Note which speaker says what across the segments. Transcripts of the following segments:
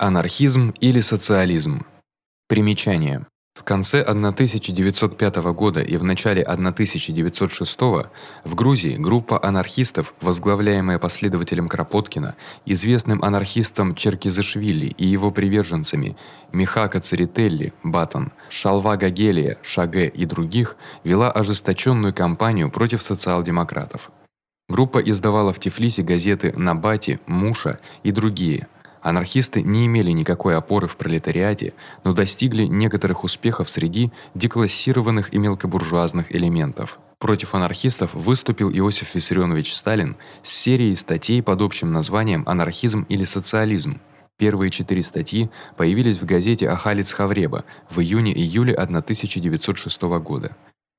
Speaker 1: Анархизм или социализм. Примечание. В конце 1905 года и в начале 1906 в Грузии группа анархистов, возглавляемая последователем Кропоткина, известным анархистом Черкизашвили и его приверженцами Михака Церетелли, Батон, Шалва Гагелия, Шаге и других, вела ожесточённую кампанию против социал-демократов. Группа издавала в Тифлисе газеты Набати, Муша и другие Анархисты не имели никакой опоры в пролетариате, но достигли некоторых успехов среди деклассированных и мелкобуржуазных элементов. Против анархистов выступил Иосиф Виссарионович Сталин с серией статей под общим названием Анархизм или социализм. Первые четыре статьи появились в газете Ахалец Хавреба в июне-июле 1906 года.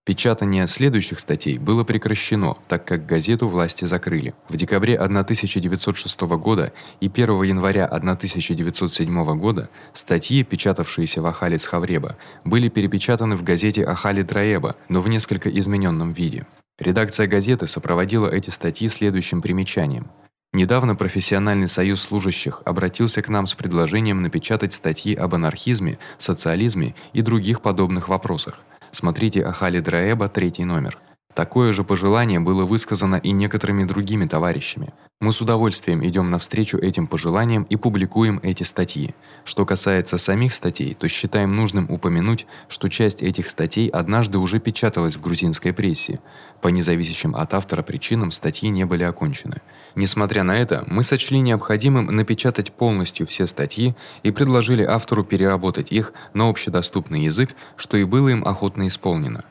Speaker 1: Печатание следующих статей было прекращено, так как газету власти закрыли. В декабре 1906 года и 1 января 1907 года статьи, печатавшиеся в Ахалец Хавреба, были перепечатаны в газете Ахали Драеба, но в несколько изменённом виде. Редакция газеты сопроводила эти статьи следующим примечанием: Недавно профессиональный союз служащих обратился к нам с предложением напечатать статьи об анархизме, социализме и других подобных вопросах. Смотрите Ахали Драеба, третий номер. Такое же пожелание было высказано и некоторыми другими товарищами. Мы с удовольствием идём навстречу этим пожеланиям и публикуем эти статьи. Что касается самих статей, то считаем нужным упомянуть, что часть этих статей однажды уже печаталась в грузинской прессе. По независящим от автора причинам статьи не были окончены. Несмотря на это, мы сочли необходимым напечатать полностью все статьи и предложили автору переработать их на общедоступный язык, что и было им охотно исполнено.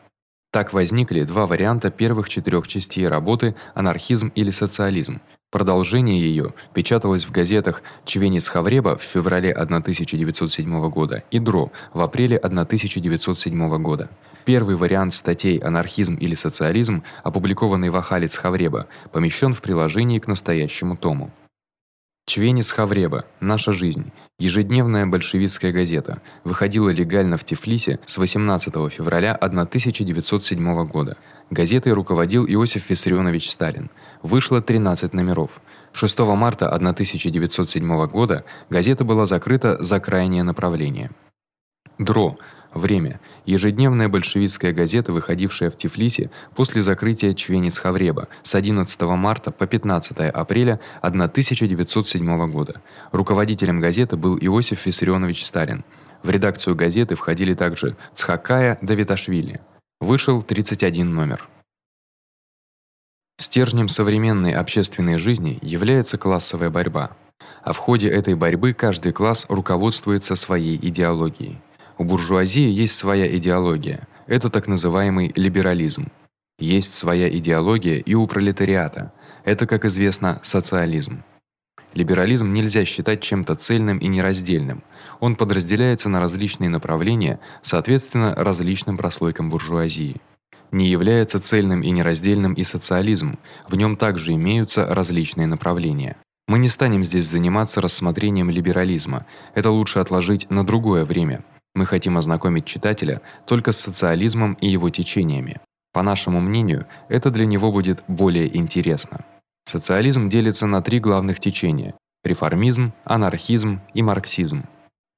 Speaker 1: Так возникли два варианта первых четырёх частей работы Анархизм или социализм. Продолжение её печаталось в газетах Чвенец Хавреба в феврале 1907 года и Дро в апреле 1907 года. Первый вариант статей Анархизм или социализм, опубликованный в Ахалец Хавреба, помещен в приложении к настоящему тому. Чвенец Хавреба. Наша жизнь. Ежедневная большевистская газета. Выходила легально в Тифлисе с 18 февраля 1907 года. Газетой руководил Иосиф Виссарионович Сталин. Вышло 13 номеров. 6 марта 1907 года газета была закрыта за крайнее направление. Дро Время. Ежедневная большевистская газета, выходившая в Тифлисе после закрытия Чвенец Хавреба с 11 марта по 15 апреля 1907 года. Руководителем газеты был Иосиф Виссарионович Сталин. В редакцию газеты входили также Цхакая Давиташвили. Вышел 31 номер. Стержнем современной общественной жизни является классовая борьба. А в ходе этой борьбы каждый класс руководствуется своей идеологией. У буржуазии есть своя идеология. Это так называемый либерализм. Есть своя идеология и у пролетариата. Это, как известно, социализм. Либерализм нельзя считать чем-то цельным и нераздельным. Он подразделяется на различные направления, соответственно, различным прослойкам буржуазии. Не является цельным и нераздельным и социализм. В нём также имеются различные направления. Мы не станем здесь заниматься рассмотрением либерализма. Это лучше отложить на другое время. Мы хотим ознакомить читателя только с социализмом и его течениями. По нашему мнению, это для него будет более интересно. Социализм делится на три главных течения: реформизм, анархизм и марксизм.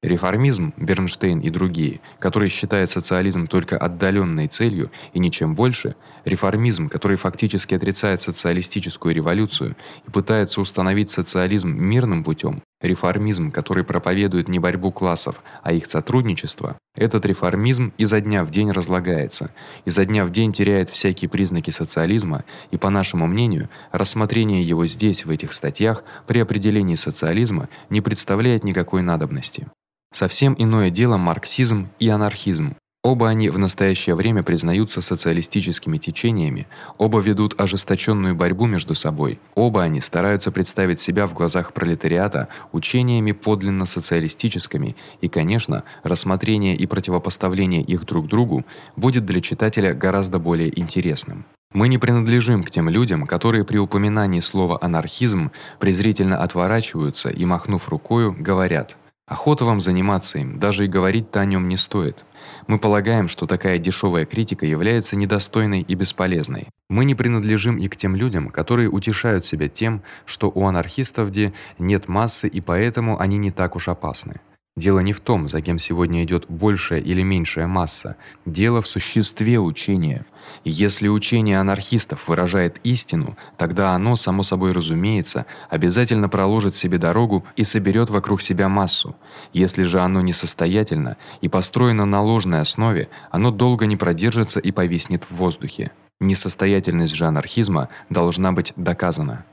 Speaker 1: Реформизм, Бернштейн и другие, который считает социализм только отдалённой целью и ничем больше, реформизм, который фактически отрицает социалистическую революцию и пытается установить социализм мирным путём, реформизм, который проповедует не борьбу классов, а их сотрудничество, этот реформизм изо дня в день разлагается, изо дня в день теряет всякие признаки социализма, и по нашему мнению, рассмотрение его здесь в этих статьях при определении социализма не представляет никакой надобности. Совсем иное дело марксизм и анархизм. Оба они в настоящее время признаются социалистическими течениями, оба ведут ожесточённую борьбу между собой. Оба они стараются представить себя в глазах пролетариата учениями подлинно социалистическими, и, конечно, рассмотрение и противопоставление их друг другу будет для читателя гораздо более интересным. Мы не принадлежим к тем людям, которые при упоминании слова анархизм презрительно отворачиваются и махнув рукой, говорят: Охота вам заниматься им, даже и говорить-то о нём не стоит. Мы полагаем, что такая дешёвая критика является недостойной и бесполезной. Мы не принадлежим и к тем людям, которые утешают себя тем, что у анархистов де нет массы и поэтому они не так уж опасны. Дело не в том, за кем сегодня идёт большая или меньшая масса. Дело в существе учения. Если учение анархистов выражает истину, тогда оно, само собой разумеется, обязательно проложит себе дорогу и соберёт вокруг себя массу. Если же оно несостоятельно и построено на ложной основе, оно долго не продержится и повиснет в воздухе. Несостоятельность же анархизма должна быть доказана.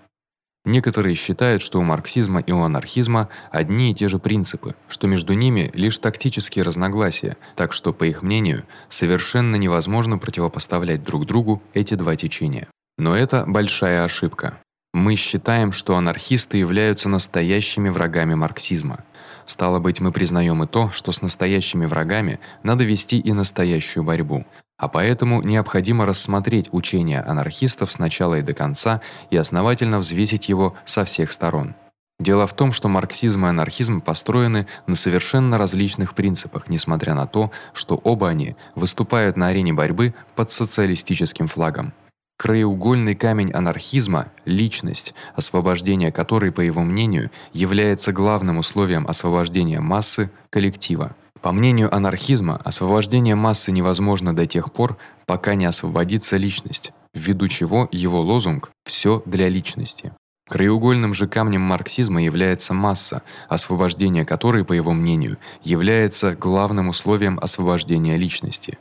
Speaker 1: Некоторые считают, что у марксизма и у анархизма одни и те же принципы, что между ними лишь тактические разногласия, так что, по их мнению, совершенно невозможно противопоставлять друг другу эти два течения. Но это большая ошибка. Мы считаем, что анархисты являются настоящими врагами марксизма. Стало быть, мы признаем и то, что с настоящими врагами надо вести и настоящую борьбу, а поэтому необходимо рассмотреть учение анархистов с начала и до конца и основательно взвесить его со всех сторон. Дело в том, что марксизм и анархизм построены на совершенно различных принципах, несмотря на то, что оба они выступают на арене борьбы под социалистическим флагом. Краеугольный камень анархизма личность, освобождение которой, по его мнению, является главным условием освобождения массы коллектива. По мнению анархизма, освобождение массы невозможно до тех пор, пока не освободится личность, ввиду чего его лозунг всё для личности. Краеугольным же камнем марксизма является масса, освобождение которой, по его мнению, является главным условием освобождения личности.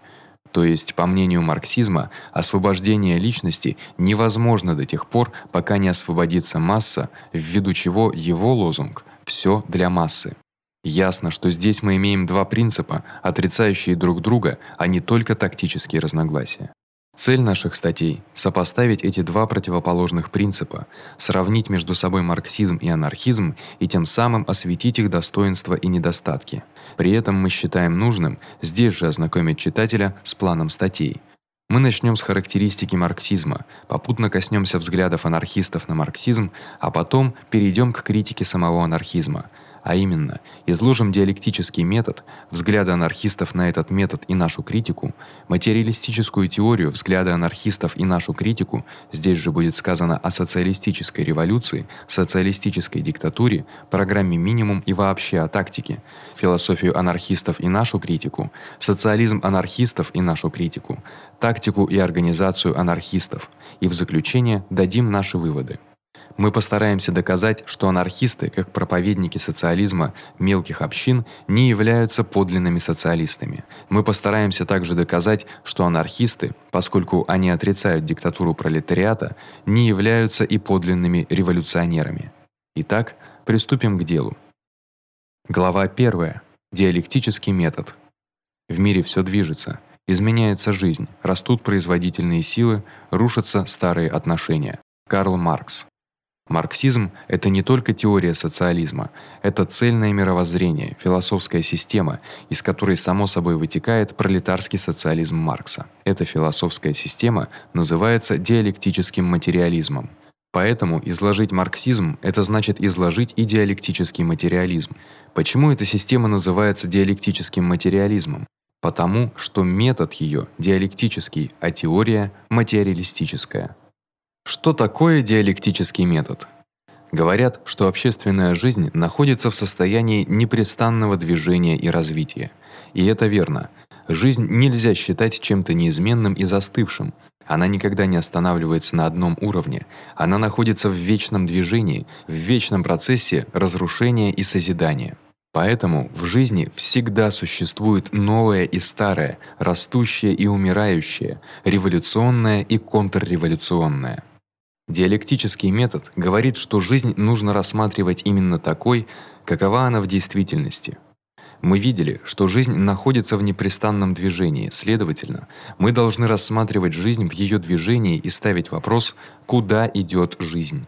Speaker 1: То есть, по мнению марксизма, освобождение личности невозможно до тех пор, пока не освободится масса, ввиду чего его лозунг всё для массы. Ясно, что здесь мы имеем два принципа, отрицающие друг друга, а не только тактические разногласия. Цель наших статей сопоставить эти два противоположных принципа, сравнить между собой марксизм и анархизм и тем самым осветить их достоинства и недостатки. При этом мы считаем нужным здесь же ознакомить читателя с планом статей. Мы начнём с характеристики марксизма, попутно коснёмся взглядов анархистов на марксизм, а потом перейдём к критике самого анархизма а именно, изложим диалектический метод, взгляды анархистов на этот метод и нашу критику, материалистическую теорию, взгляды анархистов и нашу критику. Здесь же будет сказано о социалистической революции, социалистической диктатуре, программе минимум и вообще о тактике, философию анархистов и нашу критику, социализм анархистов и нашу критику, тактику и организацию анархистов. И в заключение дадим наши выводы. Мы постараемся доказать, что анархисты, как проповедники социализма мелких общин, не являются подлинными социалистами. Мы постараемся также доказать, что анархисты, поскольку они отрицают диктатуру пролетариата, не являются и подлинными революционерами. Итак, приступим к делу. Глава 1. Диалектический метод. В мире всё движется, изменяется жизнь, растут производительные силы, рушатся старые отношения. Карл Маркс. Марксизм это не только теория социализма, это цельное мировоззрение, философская система, из которой само собой вытекает пролетарский социализм Маркса. Эта философская система называется диалектическим материализмом. Поэтому изложить марксизм это значит изложить и диалектический материализм. Почему эта система называется диалектическим материализмом? Потому что метод её диалектический, а теория материалистическая. Что такое диалектический метод? Говорят, что общественная жизнь находится в состоянии непрестанного движения и развития. И это верно. Жизнь нельзя считать чем-то неизменным и застывшим. Она никогда не останавливается на одном уровне. Она находится в вечном движении, в вечном процессе разрушения и созидания. Поэтому в жизни всегда существует новое и старое, растущее и умирающее, революционное и контрреволюционное. Диалектический метод говорит, что жизнь нужно рассматривать именно такой, какова она в действительности. Мы видели, что жизнь находится в непрестанном движении, следовательно, мы должны рассматривать жизнь в её движении и ставить вопрос: куда идёт жизнь?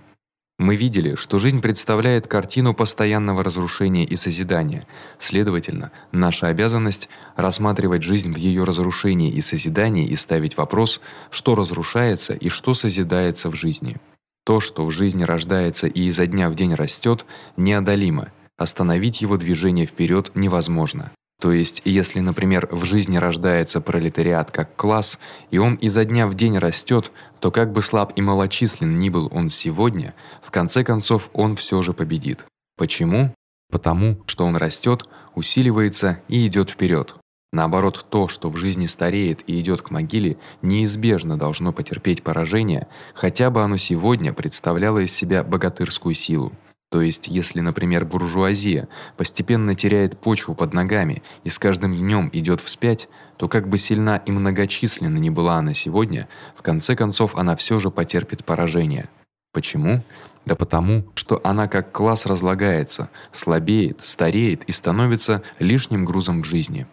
Speaker 1: Мы видели, что жизнь представляет картину постоянного разрушения и созидания. Следовательно, наша обязанность рассматривать жизнь в её разрушении и созидании и ставить вопрос, что разрушается и что созидается в жизни. То, что в жизни рождается и изо дня в день растёт, неодолимо. Остановить его движение вперёд невозможно. То есть, если, например, в жизни рождается пролетариат как класс, и он изо дня в день растёт, то как бы слаб и малочислен ни был он сегодня, в конце концов он всё же победит. Почему? Потому, что он растёт, усиливается и идёт вперёд. Наоборот, то, что в жизни стареет и идёт к могиле, неизбежно должно потерпеть поражение, хотя бы оно сегодня представляло из себя богатырскую силу. То есть, если, например, буржуазия постепенно теряет почву под ногами и с каждым днём идёт вспять, то как бы сильна и многочисленна ни была она сегодня, в конце концов она всё же потерпит поражение. Почему? Да потому, что она как класс разлагается, слабеет, стареет и становится лишним грузом в жизни.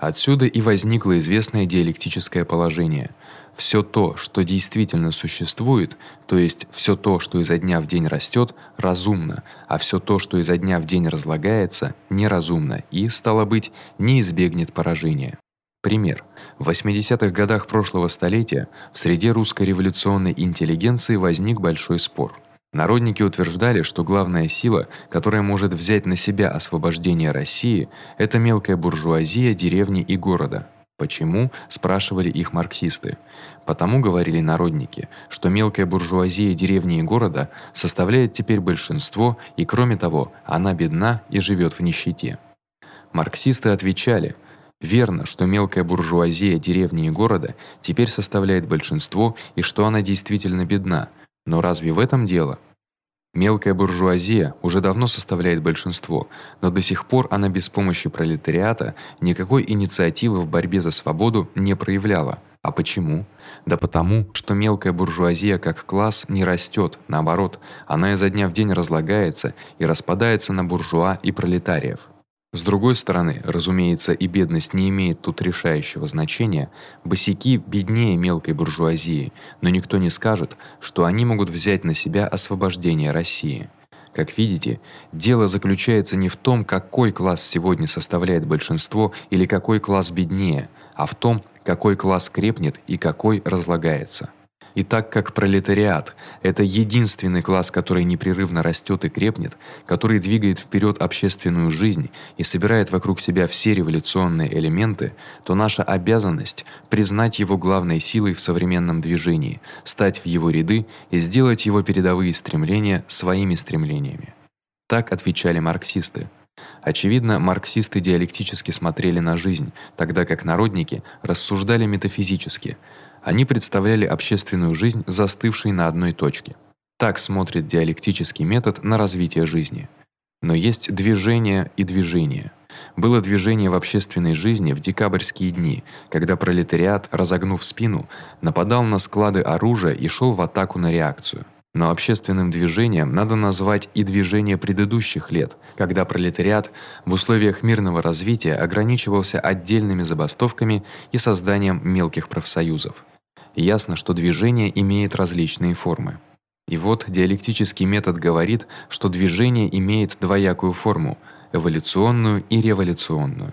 Speaker 1: Отсюда и возникло известное диалектическое положение. Всё то, что действительно существует, то есть всё то, что изо дня в день растёт, разумно, а всё то, что изо дня в день разлагается, неразумно и, стало быть, не избегнет поражения. Пример. В 80-х годах прошлого столетия в среде русской революционной интеллигенции возник большой спор. Народники утверждали, что главная сила, которая может взять на себя освобождение России, это мелкая буржуазия деревни и города. Почему, спрашивали их марксисты. Потому говорили народники, что мелкая буржуазия деревни и города составляет теперь большинство, и кроме того, она бедна и живёт в нищете. Марксисты отвечали: Верно, что мелкая буржуазия деревни и города теперь составляет большинство и что она действительно бедна. Но разве в этом дело? Мелкая буржуазия уже давно составляет большинство, но до сих пор она без помощи пролетариата никакой инициативы в борьбе за свободу не проявляла. А почему? Да потому, что мелкая буржуазия как класс не растёт, наоборот, она изо дня в день разлагается и распадается на буржуа и пролетариев. С другой стороны, разумеется, и бедность не имеет тут решающего значения. Босяки беднее мелкой буржуазии, но никто не скажет, что они могут взять на себя освобождение России. Как видите, дело заключается не в том, какой класс сегодня составляет большинство или какой класс беднее, а в том, какой класс крепнет и какой разлагается. И так как пролетариат это единственный класс, который непрерывно растёт и крепнет, который двигает вперёд общественную жизнь и собирает вокруг себя все революционные элементы, то наша обязанность признать его главной силой в современном движении, стать в его ряды и сделать его передовые стремления своими стремлениями. Так отвечали марксисты. Очевидно, марксисты диалектически смотрели на жизнь, тогда как народники рассуждали метафизически. Они представляли общественную жизнь застывшей на одной точке. Так смотрит диалектический метод на развитие жизни. Но есть движение и движение. Было движение в общественной жизни в декабрьские дни, когда пролетариат, разогнув спину, нападал на склады оружия и шёл в атаку на реакцию. Но общественным движением надо назвать и движение предыдущих лет, когда пролетариат в условиях мирного развития ограничивался отдельными забастовками и созданием мелких профсоюзов. Ясно, что движение имеет различные формы. И вот диалектический метод говорит, что движение имеет двоякую форму эволюционную и революционную.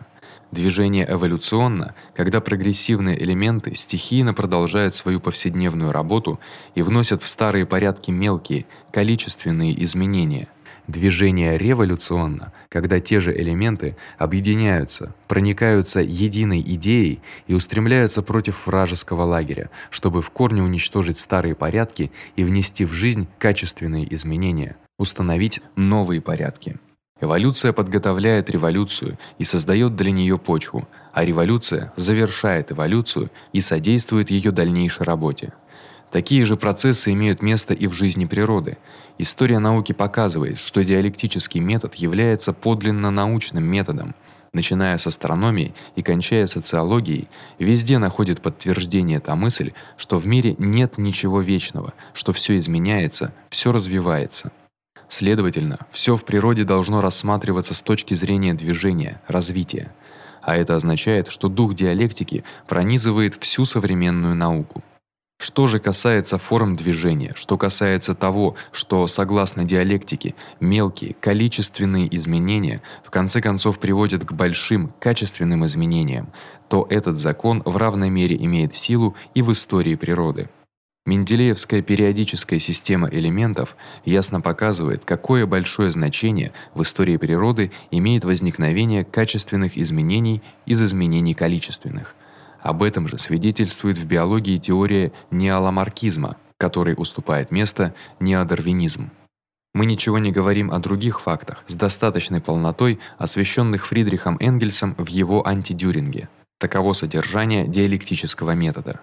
Speaker 1: Движение эволюционно, когда прогрессивные элементы стихийно продолжают свою повседневную работу и вносят в старые порядки мелкие, количественные изменения. Движение революционно, когда те же элементы объединяются, проникаются единой идеей и устремляются против вражеского лагеря, чтобы в корне уничтожить старые порядки и внести в жизнь качественные изменения, установить новые порядки. Эволюция подготовляет революцию и создаёт для неё почву, а революция завершает эволюцию и содействует её дальнейшей работе. Такие же процессы имеют место и в жизни природы. История науки показывает, что диалектический метод является подлинно научным методом. Начиная с астрономии и кончая социологией, везде находит подтверждение та мысль, что в мире нет ничего вечного, что всё изменяется, всё развивается. Следовательно, всё в природе должно рассматриваться с точки зрения движения, развития. А это означает, что дух диалектики пронизывает всю современную науку. Что же касается форм движения, что касается того, что согласно диалектике мелкие количественные изменения в конце концов приводят к большим качественным изменениям, то этот закон в равной мере имеет силу и в истории природы. Менделеевская периодическая система элементов ясно показывает, какое большое значение в истории природы имеет возникновение качественных изменений из изменений количественных. Об этом же свидетельствует в биологии теория неоламаркизма, которой уступает место неодарвинизм. Мы ничего не говорим о других фактах с достаточной полнотой, освещенных Фридрихом Энгельсом в его антидюринге. Таково содержание диалектического метода.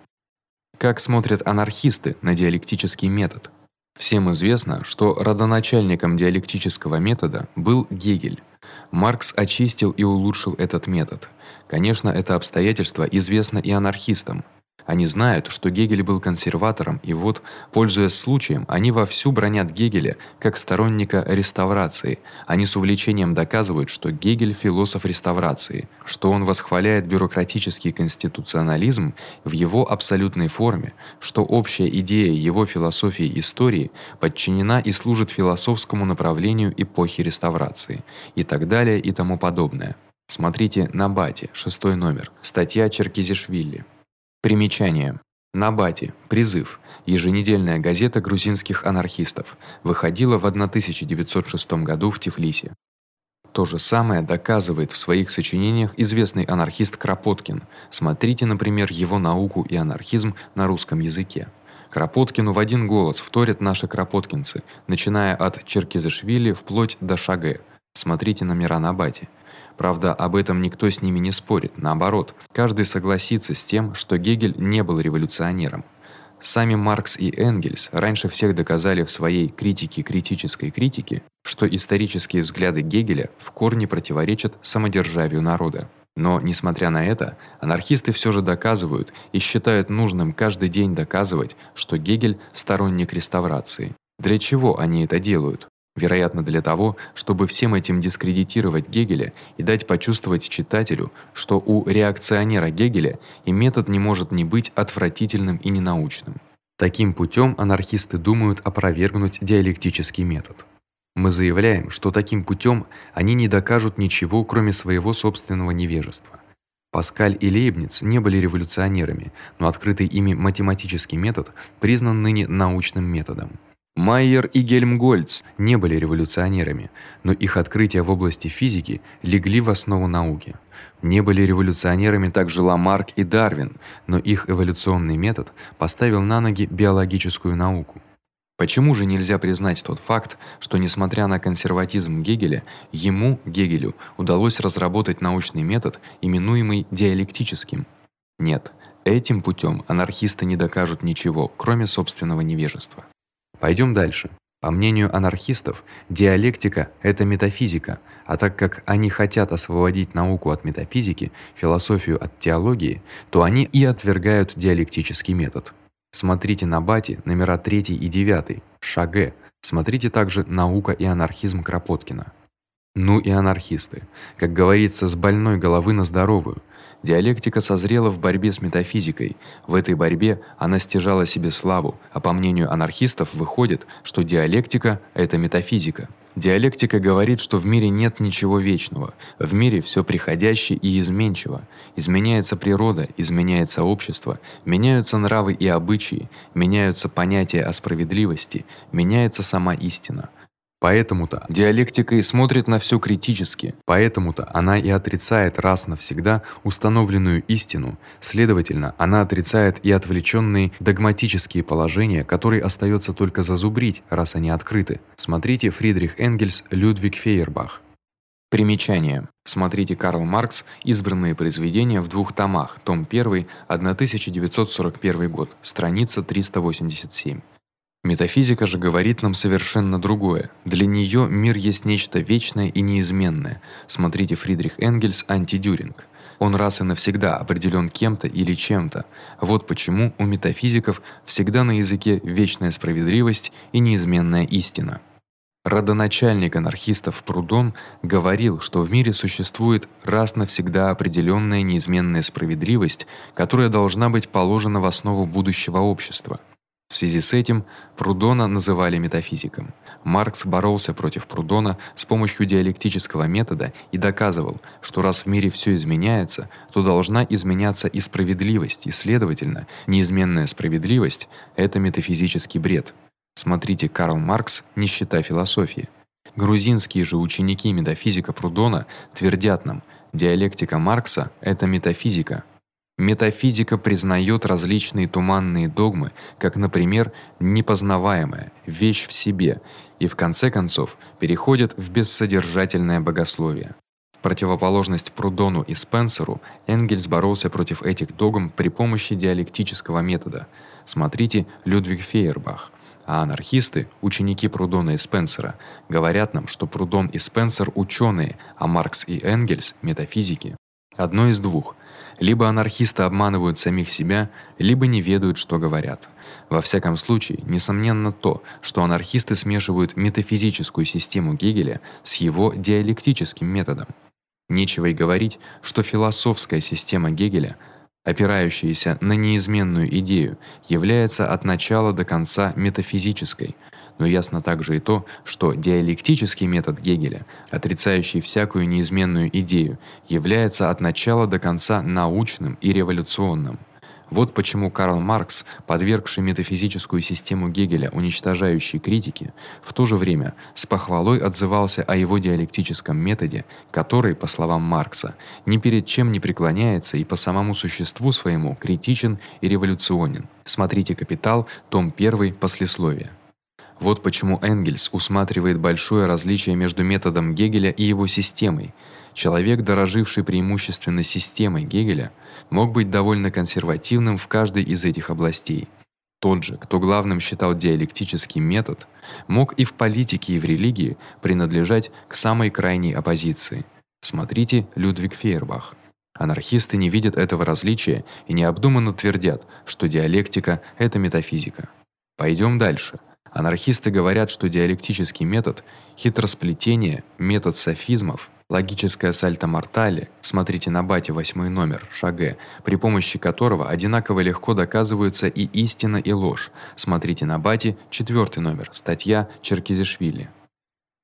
Speaker 1: Как смотрят анархисты на диалектический метод? Всем известно, что родоначальником диалектического метода был Гегель. Маркс очистил и улучшил этот метод. Конечно, это обстоятельство известно и анархистам. Они знают, что Гегель был консерватором, и вот, пользуясь случаем, они вовсю бранят Гегеля как сторонника реставрации. Они с увлечением доказывают, что Гегель философ реставрации, что он восхваляет бюрократический конституционализм в его абсолютной форме, что общая идея его философии истории подчинена и служит философскому направлению эпохи реставрации и так далее и тому подобное. Смотрите на Бате, шестой номер. Статья Черкизишвили. Примечание. Набати. Призыв. Еженедельная газета грузинских анархистов. Выходила в 1906 году в Тифлисе. То же самое доказывает в своих сочинениях известный анархист Кропоткин. Смотрите, например, его Науку и анархизм на русском языке. Кропоткину в один голос вторят наши кропоткинцы, начиная от Черкизашвили вплоть до Шаге. Смотрите номера на Бате. Правда, об этом никто с ними не спорит. Наоборот, каждый согласится с тем, что Гегель не был революционером. Сами Маркс и Энгельс раньше всех доказали в своей критике критической критики, что исторические взгляды Гегеля в корне противоречат самодержавию народа. Но несмотря на это, анархисты всё же доказывают и считают нужным каждый день доказывать, что Гегель сторонник реставрации. Для чего они это делают? Вероятно, для того, чтобы всем этим дискредитировать Гегеля и дать почувствовать читателю, что у реакционера Гегеля и метод не может не быть отвратительным и ненаучным. Таким путём анархисты думают опровергнуть диалектический метод. Мы заявляем, что таким путём они не докажут ничего, кроме своего собственного невежества. Паскаль и Лейбниц не были революционерами, но открытый ими математический метод признан ныне научным методом. Майер и Гельмгольц не были революционерами, но их открытия в области физики легли в основу науки. Не были революционерами также Ламарк и Дарвин, но их эволюционный метод поставил на ноги биологическую науку. Почему же нельзя признать тот факт, что несмотря на консерватизм Гегеля, ему, Гегелю, удалось разработать научный метод, именуемый диалектическим? Нет, этим путём анархисты не докажут ничего, кроме собственного невежества. Пойдём дальше. По мнению анархистов, диалектика это метафизика, а так как они хотят освободить науку от метафизики, философию от теологии, то они и отвергают диалектический метод. Смотрите на Бати номера 3 и 9, Шаге. Смотрите также Наука и анархизм Кропоткина. Ну и анархисты, как говорится, с больной головы на здоровую. Диалектика созрела в борьбе с метафизикой. В этой борьбе она стяжала себе славу, а по мнению анархистов выходит, что диалектика это метафизика. Диалектика говорит, что в мире нет ничего вечного. В мире всё приходящее и изменчиво. Изменяется природа, изменяется общество, меняются нравы и обычаи, меняются понятия о справедливости, меняется сама истина. Поэтому-то диалектика и смотрит на всё критически. Поэтому-то она и отрицает раз навсегда установленную истину. Следовательно, она отрицает и отвлечённые догматические положения, которые остаётся только зазубрить, раз они открыты. Смотрите Фридрих Энгельс, Людвиг Фейербах. Примечание. Смотрите Карл Маркс. Избранные произведения в двух томах. Том 1, 1941 год. Страница 387. Метафизика же говорит нам совершенно другое. Для неё мир есть нечто вечное и неизменное. Смотрите Фридрих Энгельс Антидюринг. Он раз и навсегда определён кем-то или чем-то. Вот почему у метафизиков всегда на языке вечная справедливость и неизменная истина. Родоначальник анархистов Прудон говорил, что в мире существует раз навсегда определённая неизменная справедливость, которая должна быть положена в основу будущего общества. В связи с этим Прудона называли метафизиком. Маркс боролся против Прудона с помощью диалектического метода и доказывал, что раз в мире всё изменяется, то должна изменяться и справедливость, и следовательно, неизменная справедливость это метафизический бред. Смотрите Карл Маркс Нищета философии. Грузинские же ученики метафизика Прудона твердят нам: диалектика Маркса это метафизика. Метафизика признаёт различные туманные догмы, как, например, непознаваемая вещь в себе, и в конце концов переходит в бессодержательное богословие. В противоположность Прудону и Спенсеру Энгельс боролся против этих догм при помощи диалектического метода. Смотрите Людвиг Фейербах. А анархисты, ученики Прудона и Спенсера, говорят нам, что Прудон и Спенсер ученые, а Маркс и Энгельс метафизики. Одно из двух: либо анархисты обманывают самих себя, либо не ведают, что говорят. Во всяком случае, несомненно то, что анархисты смешивают метафизическую систему Гегеля с его диалектическим методом. Нечего и говорить, что философская система Гегеля опирающаяся на неизменную идею, является от начала до конца метафизической, но ясно также и то, что диалектический метод Гегеля, отрицающий всякую неизменную идею, является от начала до конца научным и революционным. Вот почему Карл Маркс, подвергший метафизическую систему Гегеля уничтожающей критике, в то же время с похвалой отзывался о его диалектическом методе, который, по словам Маркса, ни перед чем не преклоняется и по самому существу своему критичен и революционен. Смотрите Капитал, том 1, послесловие. Вот почему Энгельс усматривает большое различие между методом Гегеля и его системой. Человек, дороживший преимущественно системой Гегеля, мог быть довольно консервативным в каждой из этих областей. Тот же, кто главным считал диалектический метод, мог и в политике, и в религии принадлежать к самой крайней оппозиции. Смотрите Людвиг Фейербах. Анархисты не видят этого различия и необдуманно твердят, что диалектика это метафизика. Пойдём дальше. Анархисты говорят, что диалектический метод хитросплетения, метод софизмов, логическое сальто-мортале, смотрите на бате 8 номер, Шаге, при помощи которого одинаково легко доказываются и истина, и ложь. Смотрите на бате 4 номер, статья Черкизишвили.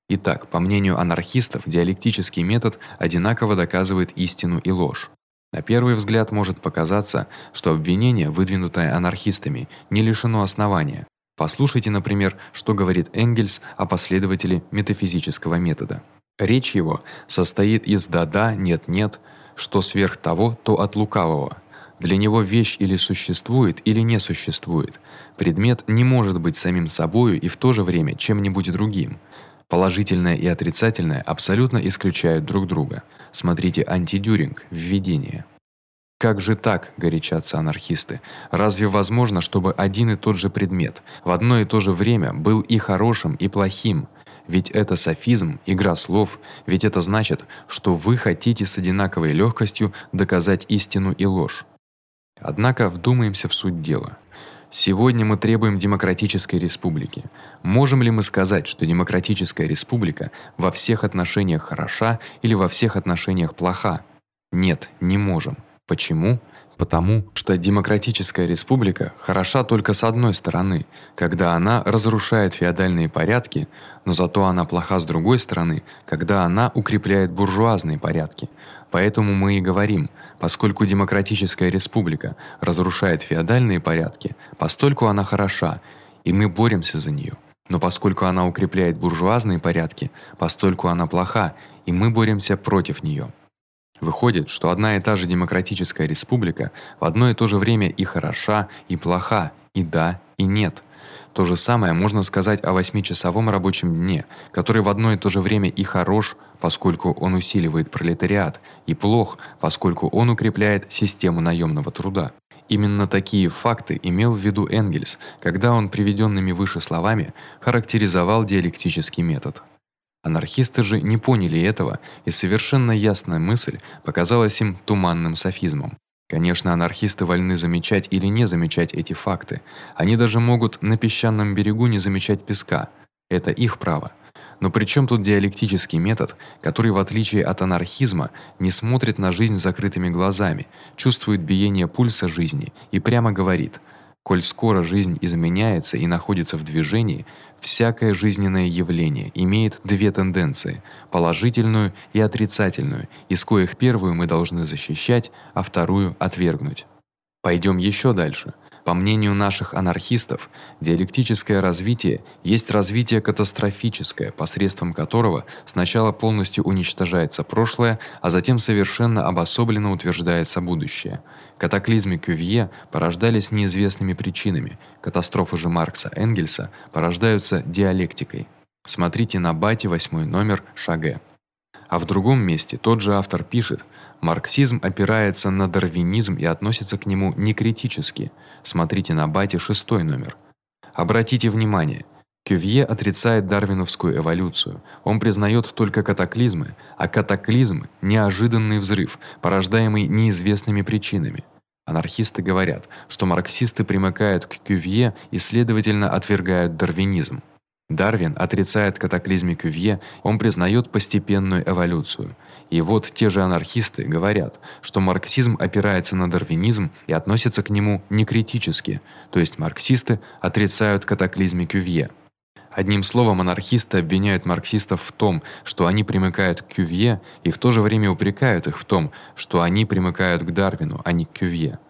Speaker 1: Итак, по мнению анархистов, диалектический метод одинаково доказывает истину и ложь. На первый взгляд может показаться, что обвинение, выдвинутое анархистами, не лишено основания. Послушайте, например, что говорит Энгельс о последователе метафизического метода. Речь его состоит из да-да, нет-нет, что сверх того, то от лукавого. Для него вещь или существует, или не существует. Предмет не может быть самим собою и в то же время чем-нибудь другим. Положительное и отрицательное абсолютно исключают друг друга. Смотрите антидюринг. Введение. Как же так, горячатся анархисты? Разве возможно, чтобы один и тот же предмет в одно и то же время был и хорошим, и плохим? Ведь это софизм, игра слов, ведь это значит, что вы хотите с одинаковой лёгкостью доказать истину и ложь. Однако вдумаемся в суть дела. Сегодня мы требуем демократической республики. Можем ли мы сказать, что демократическая республика во всех отношениях хороша или во всех отношениях плоха? Нет, не можем. Почему? Потому что демократическая республика хороша только с одной стороны, когда она разрушает феодальные порядки, но зато она плоха с другой стороны, когда она укрепляет буржуазные порядки. Поэтому мы и говорим, поскольку демократическая республика разрушает феодальные порядки, постольку она хороша, и мы боремся за неё. Но поскольку она укрепляет буржуазные порядки, постольку она плоха, и мы боремся против неё. Выходит, что одна и та же демократическая республика в одно и то же время и хороша, и плоха, и да, и нет. То же самое можно сказать о восьмичасовом рабочем дне, который в одно и то же время и хорош, поскольку он усиливает пролетариат, и плох, поскольку он укрепляет систему наёмного труда. Именно такие факты имел в виду Энгельс, когда он приведёнными выше словами характеризовал диалектический метод. Анархисты же не поняли этого, и совершенно ясная мысль показалась им туманным софизмом. Конечно, анархисты вольны замечать или не замечать эти факты. Они даже могут на песчаном берегу не замечать песка. Это их право. Но причём тут диалектический метод, который в отличие от анархизма не смотрит на жизнь закрытыми глазами, чувствует биение пульса жизни и прямо говорит: коль скоро жизнь изменяется и находится в движении, всякое жизненное явление имеет две тенденции: положительную и отрицательную, из коих первую мы должны защищать, а вторую отвергнуть. Пойдем еще дальше. По мнению наших анархистов, диалектическое развитие есть развитие катастрофическое, посредством которого сначала полностью уничтожается прошлое, а затем совершенно обособленно утверждается будущее. Катаклизмы Кювье порождались неизвестными причинами. Катастрофы же Маркса, Энгельса порождаются диалектикой. Смотрите на Бате 8 номер Шаге. А в другом месте тот же автор пишет: марксизм опирается на дарвинизм и относится к нему не критически. Смотрите на Бате шестой номер. Обратите внимание, Кювье отрицает дарвиновскую эволюцию. Он признает только катаклизмы, а катаклизм неожиданный взрыв, порождаемый неизвестными причинами. Анархисты говорят, что марксисты примыкают к Кювье и следовательно отвергают дарвинизм. Дарвин отрицает катаклизмы Кювье, он признаёт постепенную эволюцию. И вот те же анархисты говорят, что марксизм опирается на дарвинизм и относится к нему не критически, то есть марксисты отрицают катаклизмы Кювье. Одним словом, анархисты обвиняют марксистов в том, что они примыкают к Кювье, и в то же время упрекают их в том, что они примыкают к Дарвину, а не к Кювье.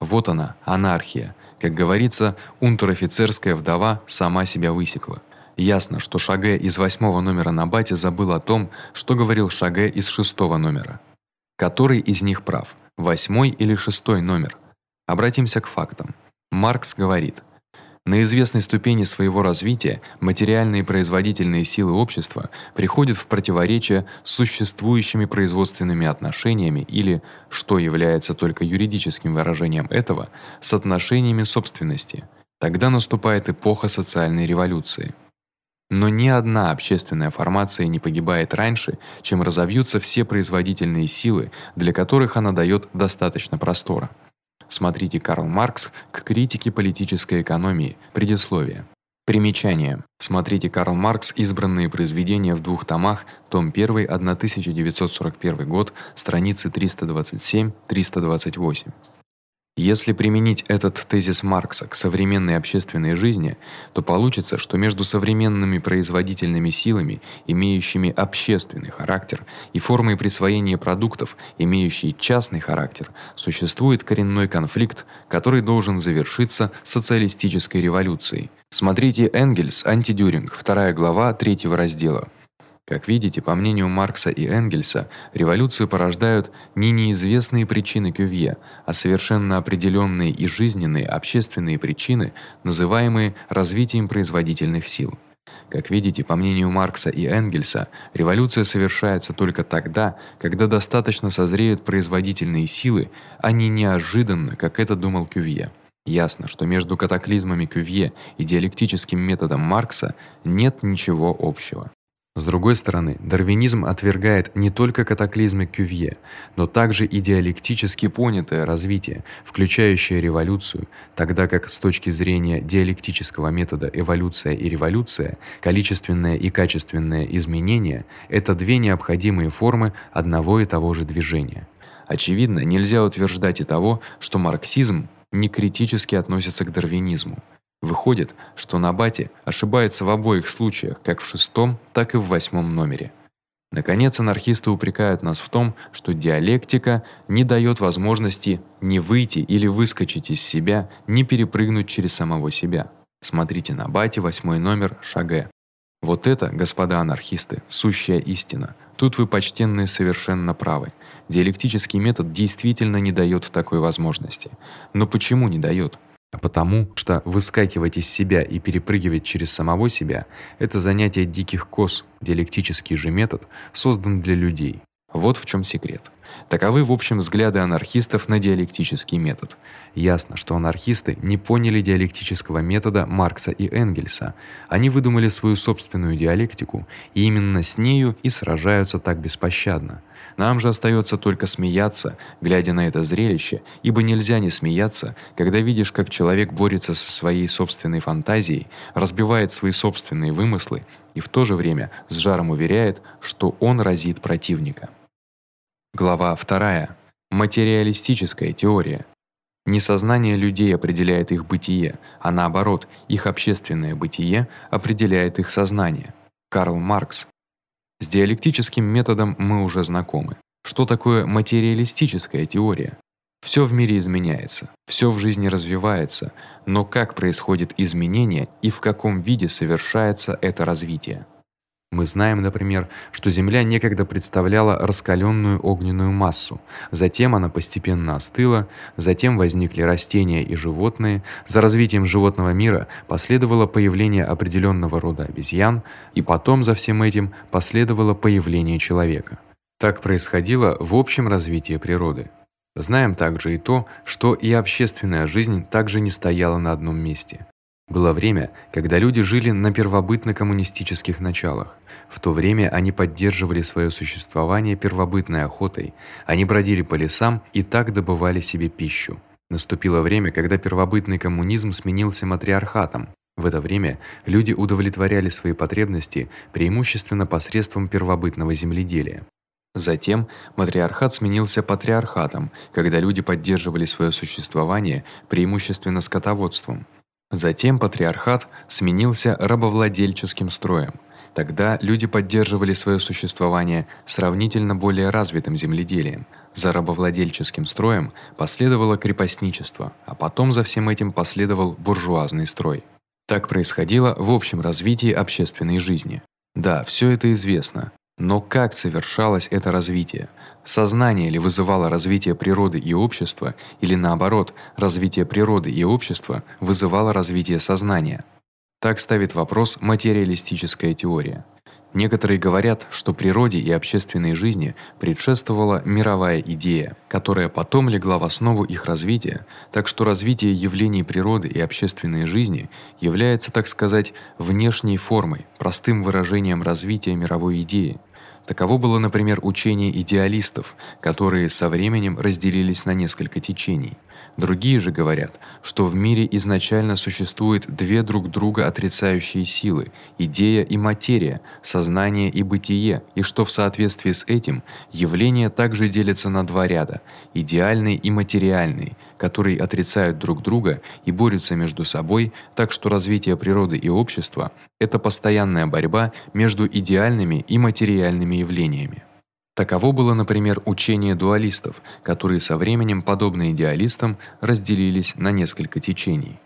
Speaker 1: Вот она, анархия. Как говорится, унтер-офицерская вдова сама себя высекла. Ясно, что Шаге из восьмого номера на бате забыл о том, что говорил Шаге из шестого номера. Который из них прав? Восьмой или шестой номер? Обратимся к фактам. Маркс говорит: на известной ступени своего развития материальные производительные силы общества приходят в противоречие с существующими производственными отношениями или, что является только юридическим выражением этого, с отношениями собственности. Тогда наступает эпоха социальной революции. Но ни одна общественная формация не погибает раньше, чем разовьются все производительные силы, для которых она даёт достаточно простора. Смотрите Карл Маркс к критике политической экономии. Предисловие. Примечание. Смотрите Карл Маркс. Избранные произведения в двух томах. Том 1, 1941 год, страницы 327-328. Если применить этот тезис Маркса к современной общественной жизни, то получится, что между современными производительными силами, имеющими общественный характер, и формой присвоения продуктов, имеющей частный характер, существует коренной конфликт, который должен завершиться социалистической революцией. Смотрите Энгельс, Антидюринг, вторая глава третьего раздела. Как видите, по мнению Маркса и Энгельса, революцию порождают не неизвестные причины Кювье, а совершенно определённые и жизненные общественные причины, называемые развитием производительных сил. Как видите, по мнению Маркса и Энгельса, революция совершается только тогда, когда достаточно созреют производительные силы, а не неожиданно, как это думал Кювье. Ясно, что между катаклизмами Кювье и диалектическим методом Маркса нет ничего общего. С другой стороны, дарвинизм отвергает не только катаклизмы Кювье, но также и диалектически понятое развитие, включающее революцию, тогда как с точки зрения диалектического метода эволюция и революция, количественное и качественное изменение это две необходимые формы одного и того же движения. Очевидно, нельзя утверждать и того, что марксизм не критически относится к дарвинизму. Выходит, что Набати ошибается в обоих случаях, как в шестом, так и в восьмом номере. Наконец, анархисты упрекают нас в том, что диалектика не даёт возможности ни выйти или выскочить из себя, ни перепрыгнуть через самого себя. Смотрите на Бате восьмой номер Шаге. Вот это, господа анархисты, сущая истина. Тут вы почтенные совершенно правы. Диалектический метод действительно не даёт такой возможности. Но почему не даёт? А потому что выскакивать из себя и перепрыгивать через самого себя это занятие диких коз. Диалектический же метод создан для людей. Вот в чём секрет. Таковы в общем взгляды анархистов на диалектический метод. Ясно, что анархисты не поняли диалектического метода Маркса и Энгельса. Они выдумали свою собственную диалектику, и именно с нею и сражаются так беспощадно. Нам же остаётся только смеяться, глядя на это зрелище, ибо нельзя не смеяться, когда видишь, как человек борется со своей собственной фантазией, разбивает свои собственные вымыслы и в то же время с жаром уверяет, что он разит противника. Глава 2. Материалистическая теория. Не сознание людей определяет их бытие, а наоборот, их общественное бытие определяет их сознание. Карл Маркс. С диалектическим методом мы уже знакомы. Что такое материалистическая теория? Всё в мире изменяется, всё в жизни развивается, но как происходит изменение и в каком виде совершается это развитие? Мы знаем, например, что Земля некогда представляла раскалённую огненную массу. Затем она постепенно остыла, затем возникли растения и животные. За развитием животного мира последовало появление определённого рода обезьян, и потом за всем этим последовало появление человека. Так происходило в общем развитии природы. Знаем также и то, что и общественная жизнь также не стояла на одном месте. Было время, когда люди жили на первобытно-коммунистических началах. В то время они поддерживали своё существование первобытной охотой. Они бродили по лесам и так добывали себе пищу. Наступило время, когда первобытный коммунизм сменился матриархатом. В это время люди удовлетворяли свои потребности преимущественно посредством первобытного земледелия. Затем матриархат сменился патриархатом, когда люди поддерживали своё существование преимущественно скотоводством. Затем патриархат сменился рабовладельческим строем. Тогда люди поддерживали своё существование сравнительно более развитым земледелием. За рабовладельческим строем последовало крепостничество, а потом за всем этим последовал буржуазный строй. Так происходило в общем развитии общественной жизни. Да, всё это известно, но как совершалось это развитие? Сознание ли вызывало развитие природы и общества, или наоборот, развитие природы и общества вызывало развитие сознания? Так ставит вопрос материалистическая теория. Некоторые говорят, что природе и общественной жизни предшествовала мировая идея, которая потом легла в основу их развития, так что развитие явлений природы и общественной жизни является, так сказать, внешней формой, простым выражением развития мировой идеи, Таково было, например, учение идеалистов, которые со временем разделились на несколько течений. Другие же говорят, что в мире изначально существует две друг друга отрицающие силы: идея и материя, сознание и бытие, и что в соответствии с этим явления также делятся на два ряда: идеальный и материальный, которые отрицают друг друга и борются между собой, так что развитие природы и общества это постоянная борьба между идеальными и материальными явлениями. Таково было, например, учение дуалистов, которые со временем, подобно идеалистам, разделились на несколько течений.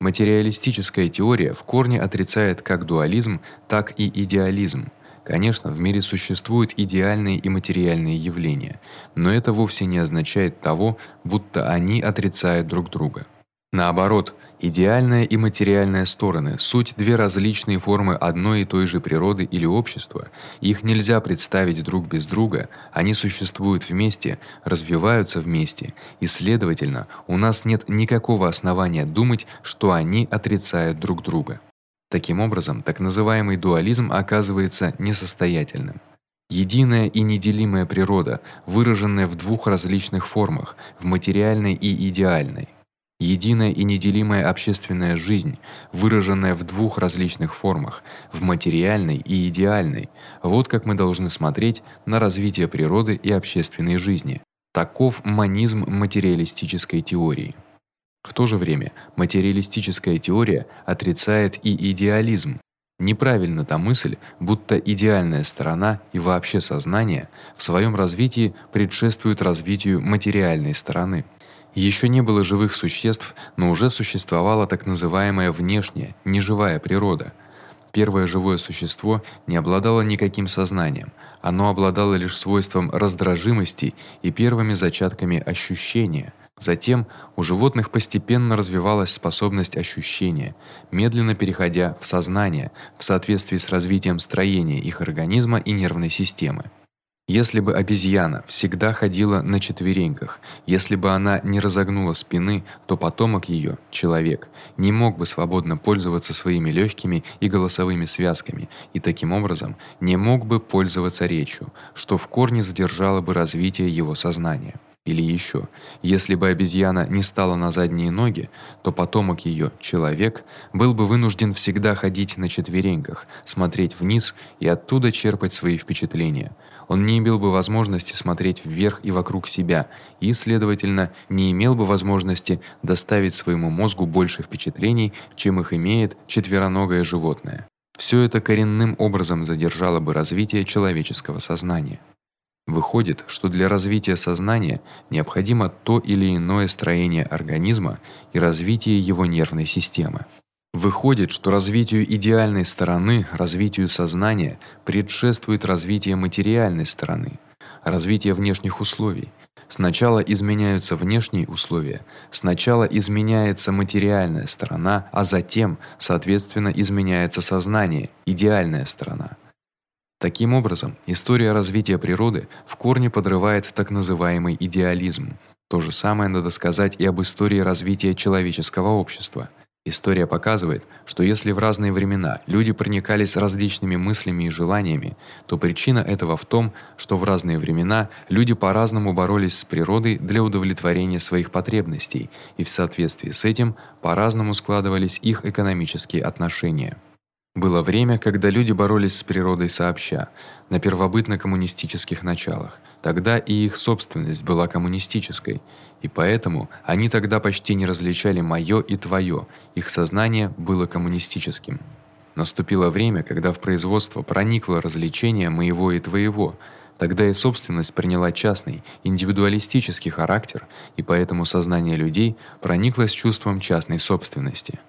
Speaker 1: Материалистическая теория в корне отрицает как дуализм, так и идеализм. Конечно, в мире существуют идеальные и материальные явления, но это вовсе не означает того, будто они отрицают друг друга. Наоборот, идеальная и материальная стороны суть две различные формы одной и той же природы или общества. Их нельзя представить друг без друга, они существуют вместе, развиваются вместе, и следовательно, у нас нет никакого основания думать, что они отрицают друг друга. Таким образом, так называемый дуализм оказывается несостоятельным. Единая и неделимая природа, выраженная в двух различных формах, в материальной и идеальной единая и неделимая общественная жизнь, выраженная в двух различных формах, в материальной и идеальной. Вот как мы должны смотреть на развитие природы и общественной жизни. Таков манизм материалистической теории. В то же время материалистическая теория отрицает и идеализм. Неправильна та мысль, будто идеальная сторона и вообще сознание в своём развитии предшествует развитию материальной стороны. Ещё не было живых существ, но уже существовала так называемая внешняя, неживая природа. Первое живое существо не обладало никаким сознанием. Оно обладало лишь свойством раздражимости и первыми зачатками ощущения. Затем у животных постепенно развивалась способность ощущения, медленно переходя в сознание в соответствии с развитием строения их организма и нервной системы. Если бы обезьяна всегда ходила на четвереньках, если бы она не разогнула спины, то потомок её, человек, не мог бы свободно пользоваться своими лёгкими и голосовыми связками и таким образом не мог бы пользоваться речью, что в корне задержало бы развитие его сознания. Или ещё, если бы обезьяна не стала на задние ноги, то потомок её, человек, был бы вынужден всегда ходить на четвереньках, смотреть вниз и оттуда черпать свои впечатления. Он не имел бы возможности смотреть вверх и вокруг себя, и, следовательно, не имел бы возможности доставить своему мозгу больше впечатлений, чем их имеет четвероногое животное. Всё это коренным образом задержало бы развитие человеческого сознания. Выходит, что для развития сознания необходимо то или иное строение организма и развитие его нервной системы. Выходит, что развитию идеальной стороны, развитию сознания предшествует развитие материальной стороны, развитие внешних условий. Сначала изменяются внешние условия, сначала изменяется материальная сторона, а затем, соответственно, изменяется сознание, идеальная сторона. Таким образом, история развития природы в корне подрывает так называемый идеализм. То же самое надо сказать и об истории развития человеческого общества. История показывает, что если в разные времена люди проникались различными мыслями и желаниями, то причина этого в том, что в разные времена люди по-разному боролись с природой для удовлетворения своих потребностей, и в соответствии с этим по-разному складывались их экономические отношения. Было время, когда люди боролись с природой сообща, на первобытно-коммунистических началах. Тогда и их собственность была коммунистической, и поэтому они тогда почти не различали моё и твоё. Их сознание было коммунистическим. Наступило время, когда в производство проникло развлечение моего и твоего. Тогда и собственность приняла частный, индивидуалистический характер, и поэтому сознание людей проникло с чувством частной собственности.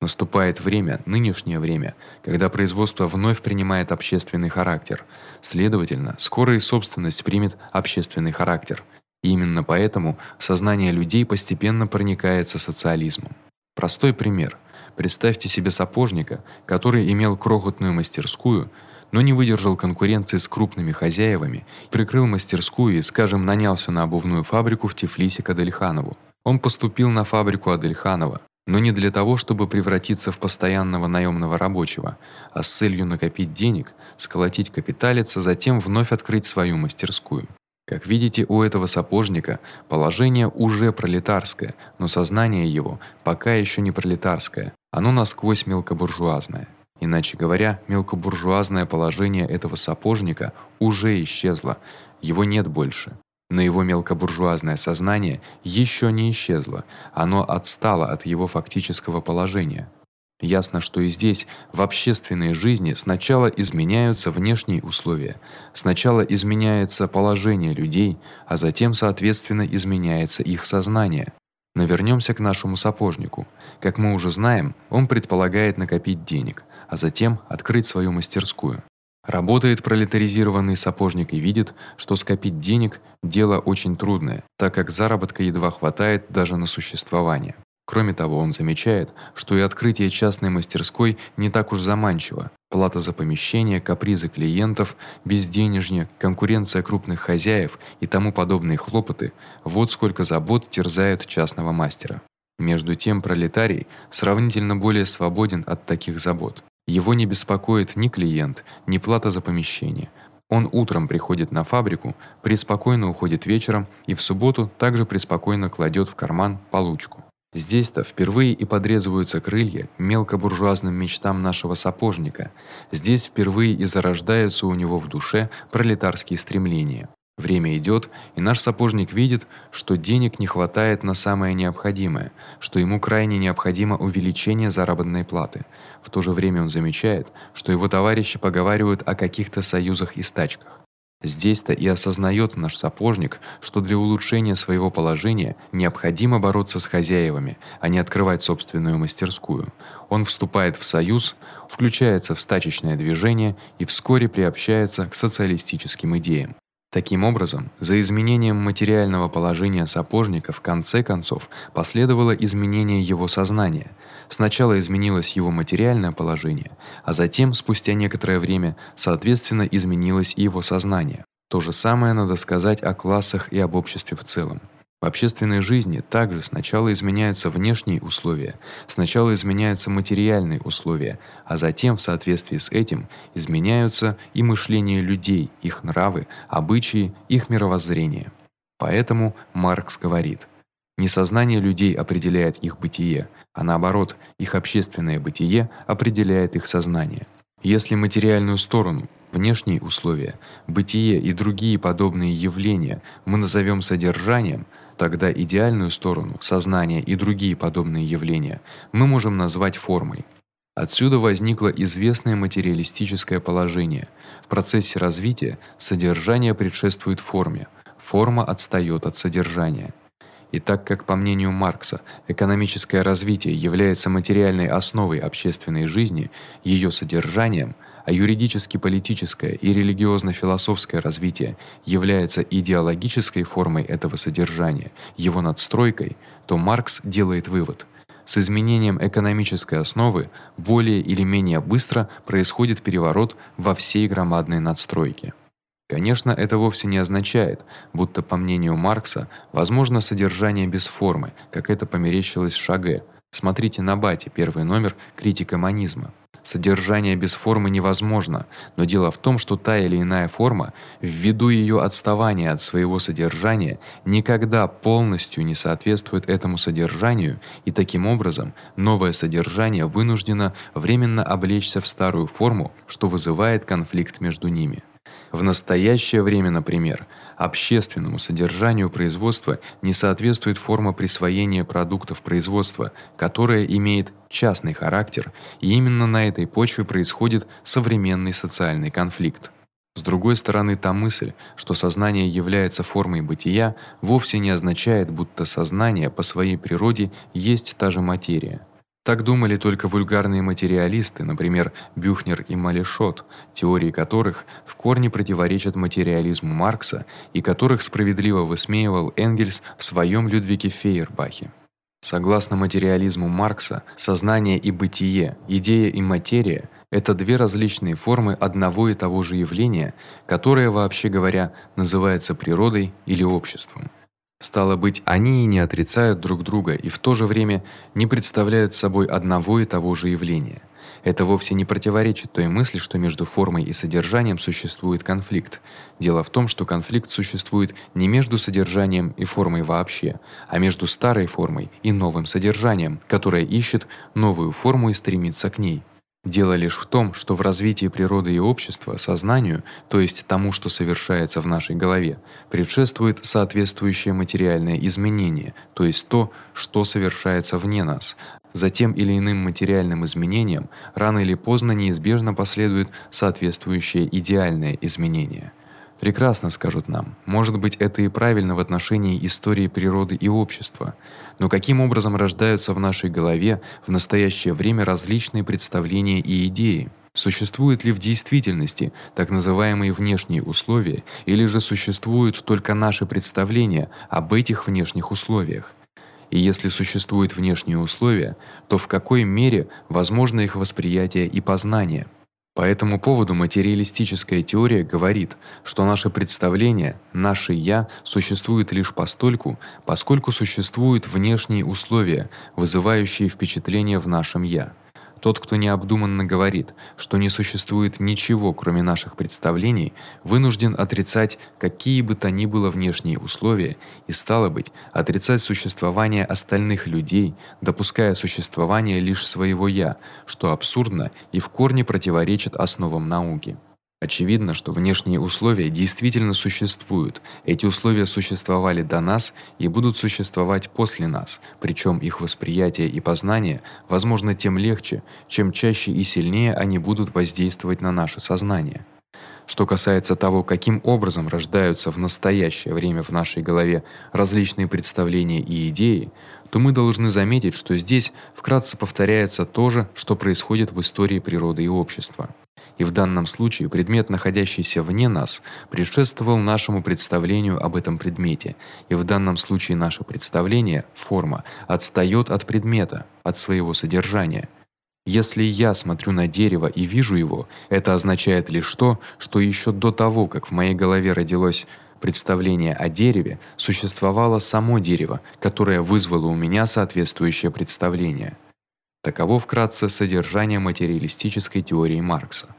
Speaker 1: Наступает время, нынешнее время, когда производство вновь принимает общественный характер. Следовательно, скоро и собственность примет общественный характер. И именно поэтому сознание людей постепенно проникается социализмом. Простой пример. Представьте себе сапожника, который имел крохотную мастерскую, но не выдержал конкуренции с крупными хозяевами, прикрыл мастерскую и, скажем, нанялся на обувную фабрику в Тифлисе к Адельханову. Он поступил на фабрику Адельханова, но не для того, чтобы превратиться в постоянного наёмного рабочего, а с целью накопить денег, сколотить капиталец, а затем вновь открыть свою мастерскую. Как видите, у этого сапожника положение уже пролетарское, но сознание его пока ещё не пролетарское. Оно насквозь мелкобуржуазное. Иначе говоря, мелкобуржуазное положение этого сапожника уже исчезло. Его нет больше. Но его мелкобуржуазное сознание ещё не исчезло, оно отстало от его фактического положения. Ясно, что и здесь, в общественной жизни, сначала изменяются внешние условия, сначала изменяется положение людей, а затем, соответственно, изменяется их сознание. Но вернёмся к нашему сапожнику. Как мы уже знаем, он предполагает накопить денег, а затем открыть свою мастерскую. Работает пролетаризированный сапожник и видит, что скопить денег дело очень трудное, так как заработка едва хватает даже на существование. Кроме того, он замечает, что и открытие частной мастерской не так уж заманчиво. Плата за помещение, капризы клиентов, безденежье, конкуренция крупных хозяев и тому подобные хлопоты вот сколько забот терзают частного мастера. Между тем пролетарий сравнительно более свободен от таких забот. Его не беспокоит ни клиент, ни плата за помещение. Он утром приходит на фабрику, преспокойно уходит вечером и в субботу также преспокойно кладет в карман получку. Здесь-то впервые и подрезываются крылья мелкобуржуазным мечтам нашего сапожника. Здесь впервые и зарождаются у него в душе пролетарские стремления. Время идёт, и наш сапожник видит, что денег не хватает на самое необходимое, что ему крайне необходимо увеличение заработной платы. В то же время он замечает, что его товарищи поговаривают о каких-то союзах и стачках. Здесь-то и осознаёт наш сапожник, что для улучшения своего положения необходимо бороться с хозяевами, а не открывать собственную мастерскую. Он вступает в союз, включается в стачечное движение и вскоре приобщается к социалистическим идеям. Таким образом, за изменением материального положения сапожника в конце концов последовало изменение его сознания. Сначала изменилось его материальное положение, а затем, спустя некоторое время, соответственно, изменилось и его сознание. То же самое надо сказать о классах и об обществе в целом. В общественной жизни также сначала изменяются внешние условия, сначала изменяются материальные условия, а затем в соответствии с этим изменяются и мышление людей, их нравы, обычаи, их мировоззрение. Поэтому Маркс говорит: не сознание людей определяет их бытие, а наоборот, их общественное бытие определяет их сознание. Если материальную сторону Внешние условия, бытие и другие подобные явления мы назовём содержанием, тогда идеальную сторону, сознание и другие подобные явления мы можем назвать формой. Отсюда возникло известное материалистическое положение. В процессе развития содержание предшествует форме, форма отстаёт от содержания. И так как по мнению Маркса экономическое развитие является материальной основой общественной жизни, её содержанием, а юридически-политическое и религиозно-философское развитие является идеологической формой этого содержания, его надстройкой, то Маркс делает вывод: с изменением экономической основы более или менее быстро происходит переворот во всей громадной надстройке. Конечно, это вовсе не означает, будто по мнению Маркса возможно содержание без формы, как это померещилось Шаге. Смотрите на Бате, первый номер Критика монизма. Содержание без формы невозможно, но дело в том, что та или иная форма, ввиду её отставания от своего содержания, никогда полностью не соответствует этому содержанию, и таким образом новое содержание вынуждено временно облечься в старую форму, что вызывает конфликт между ними. В настоящее время, например, общественному содержанию производства не соответствует форма присвоения продуктов производства, которая имеет частный характер, и именно на этой почве происходит современный социальный конфликт. С другой стороны, та мысль, что сознание является формой бытия, вовсе не означает, будто сознание по своей природе есть та же материя. Так думали только вульгарные материалисты, например, Бюхнер и Малешот, теории которых в корне противоречат материализму Маркса и которых справедливо высмеивал Энгельс в своём Людвиге Фейербахе. Согласно материализму Маркса, сознание и бытие, идея и материя это две различные формы одного и того же явления, которое вообще говоря называется природой или обществом. Стало быть, они и не отрицают друг друга, и в то же время не представляют собой одного и того же явления. Это вовсе не противоречит той мысли, что между формой и содержанием существует конфликт. Дело в том, что конфликт существует не между содержанием и формой вообще, а между старой формой и новым содержанием, которое ищет новую форму и стремится к ней. Дело лишь в том, что в развитии природы и общества сознанию, то есть тому, что совершается в нашей голове, предшествует соответствующее материальное изменение, то есть то, что совершается вне нас. Затем или иным материальным изменением рано или поздно неизбежно последует соответствующее идеальное изменение. Прекрасно скажут нам. Может быть, это и правильно в отношении истории природы и общества. Но каким образом рождаются в нашей голове в настоящее время различные представления и идеи? Существуют ли в действительности так называемые внешние условия или же существуют только наши представления об этих внешних условиях? И если существуют внешние условия, то в какой мере возможно их восприятие и познание? По этому поводу материалистическая теория говорит, что наше представление, наше я существует лишь постольку, поскольку существуют внешние условия, вызывающие впечатление в нашем я. Тот, кто необдуманно говорит, что не существует ничего, кроме наших представлений, вынужден отрицать какие бы то ни было внешние условия и стало быть, отрицать существование остальных людей, допуская существование лишь своего я, что абсурдно и в корне противоречит основам науки. Очевидно, что внешние условия действительно существуют. Эти условия существовали до нас и будут существовать после нас, причём их восприятие и познание возможно тем легче, чем чаще и сильнее они будут воздействовать на наше сознание. Что касается того, каким образом рождаются в настоящее время в нашей голове различные представления и идеи, то мы должны заметить, что здесь вкратце повторяется то же, что происходит в истории природы и общества. И в данном случае предмет, находящийся вне нас, предшествовал нашему представлению об этом предмете. И в данном случае наше представление, форма, отстаёт от предмета, от своего содержания. Если я смотрю на дерево и вижу его, это означает лишь то, что ещё до того, как в моей голове родилось представление о дереве, существовало само дерево, которое вызвало у меня соответствующее представление. Таково вкратце содержание материалистической теории Маркса.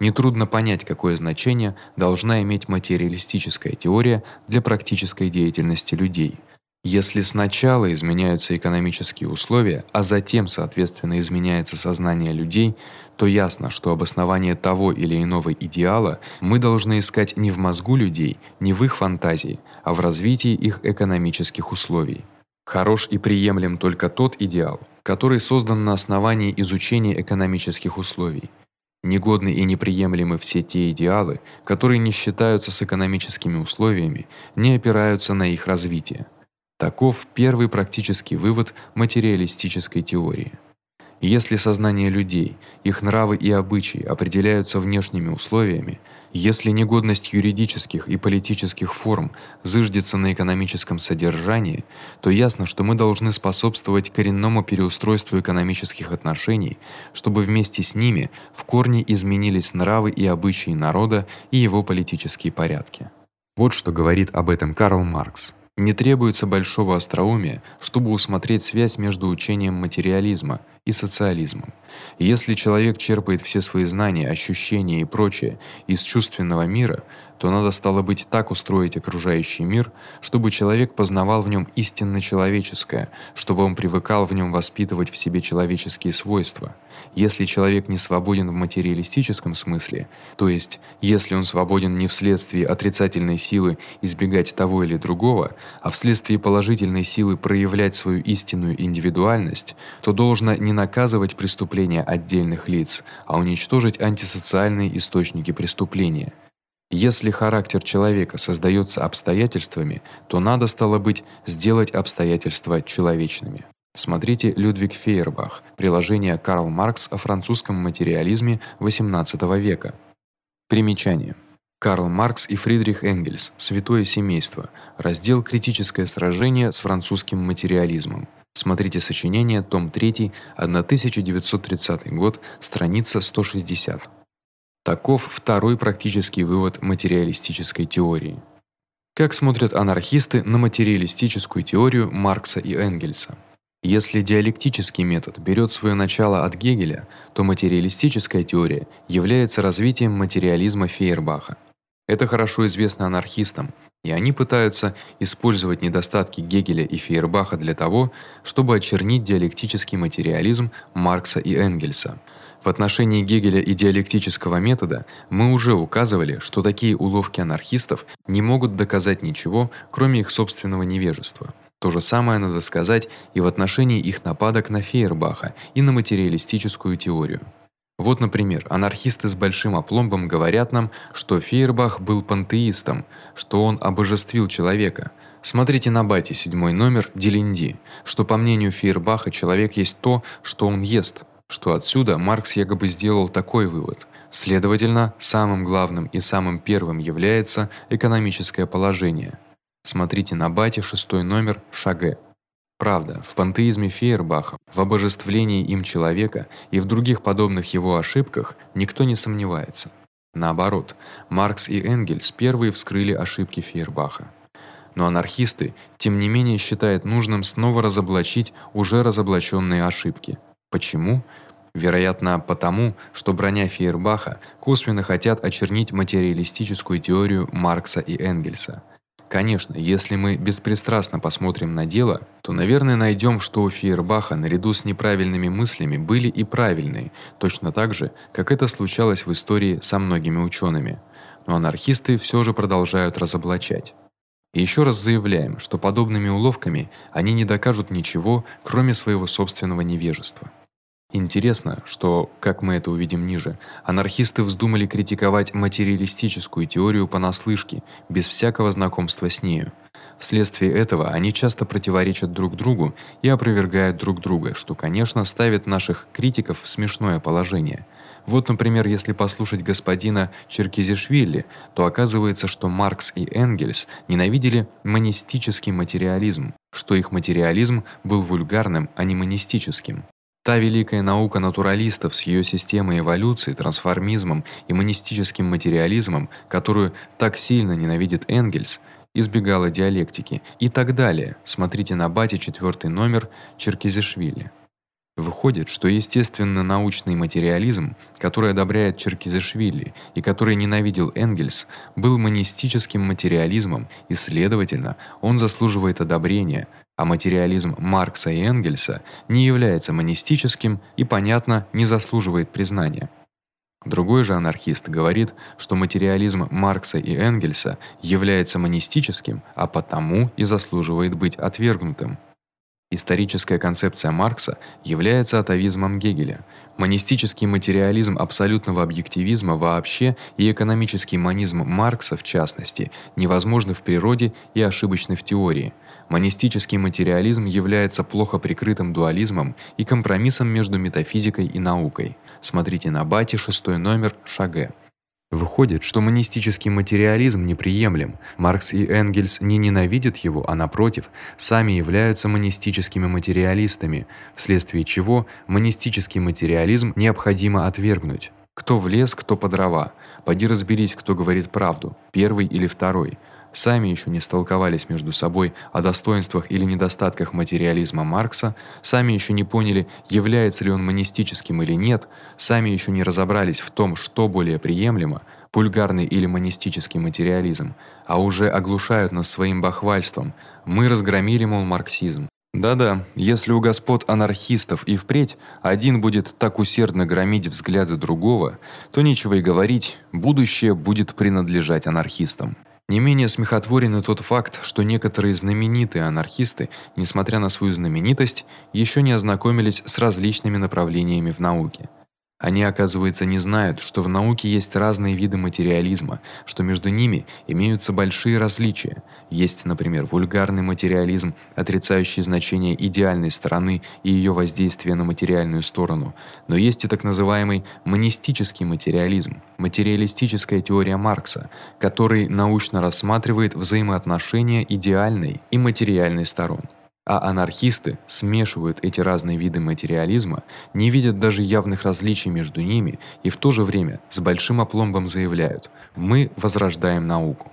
Speaker 1: Нетрудно понять, какое значение должна иметь материалистическая теория для практической деятельности людей. Если сначала изменяются экономические условия, а затем, соответственно, изменяется сознание людей, то ясно, что обоснование того или иного идеала мы должны искать не в мозгу людей, не в их фантазии, а в развитии их экономических условий. Хорош и приемлем только тот идеал, который создан на основании изучения экономических условий. Негодны и неприемлемы все те идеалы, которые не считаются с экономическими условиями, не опираются на их развитие. Таков первый практический вывод материалистической теории. Если сознание людей, их нравы и обычаи определяются внешними условиями, если негодность юридических и политических форм зыждется на экономическом содержании, то ясно, что мы должны способствовать коренному переустройству экономических отношений, чтобы вместе с ними в корне изменились нравы и обычаи народа и его политические порядки. Вот что говорит об этом Карл Маркс. Не требуется большого остроумия, чтобы усмотреть связь между учением материализма и социализмом. Если человек черпает все свои знания, ощущения и прочее из чувственного мира, то надо стало быть так устроить окружающий мир, чтобы человек познавал в нем истинно человеческое, чтобы он привыкал в нем воспитывать в себе человеческие свойства. Если человек не свободен в материалистическом смысле, то есть если он свободен не вследствие отрицательной силы избегать того или другого, а вследствие положительной силы проявлять свою истинную индивидуальность, то должно не наказывать преступления отдельных лиц, а уничтожить антисоциальные источники преступления. Если характер человека создаётся обстоятельствами, то надо стало быть сделать обстоятельства человечными. Смотрите Людвиг Фейербах. Приложение Карл Маркс о французском материализме XVIII века. Примечание. Карл Маркс и Фридрих Энгельс. Святое семейство. Раздел Критическое сражение с французским материализмом. Смотрите сочинение, том 3, 1930 год, страница 160. Таков второй практический вывод материалистической теории. Как смотрят анархисты на материалистическую теорию Маркса и Энгельса? Если диалектический метод берёт своё начало от Гегеля, то материалистическая теория является развитием материализма Фейербаха. Это хорошо известно анархистам, и они пытаются использовать недостатки Гегеля и Фейербаха для того, чтобы очернить диалектический материализм Маркса и Энгельса. В отношении Гегеля и диалектического метода мы уже указывали, что такие уловки анархистов не могут доказать ничего, кроме их собственного невежества. То же самое надо сказать и в отношении их нападок на Фейербаха и на материалистическую теорию. Вот, например, анархисты с большим опломбом говорят нам, что Фейербах был пантеистом, что он обожествил человека. Смотрите на бате седьмой номер Делинди, что по мнению Фейербаха человек есть то, что он ест, что отсюда Маркс якобы сделал такой вывод. Следовательно, самым главным и самым первым является экономическое положение. Смотрите на бате шестой номер Шаге. Правда, в пантеизме Фейербаха, в обожествлении им человека и в других подобных его ошибках никто не сомневается. Наоборот, Маркс и Энгельс первые вскрыли ошибки Фейербаха. Но анархисты, тем не менее, считают нужным снова разоблачить уже разоблачённые ошибки. Почему? Вероятно, потому, что броня Фейербаха косвенно хотят очернить материалистическую теорию Маркса и Энгельса. Конечно, если мы беспристрастно посмотрим на дело, то, наверное, найдём, что у Фейербаха наряду с неправильными мыслями были и правильные, точно так же, как это случалось в истории со многими учёными. Но анархисты всё же продолжают разоблачать. И ещё раз заявляем, что подобными уловками они не докажут ничего, кроме своего собственного невежества. Интересно, что, как мы это увидим ниже, анархисты вздумали критиковать материалистическую теорию понаслышке, без всякого знакомства с нею. Вследствие этого они часто противоречат друг другу и опровергают друг друга, что, конечно, ставит наших критиков в смешное положение. Вот, например, если послушать господина Черкизишвили, то оказывается, что Маркс и Энгельс ненавидели монистический материализм, что их материализм был вульгарным, а не монистическим. Та великая наука натуралистов с её системой эволюции, трансформизмом и монистическим материализмом, которую так сильно ненавидит Энгельс, избегала диалектики и так далее. Смотрите на бате четвёртый номер Черкизишвили. Выходит, что естественно-научный материализм, который одобряет Черкизашвили и который ненавидел Энгельс, был монистическим материализмом, и, следовательно, он заслуживает одобрения, а материализм Маркса и Энгельса не является монистическим и, понятно, не заслуживает признания. Другой же анархист говорит, что материализм Маркса и Энгельса является монистическим, а потому и заслуживает быть отвергнутым. Историческая концепция Маркса является атовизмом Гегеля. Монистический материализм абсолютного объективизма вообще и экономический монизм Маркса в частности невозможны в природе и ошибочны в теории. Монистический материализм является плохо прикрытым дуализмом и компромиссом между метафизикой и наукой. Смотрите на Бате, шестой номер, Шаге. Выходит, что монистический материализм неприемлем. Маркс и Энгельс не ненавидят его, а напротив, сами являются монистическими материалистами, вследствие чего монистический материализм необходимо отвергнуть. Кто в лес, кто по дрова. Поди разберись, кто говорит правду, первый или второй сами еще не столковались между собой о достоинствах или недостатках материализма Маркса, сами еще не поняли, является ли он монистическим или нет, сами еще не разобрались в том, что более приемлемо вульгарный или монистический материализм, а уже оглушают нас своим бахвальством. Мы разгромили мол марксизм. Да-да, если у господ анархистов и впредь один будет так усердно громить взгляды другого, то нечего и говорить, будущее будет принадлежать анархистам. Не менее смехотворен и тот факт, что некоторые знаменитые анархисты, несмотря на свою знаменитость, ещё не ознакомились с различными направлениями в науке. Они, оказывается, не знают, что в науке есть разные виды материализма, что между ними имеются большие различия. Есть, например, вульгарный материализм, отрицающий значение идеальной стороны и её воздействие на материальную сторону, но есть и так называемый монистический материализм, материалистическая теория Маркса, который научно рассматривает взаимоотношения идеальной и материальной сторон. А анархисты смешивают эти разные виды материализма, не видят даже явных различий между ними и в то же время с большим опломбом заявляют: "Мы возрождаем науку".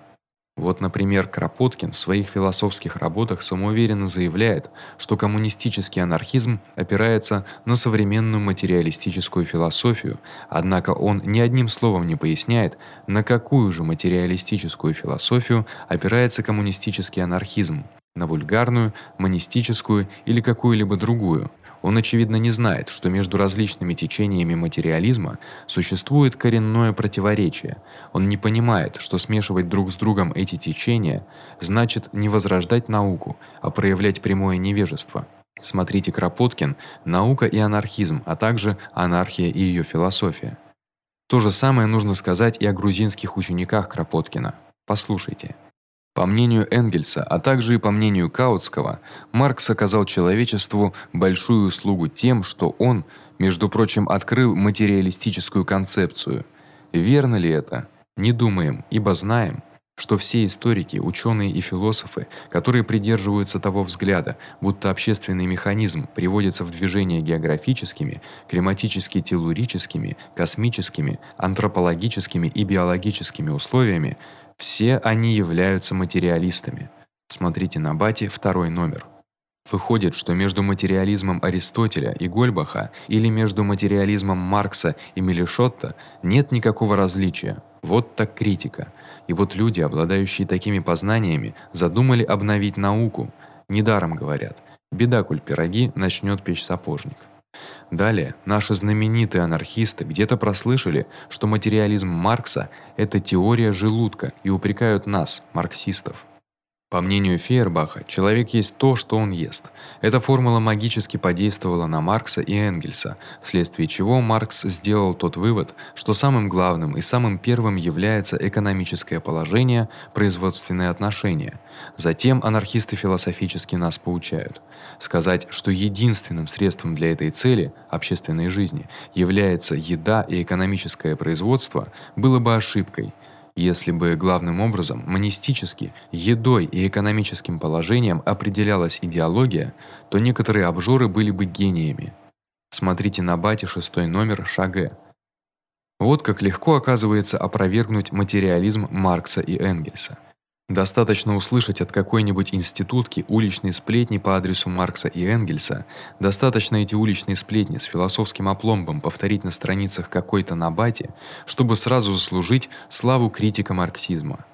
Speaker 1: Вот, например, Кропоткин в своих философских работах самоуверенно заявляет, что коммунистический анархизм опирается на современную материалистическую философию, однако он ни одним словом не поясняет, на какую же материалистическую философию опирается коммунистический анархизм на вульгарную, монистическую или какую-либо другую. Он очевидно не знает, что между различными течениями материализма существует коренное противоречие. Он не понимает, что смешивать друг с другом эти течения значит не возрождать науку, а проявлять прямое невежество. Смотрите Кропоткин Наука и анархизм, а также Анархия и её философия. То же самое нужно сказать и о грузинских учениках Кропоткина. Послушайте. По мнению Энгельса, а также и по мнению Каутского, Маркс оказал человечеству большую услугу тем, что он, между прочим, открыл материалистическую концепцию. Верно ли это? Не думаем, ибо знаем, что все историки, ученые и философы, которые придерживаются того взгляда, будто общественный механизм приводится в движение географическими, климатически-телурическими, космическими, антропологическими и биологическими условиями, все они являются материалистами. Смотрите на Бате второй номер. Выходит, что между материализмом Аристотеля и Гольбаха или между материализмом Маркса и Мелишотта нет никакого различия. Вот так критика. И вот люди, обладающие такими познаниями, задумали обновить науку. Недаром говорят: беда коль пироги начнёт печь сапожник. Далее наши знаменитые анархисты где-то прослышали, что материализм Маркса это теория желудка и упрекают нас, марксистов. По мнению Фейербаха, человек есть то, что он ест. Эта формула магически подействовала на Маркса и Энгельса, вследствие чего Маркс сделал тот вывод, что самым главным и самым первым является экономическое положение, производственные отношения. Затем анархисты философически нас поучают сказать, что единственным средством для этой цели общественной жизни является еда и экономическое производство, было бы ошибкой. Если бы главным образом монистически едой и экономическим положением определялась идеология, то некоторые обжоры были бы гениями. Смотрите на Бате шестой номер Шаге. Вот как легко оказывается опровергнуть материализм Маркса и Энгельса. Достаточно услышать от какой-нибудь институтки уличные сплетни по адресу Маркса и Энгельса, достаточно эти уличные сплетни с философским опломбом повторить на страницах какой-то набати, чтобы сразу заслужить славу критика марксизма.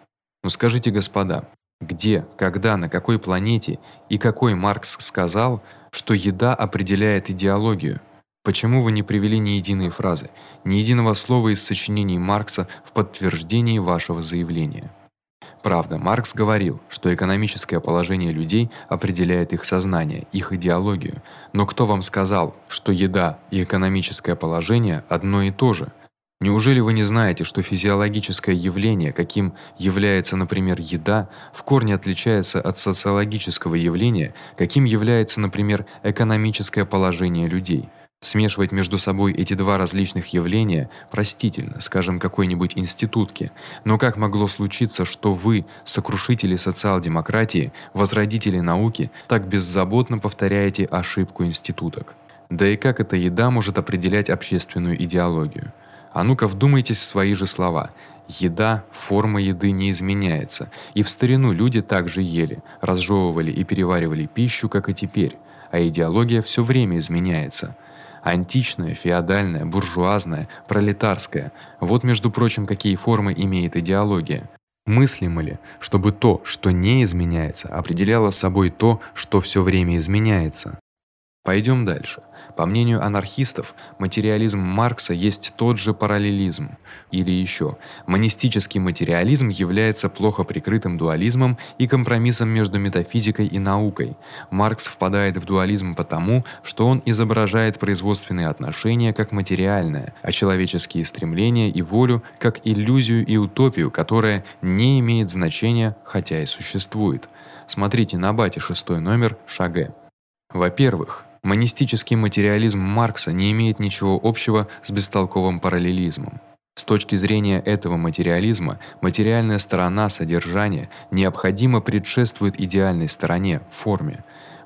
Speaker 1: Ну скажите, господа, где, когда, на какой планете и какой Маркс сказал, что еда определяет идеологию? Почему вы не привели ни единой фразы, ни единого слова из сочинений Маркса в подтверждении вашего заявления? Правда, Маркс говорил, что экономическое положение людей определяет их сознание, их идеологию. Но кто вам сказал, что еда и экономическое положение одно и то же? Неужели вы не знаете, что физиологическое явление, каким является, например, еда, в корне отличается от социологического явления, каким является, например, экономическое положение людей? Смешивать между собой эти два различных явления простительно, скажем, какой-нибудь институтке. Но как могло случиться, что вы, сокрушители социал-демократии, возродители науки, так беззаботно повторяете ошибку институток? Да и как эта еда может определять общественную идеологию? А ну-ка вдумайтесь в свои же слова. Еда, форма еды не изменяется, и в старину люди также ели, разжевывали и переваривали пищу, как и теперь, а идеология всё время изменяется античная, феодальная, буржуазная, пролетарская. Вот, между прочим, какие формы имеет идеология. Мыслимо ли, чтобы то, что не изменяется, определяло собой то, что всё время изменяется? Пойдём дальше. По мнению анархистов, материализм Маркса есть тот же параллелизм. Или ещё, монистический материализм является плохо прикрытым дуализмом и компромиссом между метафизикой и наукой. Маркс впадает в дуализм потому, что он изображает производственные отношения как материальное, а человеческие стремления и волю как иллюзию и утопию, которая не имеет значения, хотя и существует. Смотрите на бате шестой номер Шаге. Во-первых, Монистический материализм Маркса не имеет ничего общего с бестолковым параллелизмом. С точки зрения этого материализма, материальная сторона содержания необходимо предшествует идеальной стороне форме.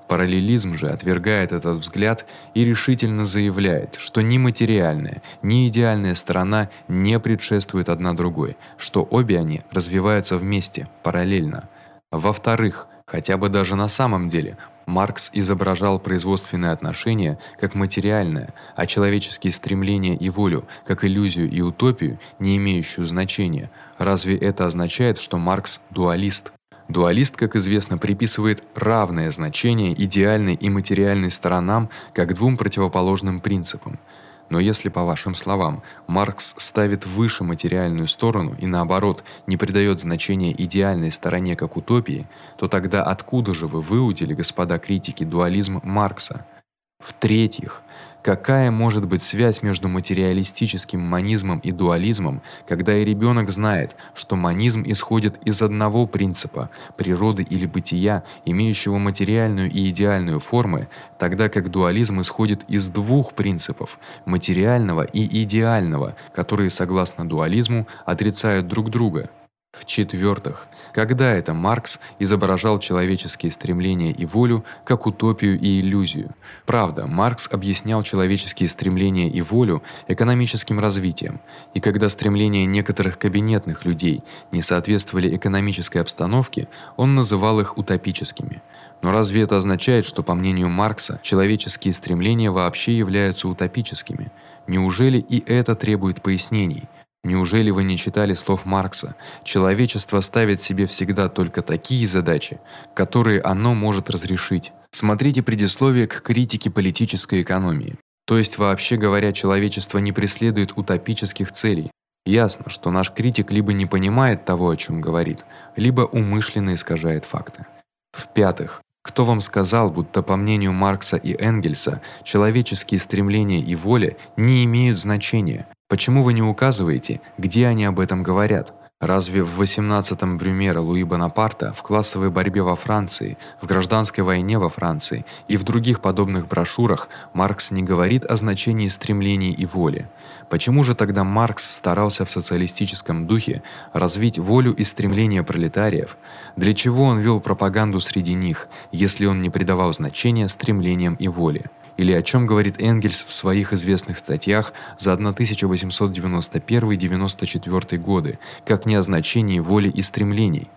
Speaker 1: Параллелизм же отвергает этот взгляд и решительно заявляет, что ни материальная, ни идеальная сторона не предшествуют одна другой, что обе они развиваются вместе, параллельно. Во-вторых, хотя бы даже на самом деле Маркс изображал производственные отношения как материальное, а человеческие стремления и волю как иллюзию и утопию, не имеющую значения. Разве это означает, что Маркс дуалист? Дуалист, как известно, приписывает равное значение идеальной и материальной сторонам как двум противоположным принципам. Но если, по вашим словам, Маркс ставит выше материальную сторону и наоборот, не придаёт значения идеальной стороне как утопии, то тогда откуда же вы выудили, господа критики, дуализм Маркса? В-третьих, какая может быть связь между материалистическим монизмом и дуализмом, когда и ребёнок знает, что монизм исходит из одного принципа природы или бытия, имеющего материальную и идеальную формы, тогда как дуализм исходит из двух принципов материального и идеального, которые согласно дуализму отрицают друг друга? В-четвертых, когда это Маркс изображал человеческие стремления и волю как утопию и иллюзию? Правда, Маркс объяснял человеческие стремления и волю экономическим развитием. И когда стремления некоторых кабинетных людей не соответствовали экономической обстановке, он называл их утопическими. Но разве это означает, что по мнению Маркса человеческие стремления вообще являются утопическими? Неужели и это требует пояснений? Неужели вы не читали слов Маркса? Человечество ставит себе всегда только такие задачи, которые оно может разрешить. Смотрите предисловие к критике политической экономии. То есть вообще говоря, человечество не преследует утопических целей. Ясно, что наш критик либо не понимает того, о чём говорит, либо умышленно искажает факты. В-пятых, кто вам сказал, будто по мнению Маркса и Энгельса, человеческие стремления и воля не имеют значения? Почему вы не указываете, где они об этом говорят? Разве в 18-м Брюмера Луи Бонапарта в классовой борьбе во Франции, в гражданской войне во Франции и в других подобных брошюрах Маркс не говорит о значении стремлений и воли? Почему же тогда Маркс старался в социалистическом духе развить волю и стремления пролетариев? Для чего он вёл пропаганду среди них, если он не придавал значения стремлениям и воле? Или о чём говорит Энгельс в своих известных статьях за 1891-94 годы, как не о значении воли и стремлений.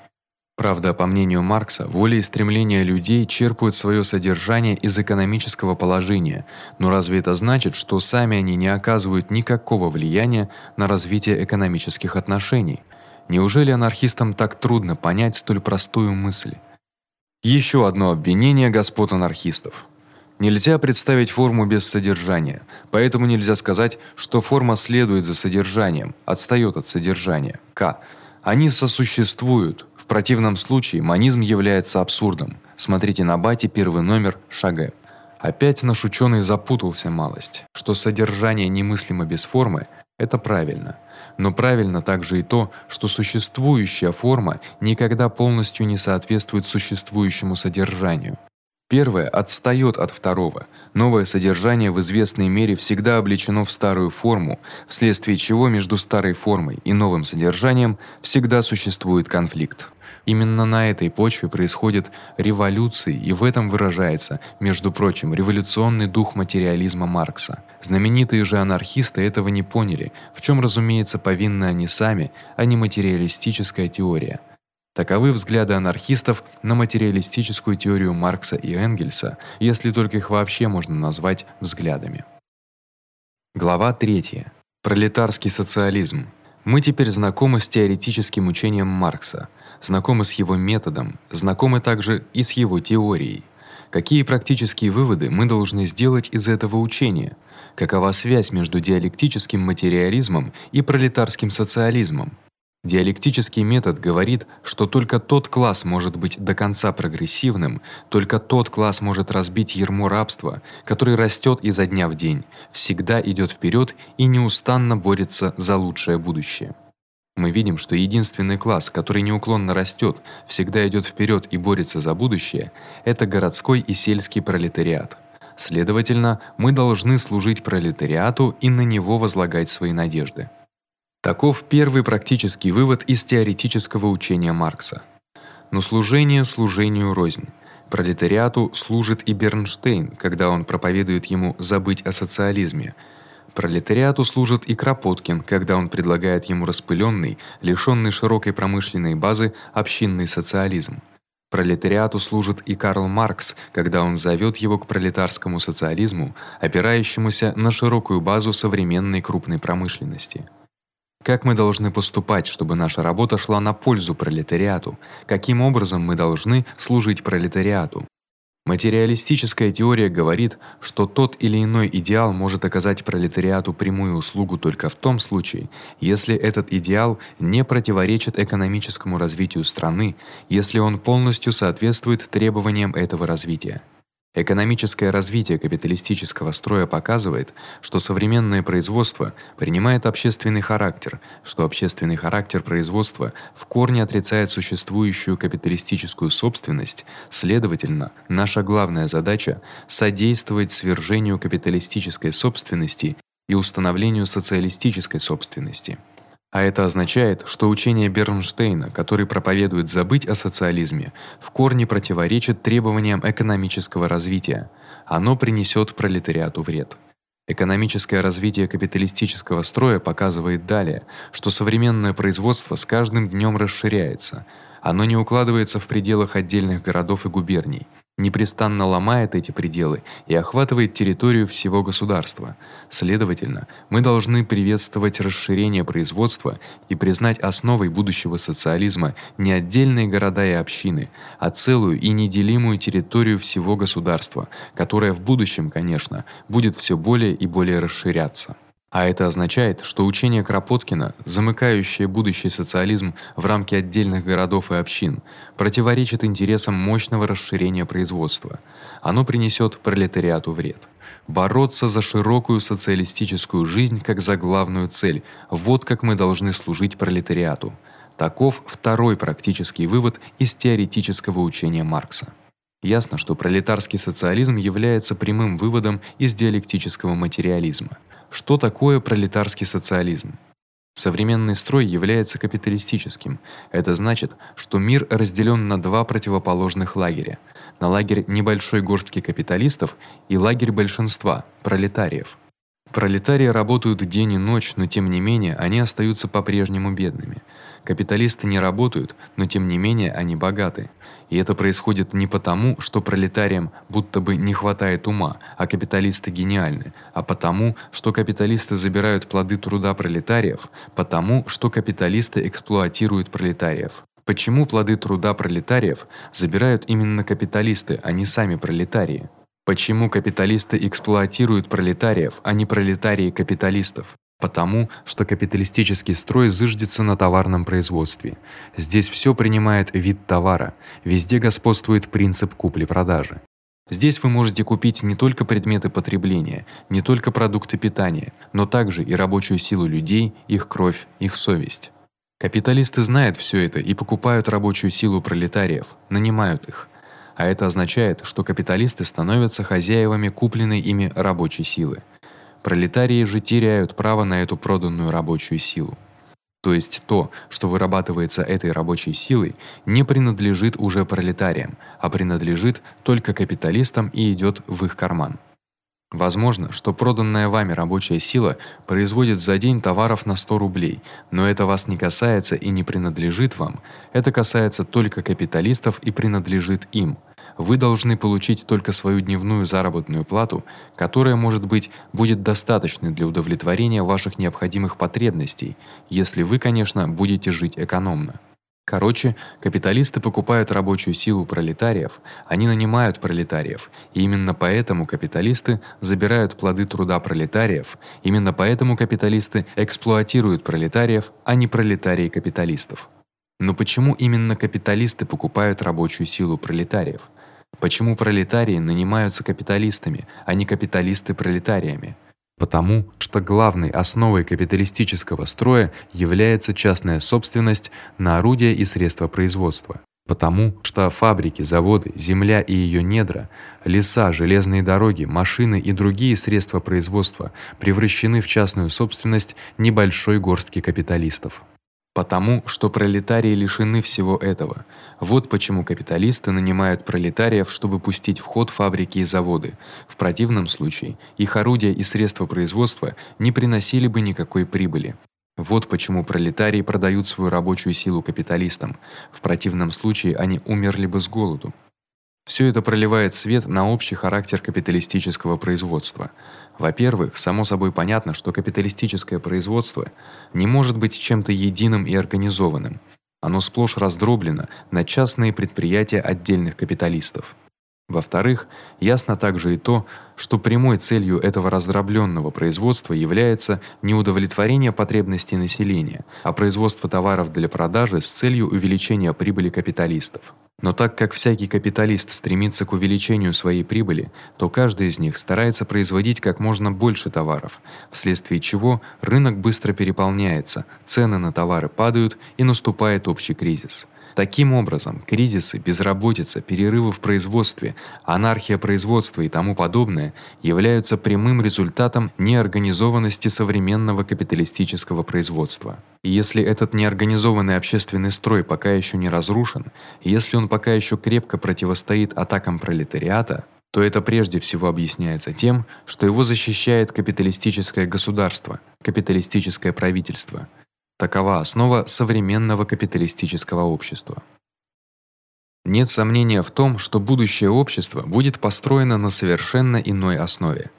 Speaker 1: Правда, по мнению Маркса, воля и стремления людей черпают своё содержание из экономического положения. Но разве это значит, что сами они не оказывают никакого влияния на развитие экономических отношений? Неужели анархистам так трудно понять столь простую мысль? Ещё одно обвинение господ анархистов. Нельзя представить форму без содержания, поэтому нельзя сказать, что форма следует за содержанием, отстаёт от содержания. К. Они сосуществуют, в противном случае монизм является абсурдом. Смотрите на Бате первый номер Шаге. Опять наш учёный запутался малость, что содержание немыслимо без формы это правильно. Но правильно также и то, что существующая форма никогда полностью не соответствует существующему содержанию. Первое отстаёт от второго. Новое содержание в известной мере всегда облечено в старую форму, вследствие чего между старой формой и новым содержанием всегда существует конфликт. Именно на этой почве происходят революции, и в этом выражается, между прочим, революционный дух материализма Маркса. Знаменитые же анархисты этого не поняли, в чём, разумеется, повинны они сами, а не материалистическая теория. Таковы взгляды анархистов на материалистическую теорию Маркса и Энгельса, если только их вообще можно назвать взглядами. Глава 3. Пролетарский социализм. Мы теперь знакомы с теоретическим учением Маркса, знакомы с его методом, знакомы также и с его теорией. Какие практические выводы мы должны сделать из этого учения? Какова связь между диалектическим материализмом и пролетарским социализмом? Диалектический метод говорит, что только тот класс может быть до конца прогрессивным, только тот класс может разбить ярмо рабства, который растёт изо дня в день, всегда идёт вперёд и неустанно борется за лучшее будущее. Мы видим, что единственный класс, который неуклонно растёт, всегда идёт вперёд и борется за будущее это городской и сельский пролетариат. Следовательно, мы должны служить пролетариату и на него возлагать свои надежды. Таков первый практический вывод из теоретического учения Маркса. Но служение служению рознь. Пролетариату служит и Бернштейн, когда он проповедует ему забыть о социализме. Пролетариату служит и Кропоткин, когда он предлагает ему распылённый, лишённый широкой промышленной базы общинный социализм. Пролетариату служит и Карл Маркс, когда он зовёт его к пролетарскому социализму, опирающемуся на широкую базу современной крупной промышленности. Как мы должны поступать, чтобы наша работа шла на пользу пролетариату? Каким образом мы должны служить пролетариату? Материалистическая теория говорит, что тот или иной идеал может оказать пролетариату прямую услугу только в том случае, если этот идеал не противоречит экономическому развитию страны, если он полностью соответствует требованиям этого развития. Экономическое развитие капиталистического строя показывает, что современное производство принимает общественный характер, что общественный характер производства в корне отрицает существующую капиталистическую собственность. Следовательно, наша главная задача содействовать свержению капиталистической собственности и установлению социалистической собственности. А это означает, что учение Бернштейна, который проповедует забыть о социализме, в корне противоречит требованиям экономического развития. Оно принесёт пролетариату вред. Экономическое развитие капиталистического строя показывает далее, что современное производство с каждым днём расширяется. Оно не укладывается в пределах отдельных городов и губерний непрестанно ломает эти пределы и охватывает территорию всего государства. Следовательно, мы должны приветствовать расширение производства и признать основой будущего социализма не отдельные города и общины, а целую и неделимую территорию всего государства, которая в будущем, конечно, будет всё более и более расширяться. А это означает, что учение Кропоткина, замыкающее будущий социализм в рамки отдельных городов и общин, противоречит интересам мощного расширения производства. Оно принесёт пролетариату вред. Бороться за широкую социалистическую жизнь как за главную цель вот как мы должны служить пролетариату. Таков второй практический вывод из теоретического учения Маркса. Ясно, что пролетарский социализм является прямым выводом из диалектического материализма. Что такое пролетарский социализм? Современный строй является капиталистическим. Это значит, что мир разделён на два противоположных лагеря: на лагерь небольшой горстки капиталистов и лагерь большинства пролетариев. Пролетарии работают день и ночь, но тем не менее они остаются по-прежнему бедными. Капиталисты не работают, но тем не менее они богаты. И это происходит не потому, что пролетариям будто бы не хватает ума, а капиталисты гениальны, а потому, что капиталисты забирают плоды труда пролетариев, потому, что капиталисты эксплуатируют пролетариев. Почему плоды труда пролетариев забирают именно капиталисты, а не сами пролетарии? Почему капиталисты эксплуатируют пролетариев, а не пролетарии капиталистов? Потому что капиталистический строй зыждется на товарном производстве. Здесь всё принимает вид товара, везде господствует принцип купли-продажи. Здесь вы можете купить не только предметы потребления, не только продукты питания, но также и рабочую силу людей, их кровь, их совесть. Капиталисты знают всё это и покупают рабочую силу пролетариев, нанимают их а это означает, что капиталисты становятся хозяевами купленной ими рабочей силы. Пролетарии же теряют право на эту проданную рабочую силу. То есть то, что вырабатывается этой рабочей силой, не принадлежит уже пролетариям, а принадлежит только капиталистам и идёт в их карман. Возможно, что проданная вами рабочая сила производит за день товаров на 100 рублей, но это вас не касается и не принадлежит вам. Это касается только капиталистов и принадлежит им. Вы должны получить только свою дневную заработную плату, которая, может быть, будет достаточной для удовлетворения ваших необходимых потребностей, если вы, конечно, будете жить экономно. Короче, капиталисты покупают рабочую силу пролетариев, они нанимают пролетариев. И именно поэтому капиталисты забирают плоды труда пролетариев. Именно поэтому капиталисты эксплуатируют пролетариев, а не пролетарии капиталистов. Но почему именно капиталисты покупают рабочую силу пролетариев? Почему пролетарии нанимаются капиталистами, а не капиталисты пролетариями? Потому что главной основой капиталистического строя является частная собственность на орудия и средства производства. Потому что фабрики, заводы, земля и её недра, леса, железные дороги, машины и другие средства производства превращены в частную собственность небольшой горстки капиталистов. Потому что пролетарии лишены всего этого. Вот почему капиталисты нанимают пролетариев, чтобы пустить в ход фабрики и заводы. В противном случае их орудия и средства производства не приносили бы никакой прибыли. Вот почему пролетарии продают свою рабочую силу капиталистам. В противном случае они умерли бы с голоду. Всё это проливает свет на общий характер капиталистического производства. Во-первых, само собой понятно, что капиталистическое производство не может быть чем-то единым и организованным. Оно сплошь раздроблено на частные предприятия отдельных капиталистов. Во-вторых, ясно также и то, что прямой целью этого раздроблённого производства является не удовлетворение потребностей населения, а производство товаров для продажи с целью увеличения прибыли капиталистов. Но так как всякий капиталист стремится к увеличению своей прибыли, то каждый из них старается производить как можно больше товаров, вследствие чего рынок быстро переполняется, цены на товары падают и наступает общий кризис. Таким образом, кризисы, безработица, перерывы в производстве, анархия производства и тому подобное являются прямым результатом неорганизованности современного капиталистического производства. И если этот неорганизованный общественный строй пока ещё не разрушен, если он пока ещё крепко противостоит атакам пролетариата, то это прежде всего объясняется тем, что его защищает капиталистическое государство, капиталистическое правительство. Такова основа современного капиталистического общества. Нет сомнения в том, что будущее общество будет построено на совершенно иной основе.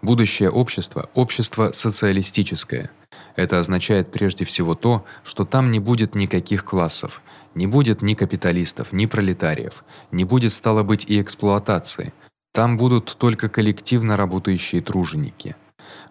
Speaker 1: Будущее общество общество социалистическое. Это означает прежде всего то, что там не будет никаких классов, не будет ни капиталистов, ни пролетариев, не будет стало быть и эксплуатации. Там будут только коллективно работающие труженики.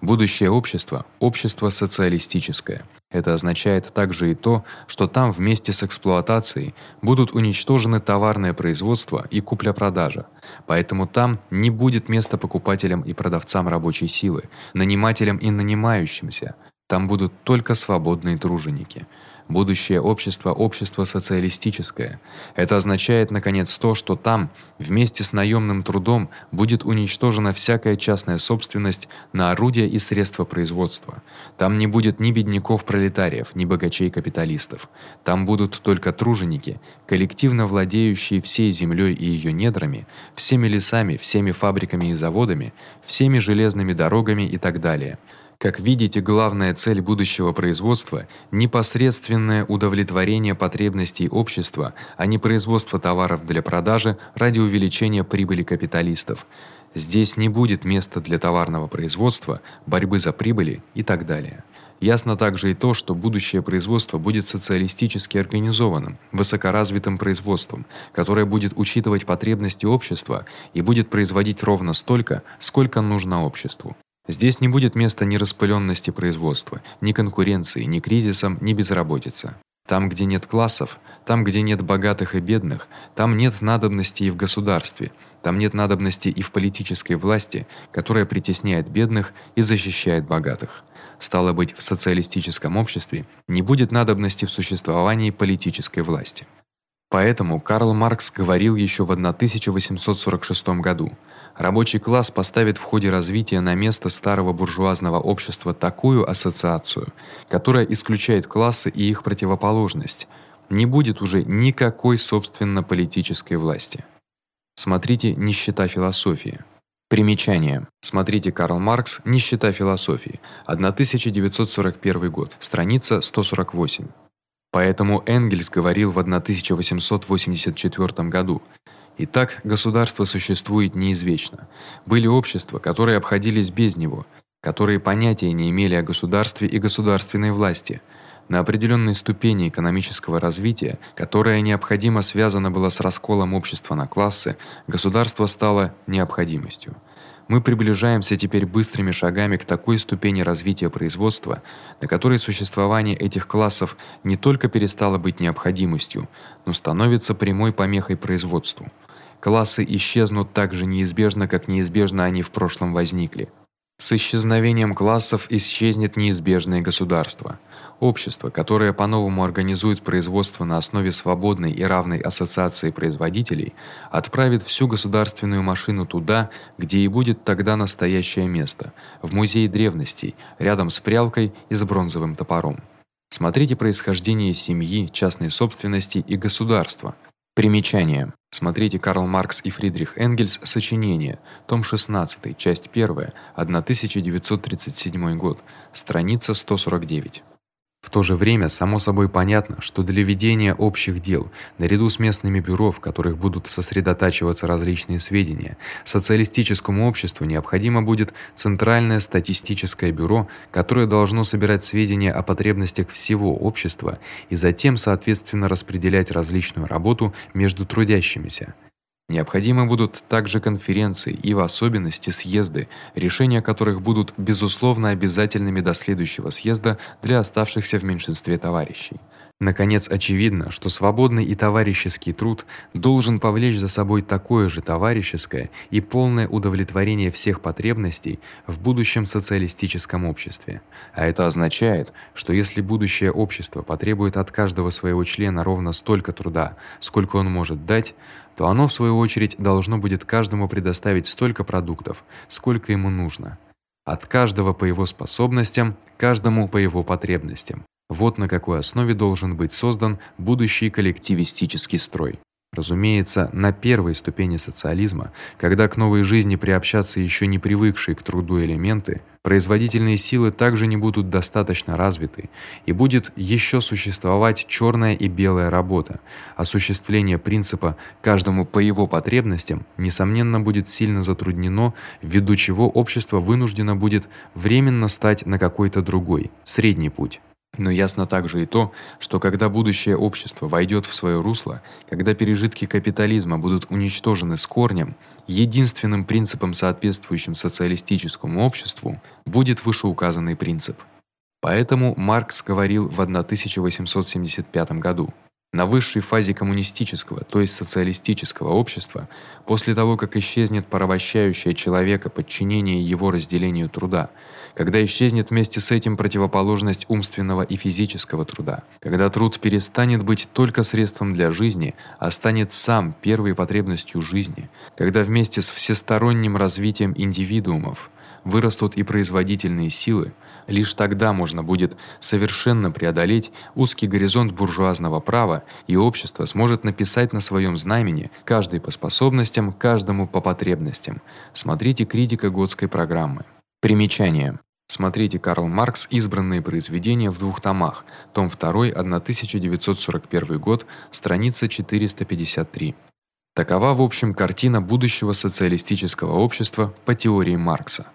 Speaker 1: Будущее общество общество социалистическое. Это означает также и то, что там вместе с эксплуатацией будут уничтожены товарное производство и купля-продажа. Поэтому там не будет места покупателям и продавцам рабочей силы, нанимателям и нанимающимся. Там будут только свободные труженики. Будущее общество общество социалистическое. Это означает наконец то, что там вместе с наёмным трудом будет уничтожена всякая частная собственность на орудия и средства производства. Там не будет ни бедняков-пролетариев, ни богачей-капиталистов. Там будут только труженики, коллективно владеющие всей землёй и её недрами, всеми лесами, всеми фабриками и заводами, всеми железными дорогами и так далее. Как видите, главная цель будущего производства непосредственное удовлетворение потребностей общества, а не производство товаров для продажи ради увеличения прибыли капиталистов. Здесь не будет места для товарного производства, борьбы за прибыли и так далее. Ясно также и то, что будущее производство будет социалистически организованным, высокоразвитым производством, которое будет учитывать потребности общества и будет производить ровно столько, сколько нужно обществу. Здесь не будет места ни распылённости производства, ни конкуренции, ни кризисам, ни безработицы. Там, где нет классов, там, где нет богатых и бедных, там нет надобности и в государстве, там нет надобности и в политической власти, которая притесняет бедных и защищает богатых. Стало быть, в социалистическом обществе не будет надобности в существовании политической власти. Поэтому Карл Маркс говорил ещё в 1846 году: рабочий класс поставит в ходе развития на место старого буржуазного общества такую ассоциацию, которая исключает классы и их противоположность. Не будет уже никакой собственно политической власти. Смотрите Нищета философии. Примечание. Смотрите Карл Маркс Нищета философии. 1941 год. Страница 148. Поэтому Энгельс говорил в 1884 году: Итак, государство существует неизвечно. Были общества, которые обходились без него, которые понятия не имели о государстве и государственной власти. На определённой ступени экономического развития, которая необходимо связана была с расколом общества на классы, государство стало необходимостью. Мы приближаемся теперь быстрыми шагами к такой ступени развития производства, на которой существование этих классов не только перестало быть необходимостью, но становится прямой помехой производству классы исчезнут так же неизбежно, как неизбежно они в прошлом возникли. С исчезновением классов исчезнет неизбежное государство. Общество, которое по-новому организует производство на основе свободной и равной ассоциации производителей, отправит всю государственную машину туда, где и будет тогда настоящее место в музей древностей, рядом с прялкой и с бронзовым топором. Смотрите происхождение семьи, частной собственности и государства. Примечание. Смотрите Карл Маркс и Фридрих Энгельс. Сочинение. Том 16, часть 1, 1937 год. Страница 149. В то же время само собой понятно, что для ведения общих дел, наряду с местными бюро, в которых будут сосредотачиваться различные сведения, социалистическому обществу необходимо будет центральное статистическое бюро, которое должно собирать сведения о потребностях всего общества и затем соответственно распределять различную работу между трудящимися. Необходимы будут также конференции и в особенности съезды, решения которых будут безусловно обязательными до следующего съезда для оставшихся в меньшинстве товарищей. Наконец, очевидно, что свободный и товарищеский труд должен повлечь за собой такое же товарищеское и полное удовлетворение всех потребностей в будущем социалистическом обществе. А это означает, что если будущее общество потребует от каждого своего члена ровно столько труда, сколько он может дать, то оно в свою очередь должно будет каждому предоставить столько продуктов, сколько ему нужно. От каждого по его способностям, каждому по его потребностям. Вот на какой основе должен быть создан будущий коллективистический строй. Разумеется, на первой ступени социализма, когда к новой жизни приобщаться ещё не привыкшие к труду элементы, производительные силы также не будут достаточно развиты, и будет ещё существовать чёрная и белая работа. Осуществление принципа каждому по его потребностям несомненно будет сильно затруднено, ввиду чего общество вынуждено будет временно стать на какой-то другой, средний путь. Но ясно также и то, что когда будущее общество войдёт в своё русло, когда пережитки капитализма будут уничтожены с корнем, единственным принципом, соответствующим социалистическому обществу, будет вышеуказанный принцип. Поэтому Маркс говорил в 1875 году: На высшей фазе коммунистического, то есть социалистического общества, после того, как исчезнет порабощающее человека подчинение его разделению труда, когда исчезнет вместе с этим противоположность умственного и физического труда, когда труд перестанет быть только средством для жизни, а станет сам первой потребностью жизни, когда вместе с всесторонним развитием индивидуумов вырастут и производительные силы, лишь тогда можно будет совершенно преодолеть узкий горизонт буржуазного права, и общество сможет написать на своём знамени каждый по способностям, каждому по потребностям. Смотрите критика Готской программы. Примечание. Смотрите Карл Маркс. Избранные произведения в двух томах. Том 2, 1941 год, страница 453. Такова, в общем, картина будущего социалистического общества по теории Маркса.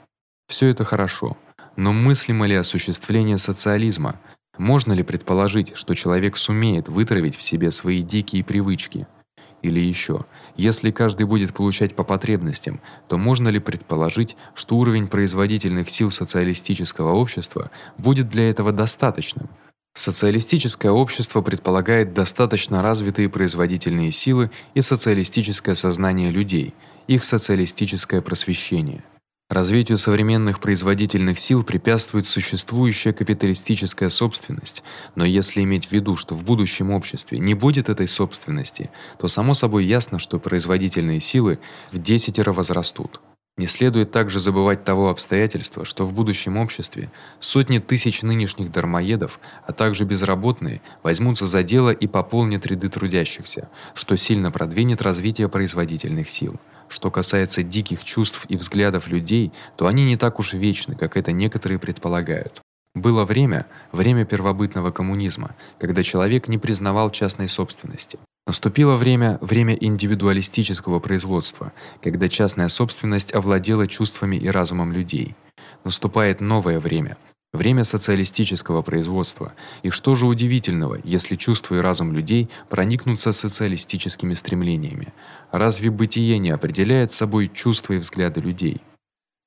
Speaker 1: Всё это хорошо, но мыслимо ли осуществление социализма? Можно ли предположить, что человек сумеет вытравить в себе свои дикие привычки? Или ещё, если каждый будет получать по потребностям, то можно ли предположить, что уровень производительных сил социалистического общества будет для этого достаточным? Социалистическое общество предполагает достаточно развитые производительные силы и социалистическое сознание людей, их социалистическое просвещение. Развитию современных производительных сил препятствует существующая капиталистическая собственность, но если иметь в виду, что в будущем обществе не будет этой собственности, то само собой ясно, что производительные силы в десятеро возрастут. Не следует также забывать того обстоятельства, что в будущем обществе сотни тысяч нынешних дармоедов, а также безработные возьмутся за дело и пополнят ряды трудящихся, что сильно продвинет развитие производительных сил. Что касается диких чувств и взглядов людей, то они не так уж вечны, как это некоторые предполагают. Было время, время первобытного коммунизма, когда человек не признавал частной собственности. Наступило время, время индивидуалистического производства, когда частная собственность овладела чувствами и разумом людей. Наступает новое время, Время социалистического производства. И что же удивительного, если чувства и разум людей проникнутся социалистическими стремлениями? Разве бытие не определяет собой чувства и взгляды людей?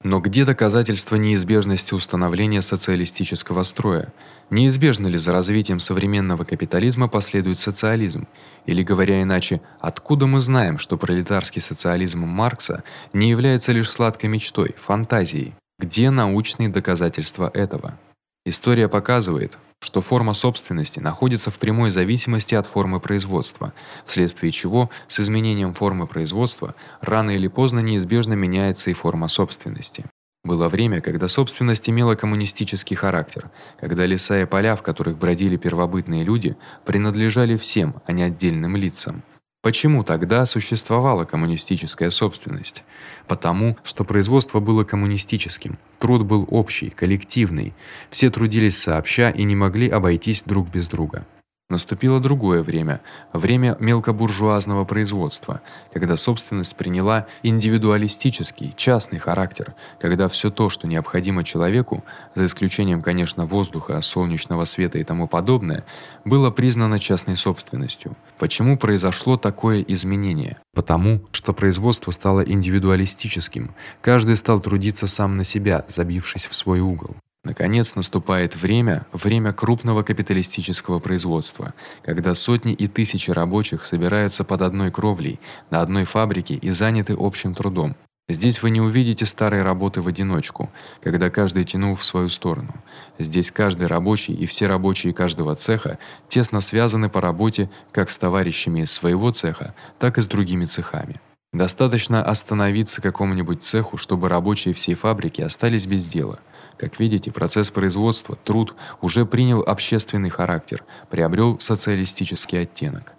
Speaker 1: Но где доказательства неизбежности установления социалистического строя? Неизбежно ли за развитием современного капитализма последует социализм? Или говоря иначе, откуда мы знаем, что пролетарский социализм Маркса не является лишь сладкой мечтой, фантазией? Где научные доказательства этого? История показывает, что форма собственности находится в прямой зависимости от формы производства, вследствие чего с изменением формы производства рано или поздно неизбежно меняется и форма собственности. Было время, когда собственность имела коммунистический характер, когда леса и поля, в которых бродили первобытные люди, принадлежали всем, а не отдельным лицам. Почему тогда существовала коммунистическая собственность? Потому, что производство было коммунистическим, труд был общий, коллективный. Все трудились сообща и не могли обойтись друг без друга. Наступило другое время, время мелкобуржуазного производства, когда собственность приняла индивидуалистический, частный характер, когда всё то, что необходимо человеку, за исключением, конечно, воздуха, солнечного света и тому подобное, было признано частной собственностью. Почему произошло такое изменение? Потому, что производство стало индивидуалистическим. Каждый стал трудиться сам на себя, забившись в свой угол. Наконец наступает время, время крупного капиталистического производства, когда сотни и тысячи рабочих собираются под одной кровлей, на одной фабрике и заняты общим трудом. Здесь вы не увидите старой работы в одиночку, когда каждый тянул в свою сторону. Здесь каждый рабочий и все рабочие каждого цеха тесно связаны по работе как с товарищами из своего цеха, так и с другими цехами. Достаточно остановиться какому-нибудь цеху, чтобы рабочие всей фабрики остались без дела. Как видите, процесс производства, труд уже принял общественный характер, приобрел социалистический оттенок.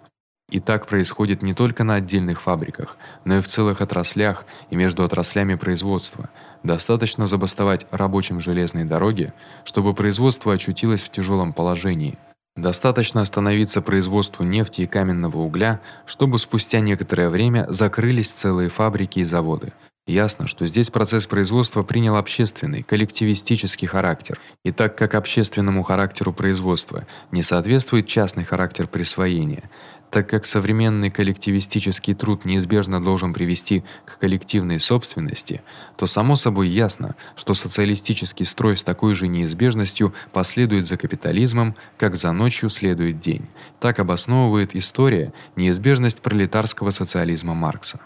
Speaker 1: И так происходит не только на отдельных фабриках, но и в целых отраслях и между отраслями производства. Достаточно забастовать рабочим железной дороги, чтобы производство очутилось в тяжелом положении. Достаточно остановиться производству нефти и каменного угля, чтобы спустя некоторое время закрылись целые фабрики и заводы. Ясно, что здесь процесс производства принял общественный, коллективистический характер. И так как общественному характеру производства не соответствует частный характер присвоения, Так как современный коллективистический труд неизбежно должен привести к коллективной собственности, то само собой ясно, что социалистический строй с такой же неизбежностью последует за капитализмом, как за ночью следует день. Так обосновывает история неизбежность пролетарского социализма Маркса.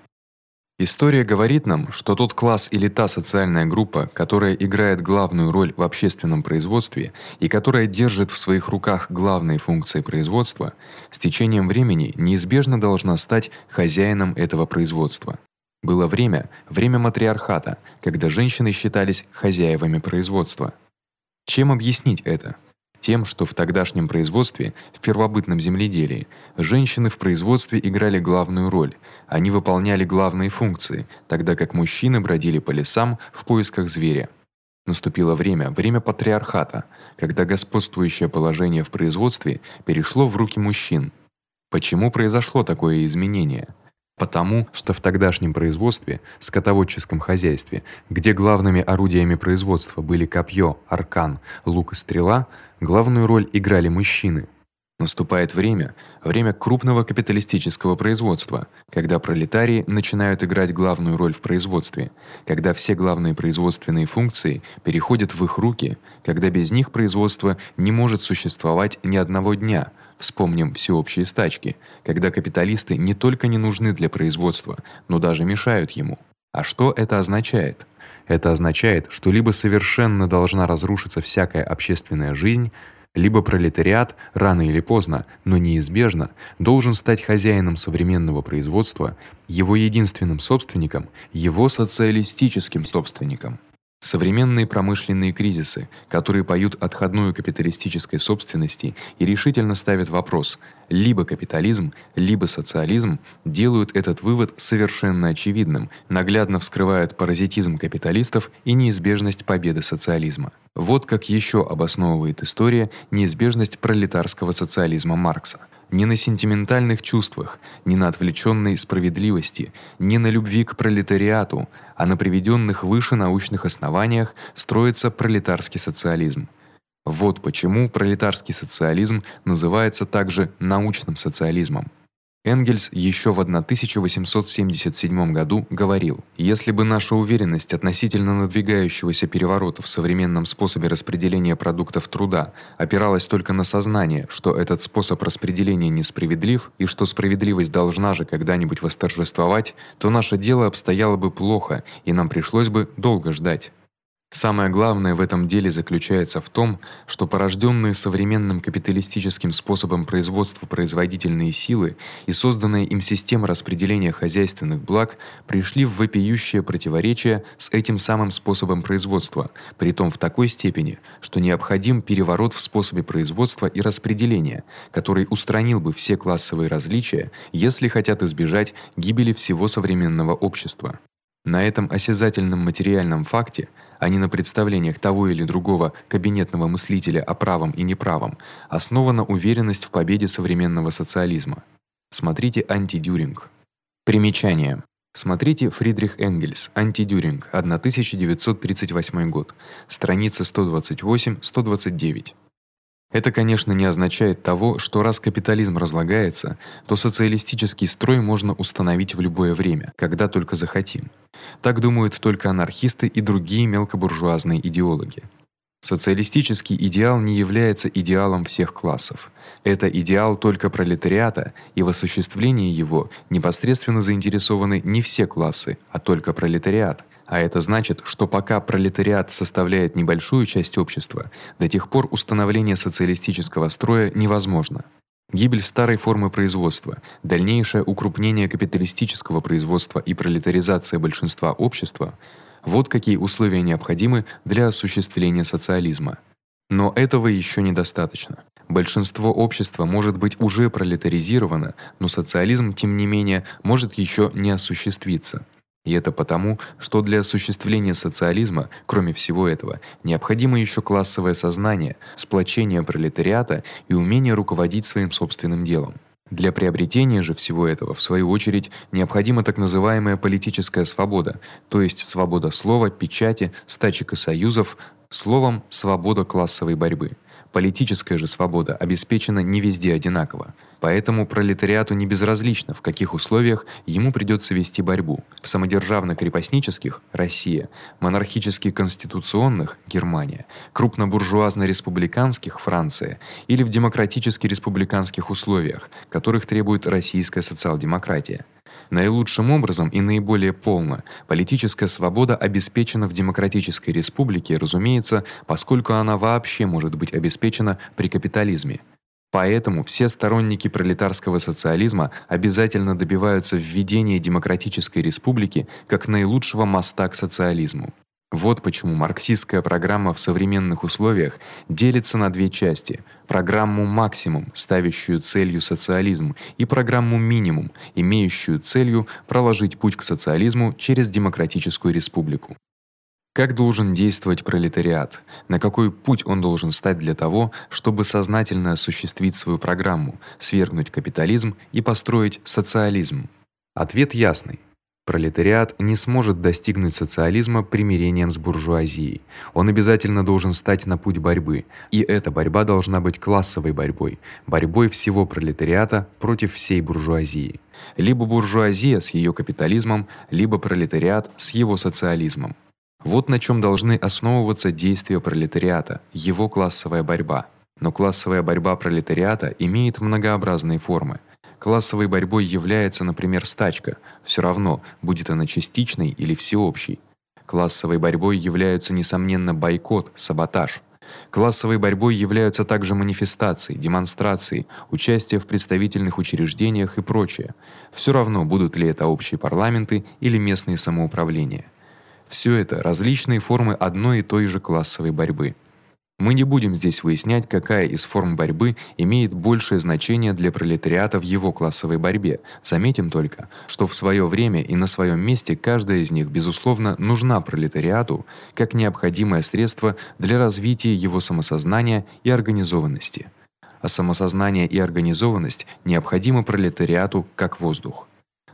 Speaker 1: История говорит нам, что тот класс или та социальная группа, которая играет главную роль в общественном производстве и которая держит в своих руках главные функции производства, с течением времени неизбежно должна стать хозяином этого производства. Было время, время матриархата, когда женщины считались хозяевами производства. Чем объяснить это? Тем, что в тогдашнем производстве, в первобытном земледелии, женщины в производстве играли главную роль. Они выполняли главные функции, тогда как мужчины бродили по лесам в поисках зверя. Наступило время, время патриархата, когда господствующее положение в производстве перешло в руки мужчин. Почему произошло такое изменение? Потому что в тогдашнем производстве, скотоводческом хозяйстве, где главными орудиями производства были копье, аркан, лук и стрела, главную роль играли мужчины. Наступает время, время крупного капиталистического производства, когда пролетарии начинают играть главную роль в производстве, когда все главные производственные функции переходят в их руки, когда без них производство не может существовать ни одного дня – Вспомним всеобщие стачки, когда капиталисты не только не нужны для производства, но даже мешают ему. А что это означает? Это означает, что либо совершенно должна разрушиться всякая общественная жизнь, либо пролетариат рано или поздно, но неизбежно должен стать хозяином современного производства, его единственным собственником, его социалистическим собственником. Современные промышленные кризисы, которые поют отходную капиталистической собственности и решительно ставят вопрос: либо капитализм, либо социализм, делают этот вывод совершенно очевидным, наглядно вскрывают паразитизм капиталистов и неизбежность победы социализма. Вот как ещё обосновывает история неизбежность пролетарского социализма Маркса не на сентиментальных чувствах, не на отвлечённой справедливости, не на любви к пролетариату, а на приведённых выше научных основаниях строится пролетарский социализм. Вот почему пролетарский социализм называется также научным социализмом. Энгельс ещё в 1877 году говорил: "Если бы наша уверенность относительно надвигающегося переворота в современном способе распределения продуктов труда опиралась только на сознание, что этот способ распределения несправедлив и что справедливость должна же когда-нибудь восторжествовать, то наше дело обстояло бы плохо, и нам пришлось бы долго ждать". Самое главное в этом деле заключается в том, что порождённые современным капиталистическим способом производства производительные силы и созданная им система распределения хозяйственных благ пришли в вопиющее противоречие с этим самым способом производства, притом в такой степени, что необходим переворот в способе производства и распределения, который устранил бы все классовые различия, если хотят избежать гибели всего современного общества. На этом осязательном материальном факте а не на представлениях того или другого кабинетного мыслителя о правом и неправом, основана уверенность в победе современного социализма. Смотрите Антидюринг. Примечание. Смотрите Фридрих Энгельс. Антидюринг. 1938 год. Страница 128-129. Это, конечно, не означает того, что раз капитализм разлагается, то социалистический строй можно установить в любое время, когда только захотим. Так думают только анархисты и другие мелкобуржуазные идеологи. Социалистический идеал не является идеалом всех классов. Это идеал только пролетариата, и в осуществлении его непосредственно заинтересованы не все классы, а только пролетариат. А это значит, что пока пролетариат составляет небольшую часть общества, до тех пор установление социалистического строя невозможно. Гибель старой формы производства, дальнейшее укрупнение капиталистического производства и пролетаризация большинства общества вот какие условия необходимы для осуществления социализма. Но этого ещё недостаточно. Большинство общества может быть уже пролетаризировано, но социализм тем не менее может ещё не осуществиться. И это потому, что для осуществления социализма, кроме всего этого, необходимо ещё классовое сознание, сплочение пролетариата и умение руководить своим собственным делом. Для приобретения же всего этого, в свою очередь, необходима так называемая политическая свобода, то есть свобода слова, печати, стачек и союзов, словом, свобода классовой борьбы. Политическая же свобода обеспечена не везде одинаково. Поэтому пролетариату не безразлично, в каких условиях ему придётся вести борьбу. В самодержавно-крепостнических Россия, монархически-конституционных Германия, крупнобуржуазно-республиканских Франция или в демократически-республиканских условиях, которых требует российская социал-демократия. Наилучшим образом и наиболее полно политическая свобода обеспечена в демократической республике, разумеется, поскольку она вообще может быть обеспечена при капитализме. Поэтому все сторонники пролетарского социализма обязательно добиваются введения демократической республики как наилучшего моста к социализму. Вот почему марксистская программа в современных условиях делится на две части: программу максимум, ставящую целью социализм, и программу минимум, имеющую целью проложить путь к социализму через демократическую республику. Как должен действовать пролетариат? На какой путь он должен стать для того, чтобы сознательно осуществить свою программу, свергнуть капитализм и построить социализм? Ответ ясный. Пролетариат не сможет достигнуть социализма примирением с буржуазией. Он обязательно должен стать на путь борьбы, и эта борьба должна быть классовой борьбой, борьбой всего пролетариата против всей буржуазии. Либо буржуазия с её капитализмом, либо пролетариат с его социализмом. Вот на чём должны основываться действия пролетариата, его классовая борьба. Но классовая борьба пролетариата имеет многообразные формы. Классовой борьбой является, например, стачка. Всё равно, будет она частичной или всеобщей. Классовой борьбой являются несомненно бойкот, саботаж. Классовой борьбой являются также манифестации, демонстрации, участие в представительных учреждениях и прочее. Всё равно, будут ли это общие парламенты или местные самоуправления. Всё это различные формы одной и той же классовой борьбы. Мы не будем здесь выяснять, какая из форм борьбы имеет большее значение для пролетариата в его классовой борьбе. Заметим только, что в своё время и на своём месте каждая из них безусловно нужна пролетариату как необходимое средство для развития его самосознания и организованности. А самосознание и организованность необходимы пролетариату как воздух.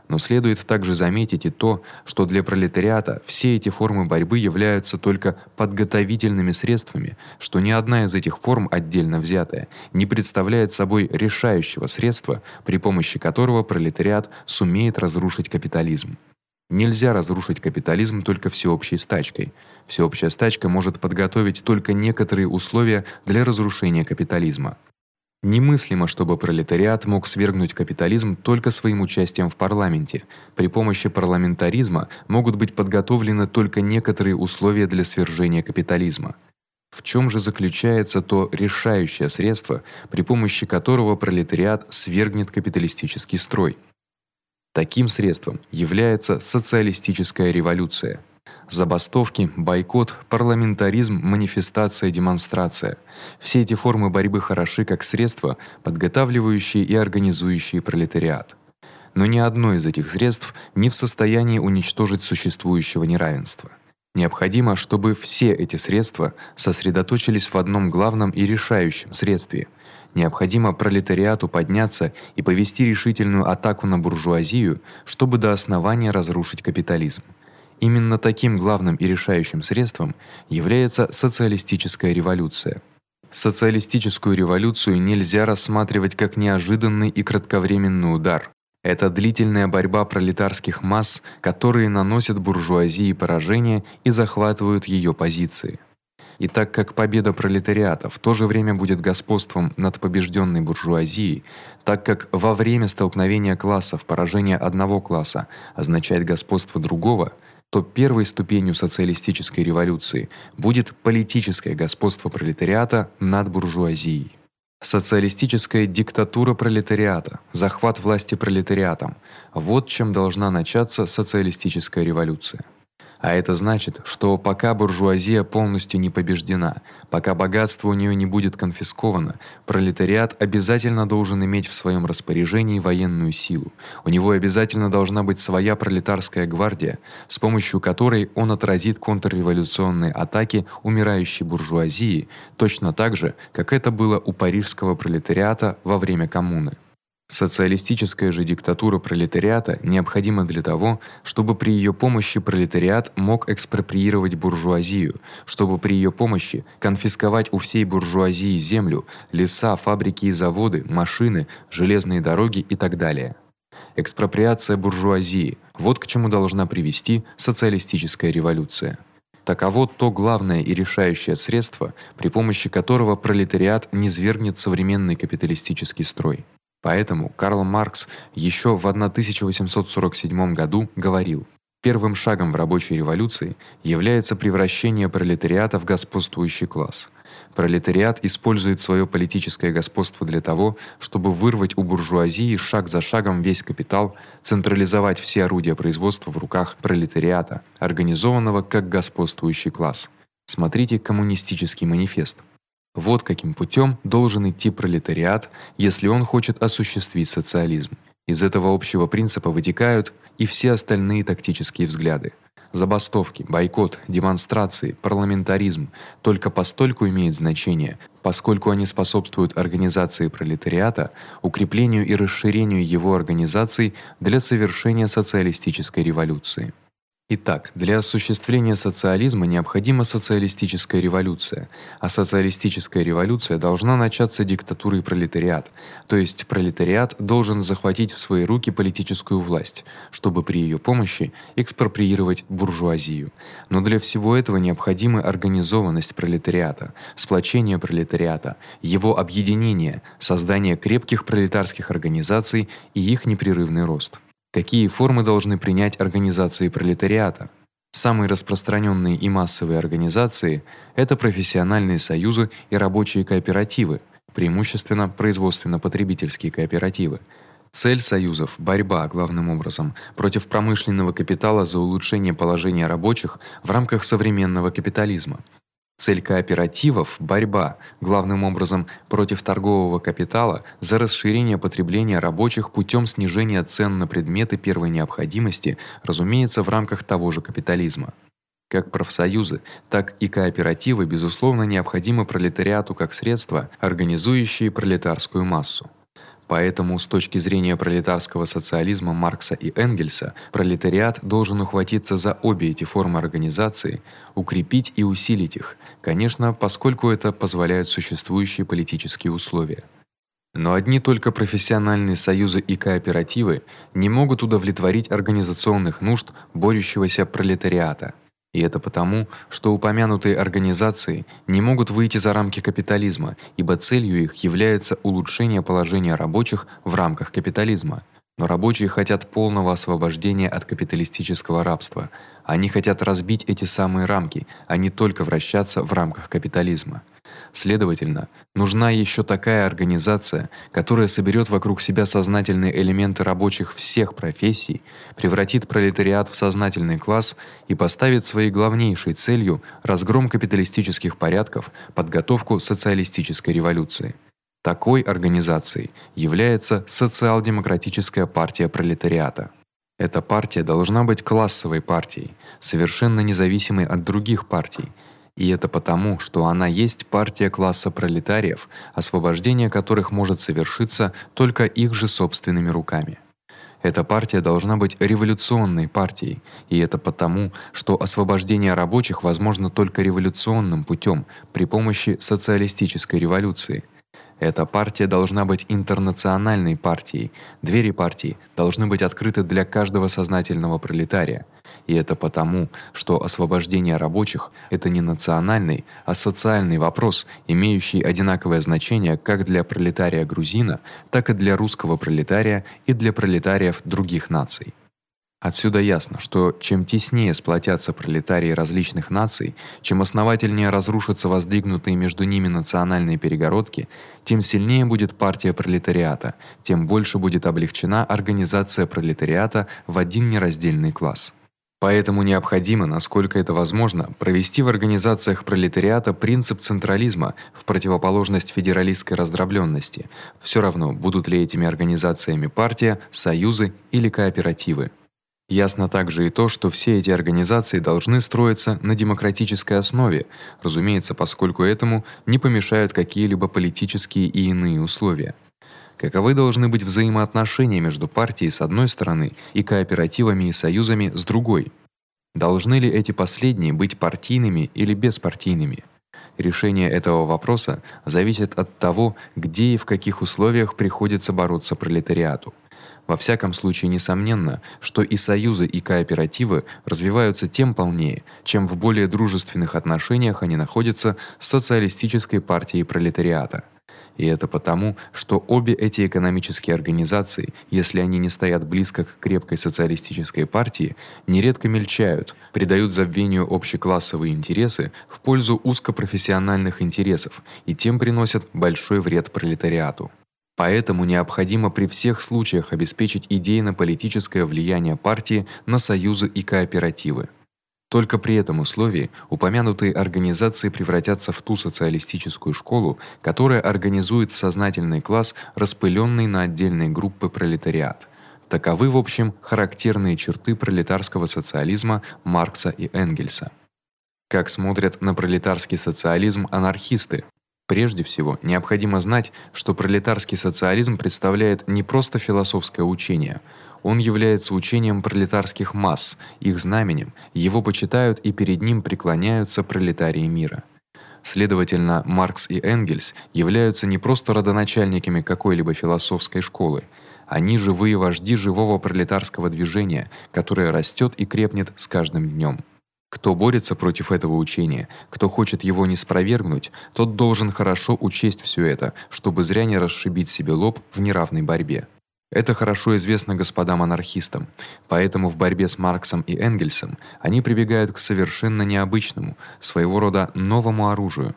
Speaker 1: Но следует также заметить и то, что для пролетариата все эти формы борьбы являются только подготовительными средствами, что ни одна из этих форм отдельно взятая не представляет собой решающего средства, при помощи которого пролетариат сумеет разрушить капитализм. Нельзя разрушить капитализм только всеобщей стачкой. Всеобщая стачка может подготовить только некоторые условия для разрушения капитализма. Немыслимо, чтобы пролетариат мог свергнуть капитализм только своим участием в парламенте. При помощи парламентаризма могут быть подготовлены только некоторые условия для свержения капитализма. В чём же заключается то решающее средство, при помощи которого пролетариат свергнет капиталистический строй? Таким средством является социалистическая революция. Забастовки, бойкот, парламентаризм, манифестация, демонстрация. Все эти формы борьбы хороши как средства, подготавливающие и организующие пролетариат. Но ни одно из этих средств не в состоянии уничтожить существующего неравенства. Необходимо, чтобы все эти средства сосредоточились в одном главном и решающем средстве. Необходимо пролетариату подняться и повести решительную атаку на буржуазию, чтобы до основания разрушить капитализм. Именно таким главным и решающим средством является социалистическая революция. Социалистическую революцию нельзя рассматривать как неожиданный и кратковременный удар. Это длительная борьба пролетарских масс, которые наносят буржуазии поражение и захватывают её позиции. И так как победа пролетариата в то же время будет господством над побеждённой буржуазией, так как во время столкновения классов поражение одного класса означает господство другого, то первой ступенью социалистической революции будет политическое господство пролетариата над буржуазией. Социалистическая диктатура пролетариата, захват власти пролетариатом вот чем должна начаться социалистическая революция. А это значит, что пока буржуазия полностью не побеждена, пока богатство у неё не будет конфисковано, пролетариат обязательно должен иметь в своём распоряжении военную силу. У него обязательно должна быть своя пролетарская гвардия, с помощью которой он отразит контрреволюционные атаки умирающей буржуазии, точно так же, как это было у парижского пролетариата во время коммуны. Социалистическая же диктатура пролетариата необходима для того, чтобы при её помощи пролетариат мог экспроприировать буржуазию, чтобы при её помощи конфисковать у всей буржуазии землю, леса, фабрики и заводы, машины, железные дороги и так далее. Экспроприация буржуазии вот к чему должна привести социалистическая революция. Таково то главное и решающее средство, при помощи которого пролетариат низвергнет современный капиталистический строй. Поэтому Карл Маркс ещё в 1847 году говорил: Первым шагом в рабочей революции является превращение пролетариата в господствующий класс. Пролетариат использует своё политическое господство для того, чтобы вырвать у буржуазии шаг за шагом весь капитал, централизовать все орудия производства в руках пролетариата, организованного как господствующий класс. Смотрите коммунистический манифест. Вот каким путём должен идти пролетариат, если он хочет осуществить социализм. Из этого общего принципа вытекают и все остальные тактические взгляды. Забастовки, бойкот, демонстрации, парламентаризм только постольку имеют значение, поскольку они способствуют организации пролетариата, укреплению и расширению его организаций для совершения социалистической революции. Итак, для осуществления социализма необходима социалистическая революция, а социалистическая революция должна начаться диктатурой пролетариата, то есть пролетариат должен захватить в свои руки политическую власть, чтобы при её помощи экспроприировать буржуазию. Но для всего этого необходима организованность пролетариата, сплочение пролетариата, его объединение, создание крепких пролетарских организаций и их непрерывный рост. Какие формы должны принять организации пролетариата? Самые распространённые и массовые организации это профессиональные союзы и рабочие кооперативы, преимущественно производственно-потребительские кооперативы. Цель союзов борьба главным образом против промышленного капитала за улучшение положения рабочих в рамках современного капитализма. Цель кооперативов борьба, главным образом против торгового капитала за расширение потребления рабочих путём снижения цен на предметы первой необходимости, разумеется, в рамках того же капитализма. Как профсоюзы, так и кооперативы безусловно необходимы пролетариату как средство, организующее пролетарскую массу. Поэтому с точки зрения пролетарского социализма Маркса и Энгельса, пролетариат должен ухватиться за обе эти формы организации, укрепить и усилить их, конечно, поскольку это позволяют существующие политические условия. Но одни только профессиональные союзы и кооперативы не могут удовлетворить организационных нужд борющегося пролетариата. И это потому, что упомянутые организации не могут выйти за рамки капитализма, ибо целью их является улучшение положения рабочих в рамках капитализма. Но рабочие хотят полного освобождения от капиталистического рабства. Они хотят разбить эти самые рамки, а не только вращаться в рамках капитализма. Следовательно, нужна ещё такая организация, которая соберёт вокруг себя сознательные элементы рабочих всех профессий, превратит пролетариат в сознательный класс и поставит своей главнейшей целью разгром капиталистических порядков, подготовку социалистической революции. Такой организацией является социал-демократическая партия пролетариата. Эта партия должна быть классовой партией, совершенно независимой от других партий. И это потому, что она есть партия класса пролетариев, освобождение которых может совершиться только их же собственными руками. Эта партия должна быть революционной партией, и это потому, что освобождение рабочих возможно только революционным путём при помощи социалистической революции – эта партия должна быть интернациональной партией. Двери партии должны быть открыты для каждого сознательного пролетария. И это потому, что освобождение рабочих это не национальный, а социальный вопрос, имеющий одинаковое значение как для пролетария грузина, так и для русского пролетария и для пролетариев других наций. Отсюда ясно, что чем теснее сплотятся пролетарии различных наций, чем основательнее разрушатся воздвигнутые между ними национальные перегородки, тем сильнее будет партия пролетариата, тем больше будет облегчена организация пролетариата в один нераздельный класс. Поэтому необходимо, насколько это возможно, провести в организациях пролетариата принцип централизма в противоположность федералистской раздроблённости. Всё равно, будут ли этими организациями партия, союзы или кооперативы. Ясно также и то, что все эти организации должны строиться на демократической основе, разумеется, поскольку этому не помешают какие-либо политические и иные условия. Каковы должны быть взаимоотношения между партией с одной стороны и кооперативами и союзами с другой? Должны ли эти последние быть партийными или беспартийными? Решение этого вопроса зависит от того, где и в каких условиях приходится бороться пролетариату. Во всяком случае несомненно, что и союзы, и кооперативы развиваются тем полнее, чем в более дружественных отношениях они находятся с социалистической партией пролетариата. И это потому, что обе эти экономические организации, если они не стоят близко к крепкой социалистической партии, нередко мельчают, придают забвению общеклассовые интересы в пользу узкопрофессиональных интересов и тем приносят большой вред пролетариату. Поэтому необходимо при всех случаях обеспечить идейно-политическое влияние партии на союзы и кооперативы. Только при этом условии упомянутые организации превратятся в ту социалистическую школу, которая организует сознательный класс, распылённый на отдельные группы пролетариат. Таковы, в общем, характерные черты пролетарского социализма Маркса и Энгельса. Как смотрят на пролетарский социализм анархисты? Прежде всего, необходимо знать, что пролетарский социализм представляет не просто философское учение, он является учением пролетарских масс, их знаменем, его почитают и перед ним преклоняются пролетарии мира. Следовательно, Маркс и Энгельс являются не просто родоначальниками какой-либо философской школы, они живые вожди живого пролетарского движения, которое растёт и крепнет с каждым днём. Кто борется против этого учения, кто хочет его не спровергнуть, тот должен хорошо учесть всё это, чтобы зря не расшибить себе лоб в неравной борьбе. Это хорошо известно господам анархистам. Поэтому в борьбе с Марксом и Энгельсом они прибегают к совершенно необычному, своего рода новому оружию.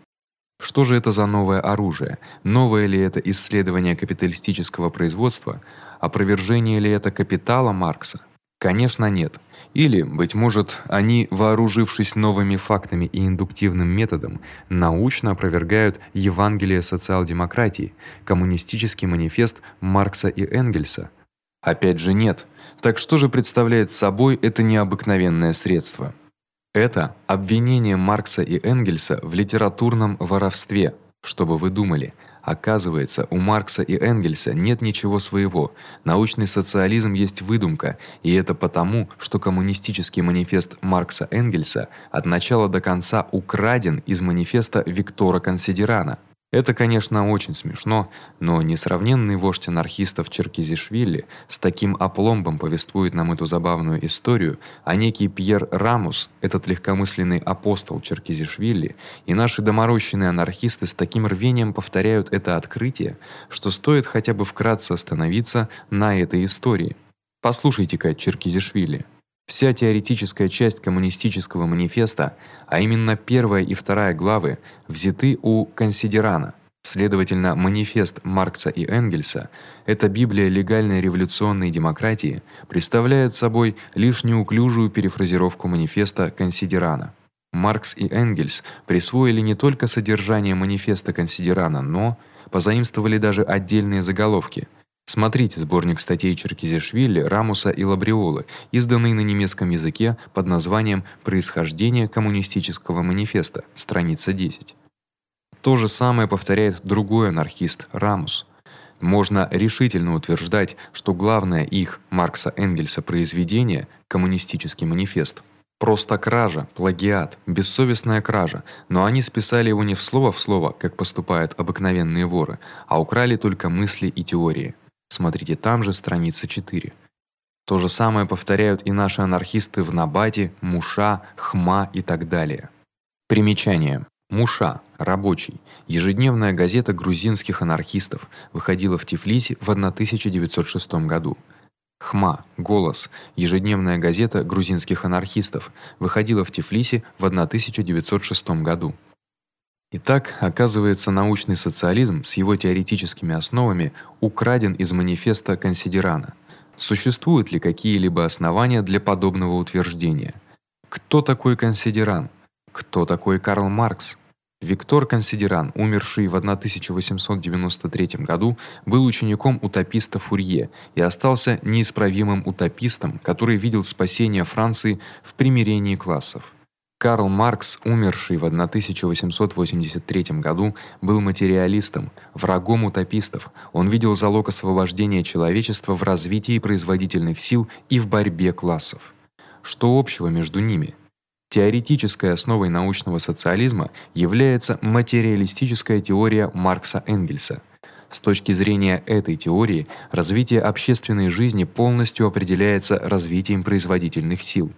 Speaker 1: Что же это за новое оружие? Новое ли это исследование капиталистического производства? Опровержение ли это капитала Маркса? Конечно, нет. Или, быть может, они, вооружившись новыми фактами и индуктивным методом, научно опровергают Евангелие социал-демократии, коммунистический манифест Маркса и Энгельса. Опять же нет. Так что же представляет собой это необыкновенное средство? Это обвинение Маркса и Энгельса в литературном воровстве, чтобы вы думали – Оказывается, у Маркса и Энгельса нет ничего своего. Научный социализм есть выдумка, и это потому, что коммунистический манифест Маркса Энгельса от начала до конца украден из манифеста Виктора Консидерана. Это, конечно, очень смешно, но несравненный вождь анархистов Черкизишвили с таким опломбом повествует нам эту забавную историю, а некий Пьер Рамус, этот легкомысленный апостол Черкизишвили, и наши доморощенные анархисты с таким рвением повторяют это открытие, что стоит хотя бы вкратце остановиться на этой истории. Послушайте-ка Черкизишвили. Вся теоретическая часть коммунистического манифеста, а именно первая и вторая главы, взяты у Консидерана. Следовательно, манифест Маркса и Энгельса, эта Библия легальной революционной демократии, представляет собой лишь неуклюжую перефразировку манифеста Консидерана. Маркс и Энгельс присвоили не только содержание манифеста Консидерана, но позаимствовали даже отдельные заголовки – Смотрите сборник статей Черкизишвили, Рамуса и Лабриолы, изданный на немецком языке под названием Происхождение коммунистического манифеста, страница 10. То же самое повторяет другой анархист Рамус. Можно решительно утверждать, что главное их Маркса Энгельса произведение Коммунистический манифест просто кража, плагиат, бессовестная кража, но они списали его не в слово в слово, как поступают обыкновенные воры, а украли только мысли и теории. Смотрите там же страница 4. То же самое повторяют и наши анархисты в Набате, Муша, Хма и так далее. Примечание: Муша рабочий. Ежедневная газета грузинских анархистов выходила в Тбилиси в 1906 году. Хма Голос. Ежедневная газета грузинских анархистов выходила в Тбилиси в 1906 году. Итак, оказывается, научный социализм с его теоретическими основами украден из манифеста Консидерана. Существуют ли какие-либо основания для подобного утверждения? Кто такой Консидеран? Кто такой Карл Маркс? Виктор Консидеран, умерший в 1893 году, был учеником утописта Фурье и остался неисправимым утопистом, который видел спасение Франции в примирении классов. Карл Маркс, умерший в 1883 году, был материалистом, врагом утопистов. Он видел залог освобождения человечества в развитии производительных сил и в борьбе классов. Что общего между ними? Теоретической основой научного социализма является материалистическая теория Маркса-Энгельса. С точки зрения этой теории, развитие общественной жизни полностью определяется развитием производительных сил.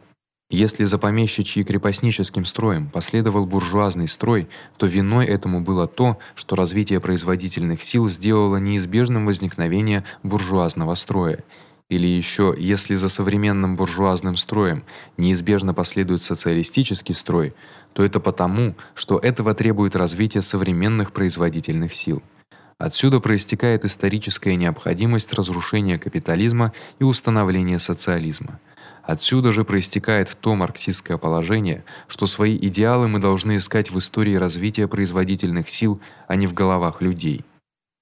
Speaker 1: Если за помещичьим крепостническим строем последовал буржуазный строй, то виной этому было то, что развитие производительных сил сделало неизбежным возникновение буржуазного строя. Или ещё, если за современным буржуазным строем неизбежно последует социалистический строй, то это потому, что этого требует развитие современных производительных сил. Отсюда проистекает историческая необходимость разрушения капитализма и установления социализма. Отсюда же проистекает то марксистское положение, что свои идеалы мы должны искать в истории развития производительных сил, а не в головах людей.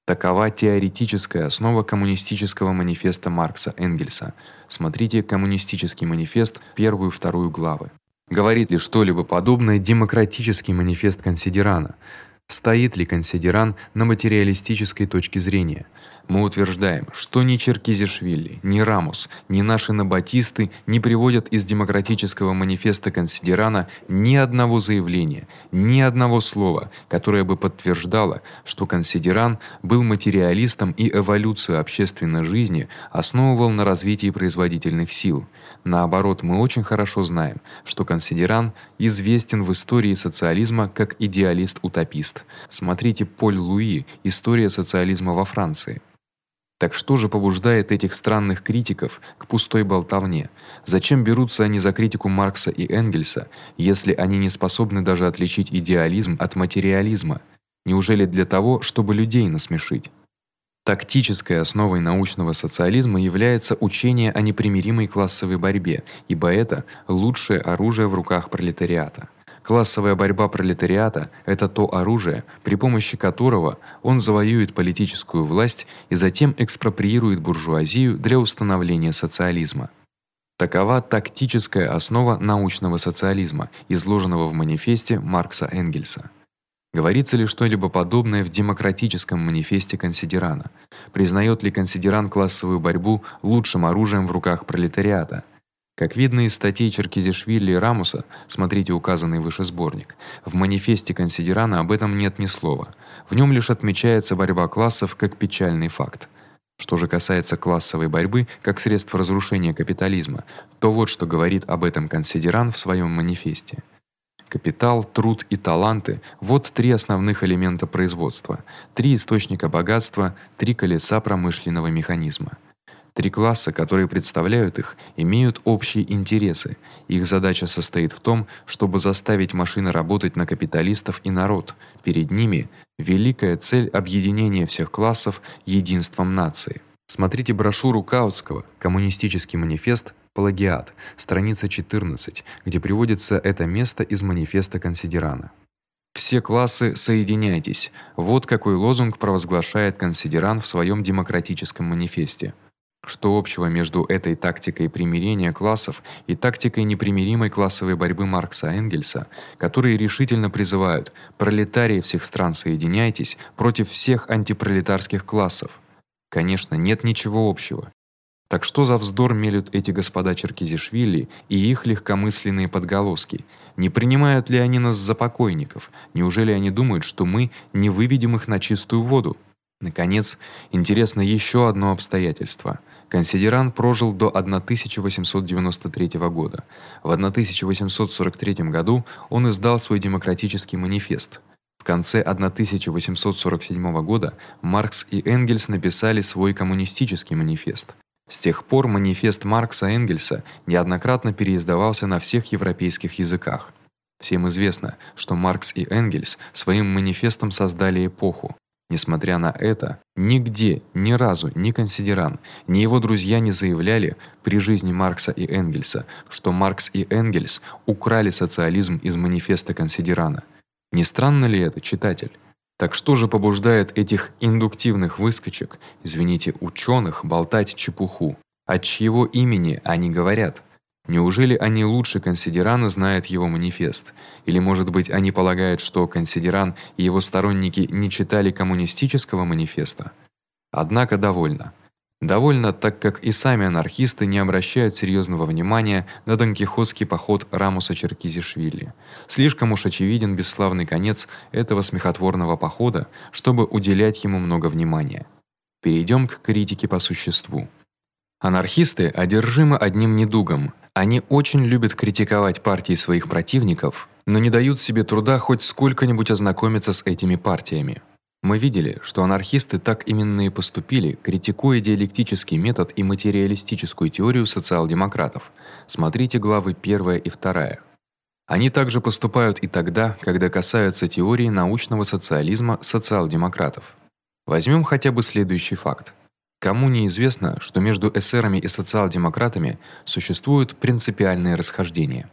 Speaker 1: Такова теоретическая основа коммунистического манифеста Маркса Энгельса. Смотрите Коммунистический манифест, первую вторую главы. Говорит ли что-либо подобное демократический манифест Консидерана? Стоит ли Консидеран на материалистической точке зрения? Мы утверждаем, что ни Черкизишвили, ни Рамус, ни наши набатисты не приводят из демократического манифеста Консидерана ни одного заявления, ни одного слова, которое бы подтверждало, что Консидеран был материалистом и эволюцию общественной жизни основывал на развитии производительных сил. Наоборот, мы очень хорошо знаем, что Консидеран известен в истории социализма как идеалист-утопист. Смотрите Поль Луи История социализма во Франции. Так что же побуждает этих странных критиков к пустой болтовне? Зачем берутся они за критику Маркса и Энгельса, если они не способны даже отличить идеализм от материализма? Неужели для того, чтобы людей насмешить? Тактической основой научного социализма является учение о непримиримой классовой борьбе, ибо это лучшее оружие в руках пролетариата. Классовая борьба пролетариата это то оружие, при помощи которого он завоюет политическую власть и затем экспроприирует буржуазию для установления социализма. Такова тактическая основа научного социализма, изложенного в манифесте Маркса Энгельса. Говорится ли что-либо подобное в демократическом манифесте Консидерана? Признаёт ли Консидеран классовую борьбу лучшим оружием в руках пролетариата? Как видно из статей Черкизишвили и Рамуса, смотрите указанный выше сборник, в манифесте Консидерана об этом нет ни слова. В нём лишь отмечается борьба классов как печальный факт. Что же касается классовой борьбы как средства разрушения капитализма, то вот что говорит об этом Консидеран в своём манифесте. Капитал, труд и таланты вот три основных элемента производства, три источника богатства, три колеса промышленного механизма. Три класса, которые представляют их, имеют общие интересы. Их задача состоит в том, чтобы заставить машины работать на капиталистов и народ. Перед ними великая цель объединения всех классов единством нации. Смотрите брошюру Каутского Коммунистический манифест Плагиат, страница 14, где приводится это место из манифеста Консидерана. Все классы соединяйтесь. Вот какой лозунг провозглашает Консидеран в своём демократическом манифесте. Что общего между этой тактикой примирения классов и тактикой непримиримой классовой борьбы Маркса и Энгельса, которые решительно призывают: пролетарии всех стран соединяйтесь против всех антипролетарских классов? Конечно, нет ничего общего. Так что за вздор мелют эти господа Черкизишвили и их легкомысленные подголоски? Не принимают ли они нас за покойников? Неужели они думают, что мы не выведем их на чистую воду? Наконец, интересно ещё одно обстоятельство. Консидеран прожил до 1893 года. В 1843 году он издал свой демократический манифест. В конце 1847 года Маркс и Энгельс написали свой коммунистический манифест. С тех пор манифест Маркса и Энгельса неоднократно переиздавался на всех европейских языках. Всем известно, что Маркс и Энгельс своим манифестом создали эпоху. Несмотря на это, нигде, ни разу ни Консидеран, ни его друзья не заявляли при жизни Маркса и Энгельса, что Маркс и Энгельс украли социализм из манифеста Консидерана. Не странно ли это, читатель? Так что же побуждает этих индуктивных выскочек, извините, учёных болтать чепуху? От чьего имени они говорят? Неужели они лучше консидерана знают его манифест? Или, может быть, они полагают, что консидеран и его сторонники не читали коммунистического манифеста? Однако довольно. Довольно, так как и сами анархисты не обращают серьезного внимания на донкихотский поход Рамуса Черкизишвили. Слишком уж очевиден бесславный конец этого смехотворного похода, чтобы уделять ему много внимания. Перейдем к критике по существу. Анархисты одержимы одним недугом. Они очень любят критиковать партии своих противников, но не дают себе труда хоть сколько-нибудь ознакомиться с этими партиями. Мы видели, что анархисты так именно и поступили, критикуя диалектический метод и материалистическую теорию социал-демократов. Смотрите главы 1 и 2. Они также поступают и тогда, когда касаются теории научного социализма социал-демократов. Возьмем хотя бы следующий факт. Кому неизвестно, что между эсерами и социал-демократами существуют принципиальные расхождения?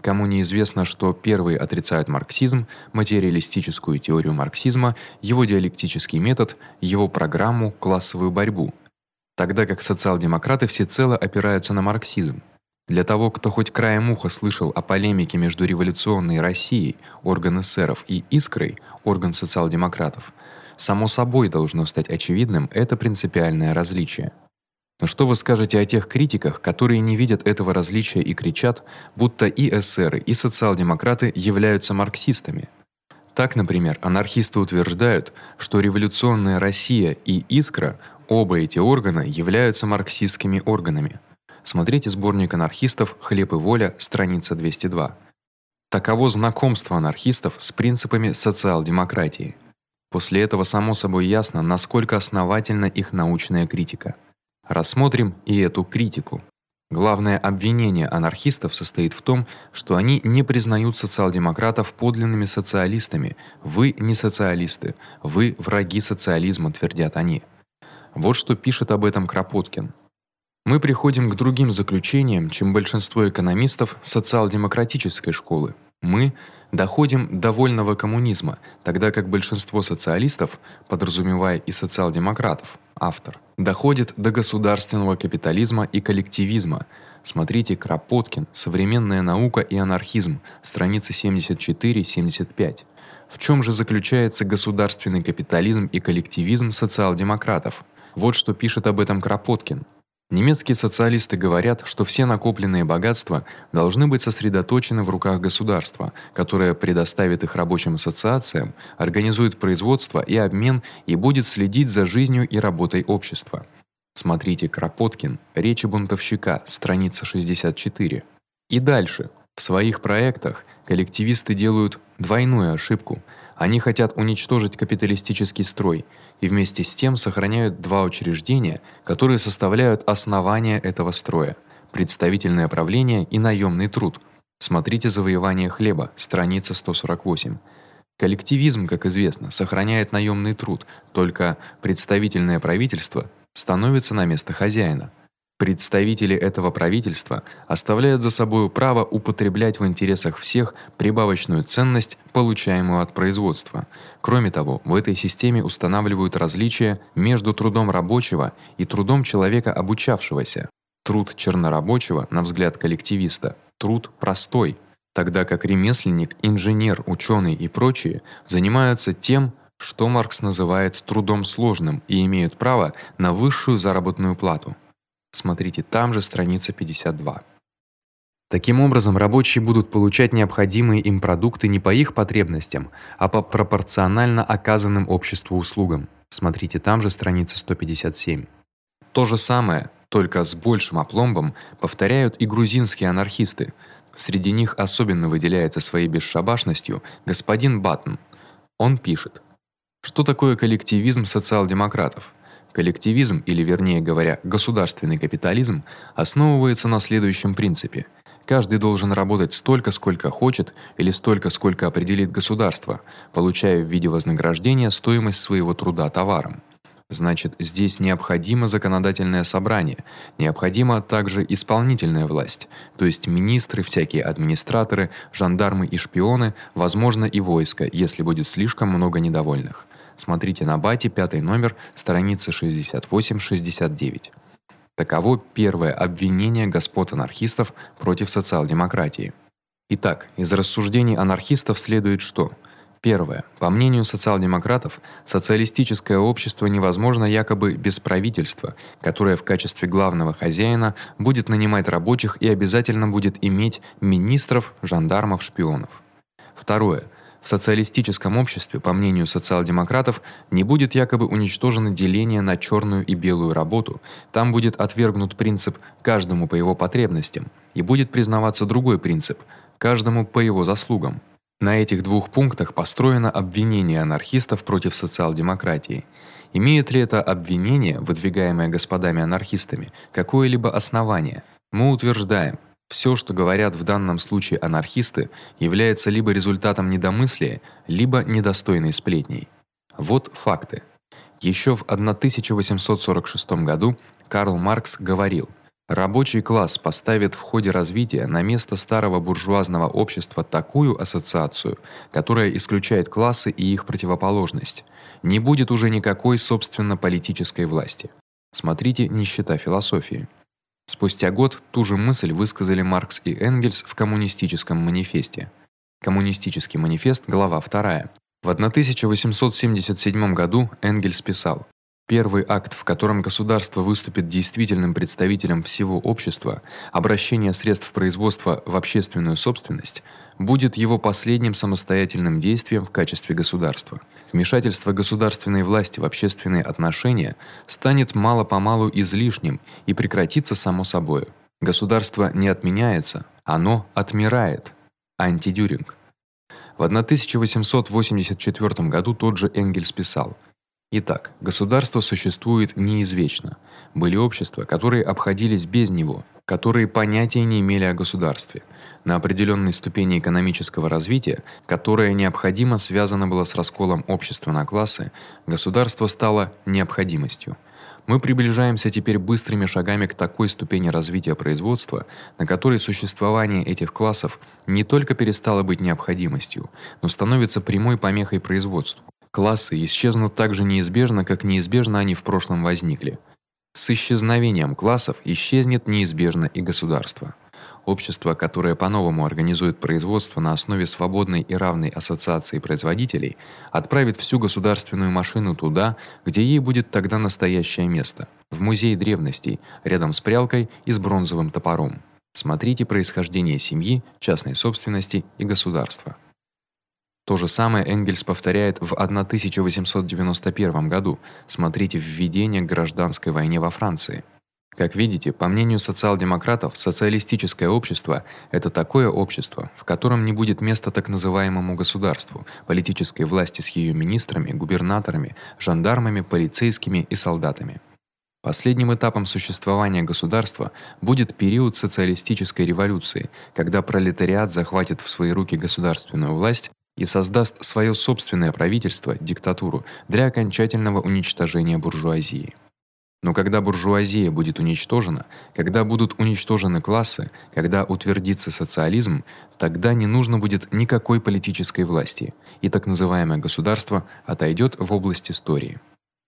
Speaker 1: Кому неизвестно, что первые отрицают марксизм, материалистическую теорию марксизма, его диалектический метод, его программу, классовую борьбу, тогда как социал-демократы всецело опираются на марксизм. Для того, кто хоть краем уха слышал о полемике между революционной Россией, орган эсеров, и Искрой, орган социал-демократов, само собой должно стать очевидным это принципиальное различие. Но что вы скажете о тех критиках, которые не видят этого различия и кричат, будто и эсеры, и социал-демократы являются марксистами? Так, например, анархисты утверждают, что революционная Россия и Искра, оба эти органа являются марксистскими органами. Смотрите сборник анархистов Хлеб и воля, страница 202. Таково знакомство анархистов с принципами социал-демократии. После этого само собой ясно, насколько основательна их научная критика. Рассмотрим и эту критику. Главное обвинение анархистов состоит в том, что они не признают социал-демократов подлинными социалистами. Вы не социалисты, вы враги социализма, твердят они. Вот что пишет об этом Кропоткин. Мы приходим к другим заключениям, чем большинство экономистов социал-демократической школы. Мы доходим до вольного коммунизма, тогда как большинство социалистов, подразумевая и социал-демократов, автор, доходит до государственного капитализма и коллективизма. Смотрите Кропоткин. Современная наука и анархизм. Страница 74-75. В чём же заключается государственный капитализм и коллективизм социал-демократов? Вот что пишет об этом Кропоткин. Немецкие социалисты говорят, что все накопленные богатства должны быть сосредоточены в руках государства, которое предоставит их рабочим ассоциациям, организует производство и обмен и будет следить за жизнью и работой общества. Смотрите Кропоткин. Речи бунтовщика, страница 64. И дальше. В своих проектах коллективисты делают двойную ошибку. Они хотят уничтожить капиталистический строй и вместе с тем сохраняют два учреждения, которые составляют основание этого строя: представительное правление и наёмный труд. Смотрите завоевание хлеба, страница 148. Коллективизм, как известно, сохраняет наёмный труд, только представительное правительство становится на место хозяина. Представители этого правительства оставляют за собой право употреблять в интересах всех прибавочную ценность, получаемую от производства. Кроме того, в этой системе устанавливают различия между трудом рабочего и трудом человека обучавшегося. Труд чернорабочего, на взгляд коллективиста, труд простой, тогда как ремесленник, инженер, учёный и прочие занимаются тем, что Маркс называет трудом сложным и имеют право на высшую заработную плату. Смотрите, там же страница 52. Таким образом, рабочие будут получать необходимые им продукты не по их потребностям, а по пропорционально оказанным обществу услугам. Смотрите, там же страница 157. То же самое, только с большим опломбом, повторяют и грузинские анархисты. Среди них особенно выделяется своей бесшабашностью господин Баттон. Он пишет: Что такое коллективизм социал-демократов? Коллективизм, или вернее говоря, государственный капитализм, основывается на следующем принципе: каждый должен работать столько, сколько хочет, или столько, сколько определит государство, получая в виде вознаграждения стоимость своего труда товаром. Значит, здесь необходимо законодательное собрание, необходима также исполнительная власть, то есть министры, всякие администраторы, жандармы и шпионы, возможно, и войско, если будет слишком много недовольных. Смотрите на Бате, пятый номер, страница 68-69. Таково первое обвинение господ анархистов против социал-демократии. Итак, из рассуждений анархистов следует что Первое. По мнению социал-демократов, социалистическое общество невозможно якобы без правительства, которое в качестве главного хозяина будет нанимать рабочих и обязательно будет иметь министров, жандармов, шпионов. Второе. В социалистическом обществе, по мнению социал-демократов, не будет якобы уничтожено деление на чёрную и белую работу. Там будет отвергнут принцип каждому по его потребностям и будет признаваться другой принцип каждому по его заслугам. На этих двух пунктах построено обвинение анархистов против социал-демократии. Имеет ли это обвинение, выдвигаемое господами анархистами, какое-либо основание? Мы утверждаем, всё, что говорят в данном случае анархисты, является либо результатом недомыслия, либо недостойной сплетней. Вот факты. Ещё в 1846 году Карл Маркс говорил: Рабочий класс поставит в ходе развития на место старого буржуазного общества такую ассоциацию, которая исключает классы и их противоположность. Не будет уже никакой собственно политической власти. Смотрите Нищета философии. Спустя год ту же мысль высказали Маркс и Энгельс в коммунистическом манифесте. Коммунистический манифест, глава 2. В 1877 году Энгельс писал: Первый акт, в котором государство выступит действительным представителем всего общества, обращение средств производства в общественную собственность, будет его последним самостоятельным действием в качестве государства. Вмешательство государственной власти в общественные отношения станет мало-помалу излишним и прекратится само собой. Государство не отменяется, оно отмирает. Антидюринг. В 1884 году тот же Энгельс писал: Итак, государство существует неизвечно. Были общества, которые обходились без него, которые понятия не имели о государстве. На определённой ступени экономического развития, которая необходимо связана была с расколом общества на классы, государство стало необходимостью. Мы приближаемся теперь быстрыми шагами к такой ступени развития производства, на которой существование этих классов не только перестало быть необходимостью, но становится прямой помехой производству. Классы исчезнут так же неизбежно, как неизбежно они в прошлом возникли. С исчезновением классов исчезнет неизбежно и государство. Общество, которое по-новому организует производство на основе свободной и равной ассоциации производителей, отправит всю государственную машину туда, где ей будет тогда настоящее место в музей древностей, рядом с прялкой и с бронзовым топором. Смотрите происхождение семьи, частной собственности и государства. То же самое Энгельс повторяет в 1891 году. Смотрите введение к гражданской войне во Франции. Как видите, по мнению социал-демократов, социалистическое общество это такое общество, в котором не будет места так называемому государству, политической власти с её министрами, губернаторами, жандармами, полицейскими и солдатами. Последним этапом существования государства будет период социалистической революции, когда пролетариат захватит в свои руки государственную власть и создаст своё собственное правительство, диктатуру для окончательного уничтожения буржуазии. Но когда буржуазия будет уничтожена, когда будут уничтожены классы, когда утвердится социализм, тогда не нужно будет никакой политической власти, и так называемое государство отойдёт в область истории.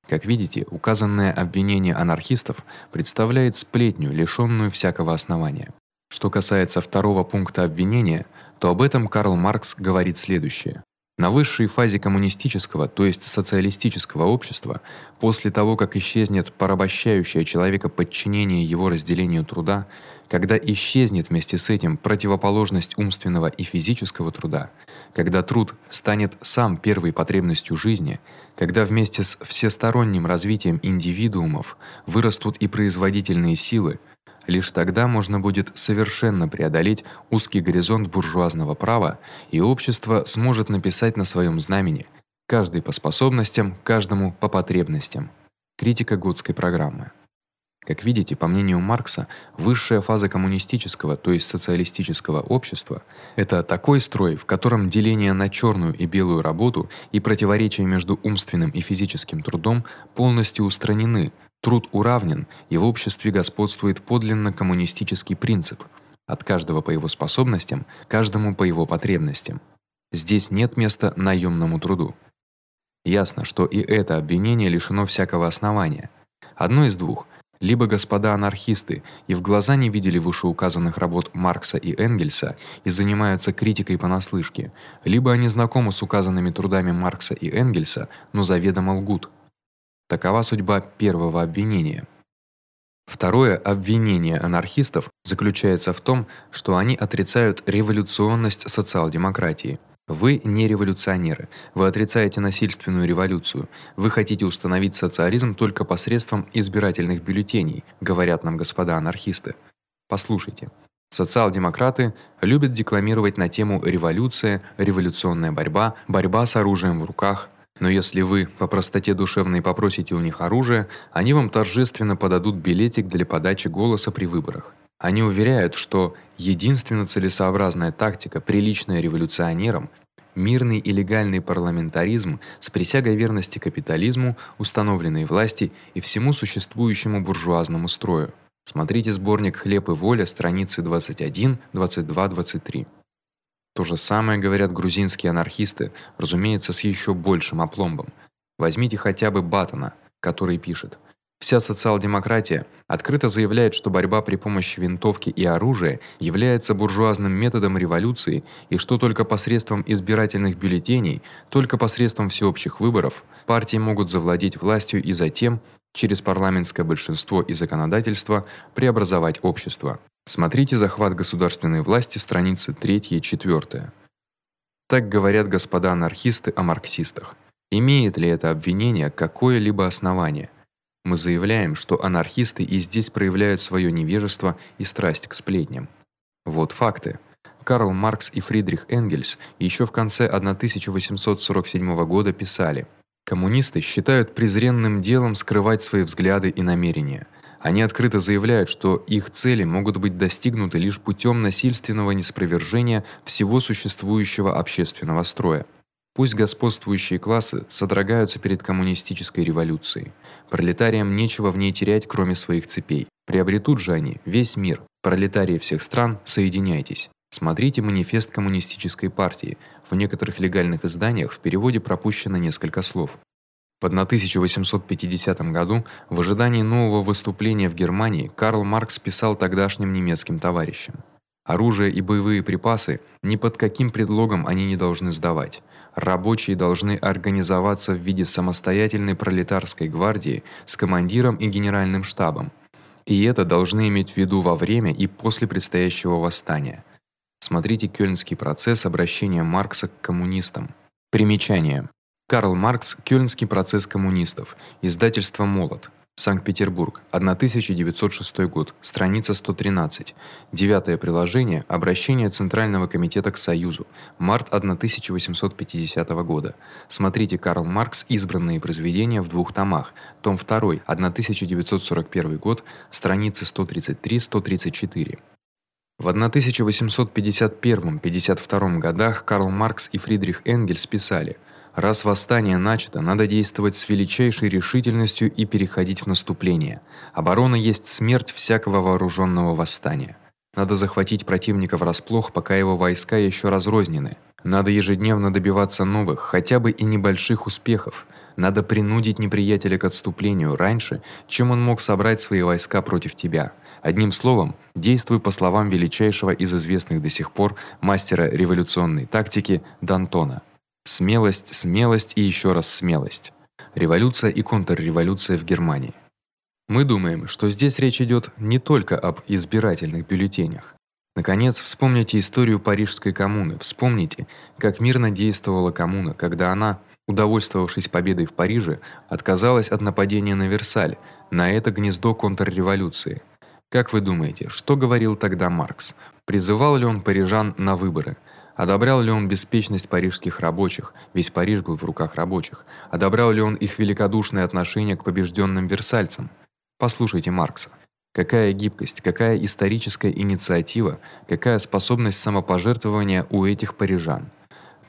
Speaker 1: Как видите, указанное обвинение анархистов представляет сплетню, лишённую всякого основания. Что касается второго пункта обвинения, то об этом Карл Маркс говорит следующее: на высшей фазе коммунистического, то есть социалистического общества, после того, как исчезнет порабощающее человека подчинение его разделению труда, когда исчезнет вместе с этим противоположность умственного и физического труда, когда труд станет сам первой потребностью жизни, когда вместе с всесторонним развитием индивидуумов вырастут и производительные силы, Лишь тогда можно будет совершенно преодолеть узкий горизонт буржуазного права, и общество сможет написать на своём знамени: каждый по способностям, каждому по потребностям. Критика Готской программы. Как видите, по мнению Маркса, высшая фаза коммунистического, то есть социалистического общества это такой строй, в котором деление на чёрную и белую работу и противоречия между умственным и физическим трудом полностью устранены, Труд уравнен, и в обществе господствует подлинно коммунистический принцип: от каждого по его способностям, каждому по его потребностям. Здесь нет места наёмному труду. Ясно, что и это обвинение лишено всякого основания. Одно из двух: либо господа анархисты и в глаза не видели вышеуказанных работ Маркса и Энгельса и занимаются критикой понаслышке, либо они знакомы с указанными трудами Маркса и Энгельса, но заведомо лгут. Такова судьба первого обвинения. Второе обвинение анархистов заключается в том, что они отрицают революционность социал-демократии. Вы не революционеры. Вы отрицаете насильственную революцию. Вы хотите установить социализм только посредством избирательных бюллетеней, говорят нам господа анархисты. Послушайте. Социал-демократы любят декламировать на тему революция, революционная борьба, борьба с оружием в руках. Но если вы по простоте душевной попросите у них оружие, они вам торжественно подадут билетик для подачи голоса при выборах. Они уверяют, что единственно целесообразная тактика, приличная революционерам, мирный и легальный парламентаризм с присягой верности капитализму, установленной власти и всему существующему буржуазному строю. Смотрите сборник Хлеб и воля, страницы 21, 22, 23. То же самое говорят грузинские анархисты, разумеется, с ещё большим опломбом. Возьмите хотя бы Баттона, который пишет: Вся социал-демократия открыто заявляет, что борьба при помощи винтовки и оружия является буржуазным методом революции и что только посредством избирательных бюллетеней, только посредством всеобщих выборов партии могут завладеть властью и затем через парламентское большинство и законодательство преобразовать общество. Смотрите захват государственной власти, страницы 3 и 4. Так говорят господа анархисты о марксистах. Имеет ли это обвинение какое-либо основание? Мы заявляем, что анархисты и здесь проявляют своё невежество и страсть к сплетням. Вот факты. Карл Маркс и Фридрих Энгельс ещё в конце 1847 года писали: Коммунисты считают презренным делом скрывать свои взгляды и намерения. Они открыто заявляют, что их цели могут быть достигнуты лишь путём насильственного неспровержения всего существующего общественного строя. Пусть господствующие классы содрогаются перед коммунистической революцией. Пролетариям нечего в ней терять, кроме своих цепей. Приобретут же они весь мир. Пролетарии всех стран, соединяйтесь. Смотрите манифест коммунистической партии. В некоторых легальных изданиях в переводе пропущено несколько слов. В 1850 году, в ожидании нового выступления в Германии, Карл Маркс писал тогдашним немецким товарищам: Оружие и боевые припасы ни под каким предлогом они не должны сдавать. Рабочие должны организоваться в виде самостоятельной пролетарской гвардии с командиром и генеральным штабом. И это должны иметь в виду во время и после предстоящего восстания. Смотрите Кёльнский процесс обращения Маркса к коммунистам. Примечание. Карл Маркс. Кёльнский процесс коммунистов. Издательство Молот. Санкт-Петербург, 1906 год, страница 113. Девятое приложение. Обращение Центрального комитета к Союзу. Март 1850 года. Смотрите Карл Маркс. Избранные произведения в двух томах. Том 2, 1941 год, страницы 133-134. В 1851-52 годах Карл Маркс и Фридрих Энгельс писали: Раз восстание начато, надо действовать с величайшей решительностью и переходить в наступление. Оборона есть смерть всякого вооружённого восстания. Надо захватить противника врасплох, пока его войска ещё разрознены. Надо ежедневно добиваться новых, хотя бы и небольших успехов. Надо принудить неприятеля к отступлению раньше, чем он мог собрать свои войска против тебя. Одним словом, действуй по словам величайшего из известных до сих пор мастера революционной тактики Д'Антона. Смелость, смелость и ещё раз смелость. Революция и контрреволюция в Германии. Мы думаем, что здесь речь идёт не только об избирательных бюллетенях. Наконец, вспомните историю парижской коммуны. Вспомните, как мирно действовала коммуна, когда она, удовольствовавшись победой в Париже, отказалась от нападения на Версаль, на это гнездо контрреволюции. Как вы думаете, что говорил тогда Маркс? Призывал ли он парижан на выборы? Одобрял ли он беспечность парижских рабочих? Весь Париж был в руках рабочих. Одобрял ли он их великодушное отношение к побеждённым версальцам? Послушайте Маркса. Какая гибкость, какая историческая инициатива, какая способность самопожертвования у этих парижан.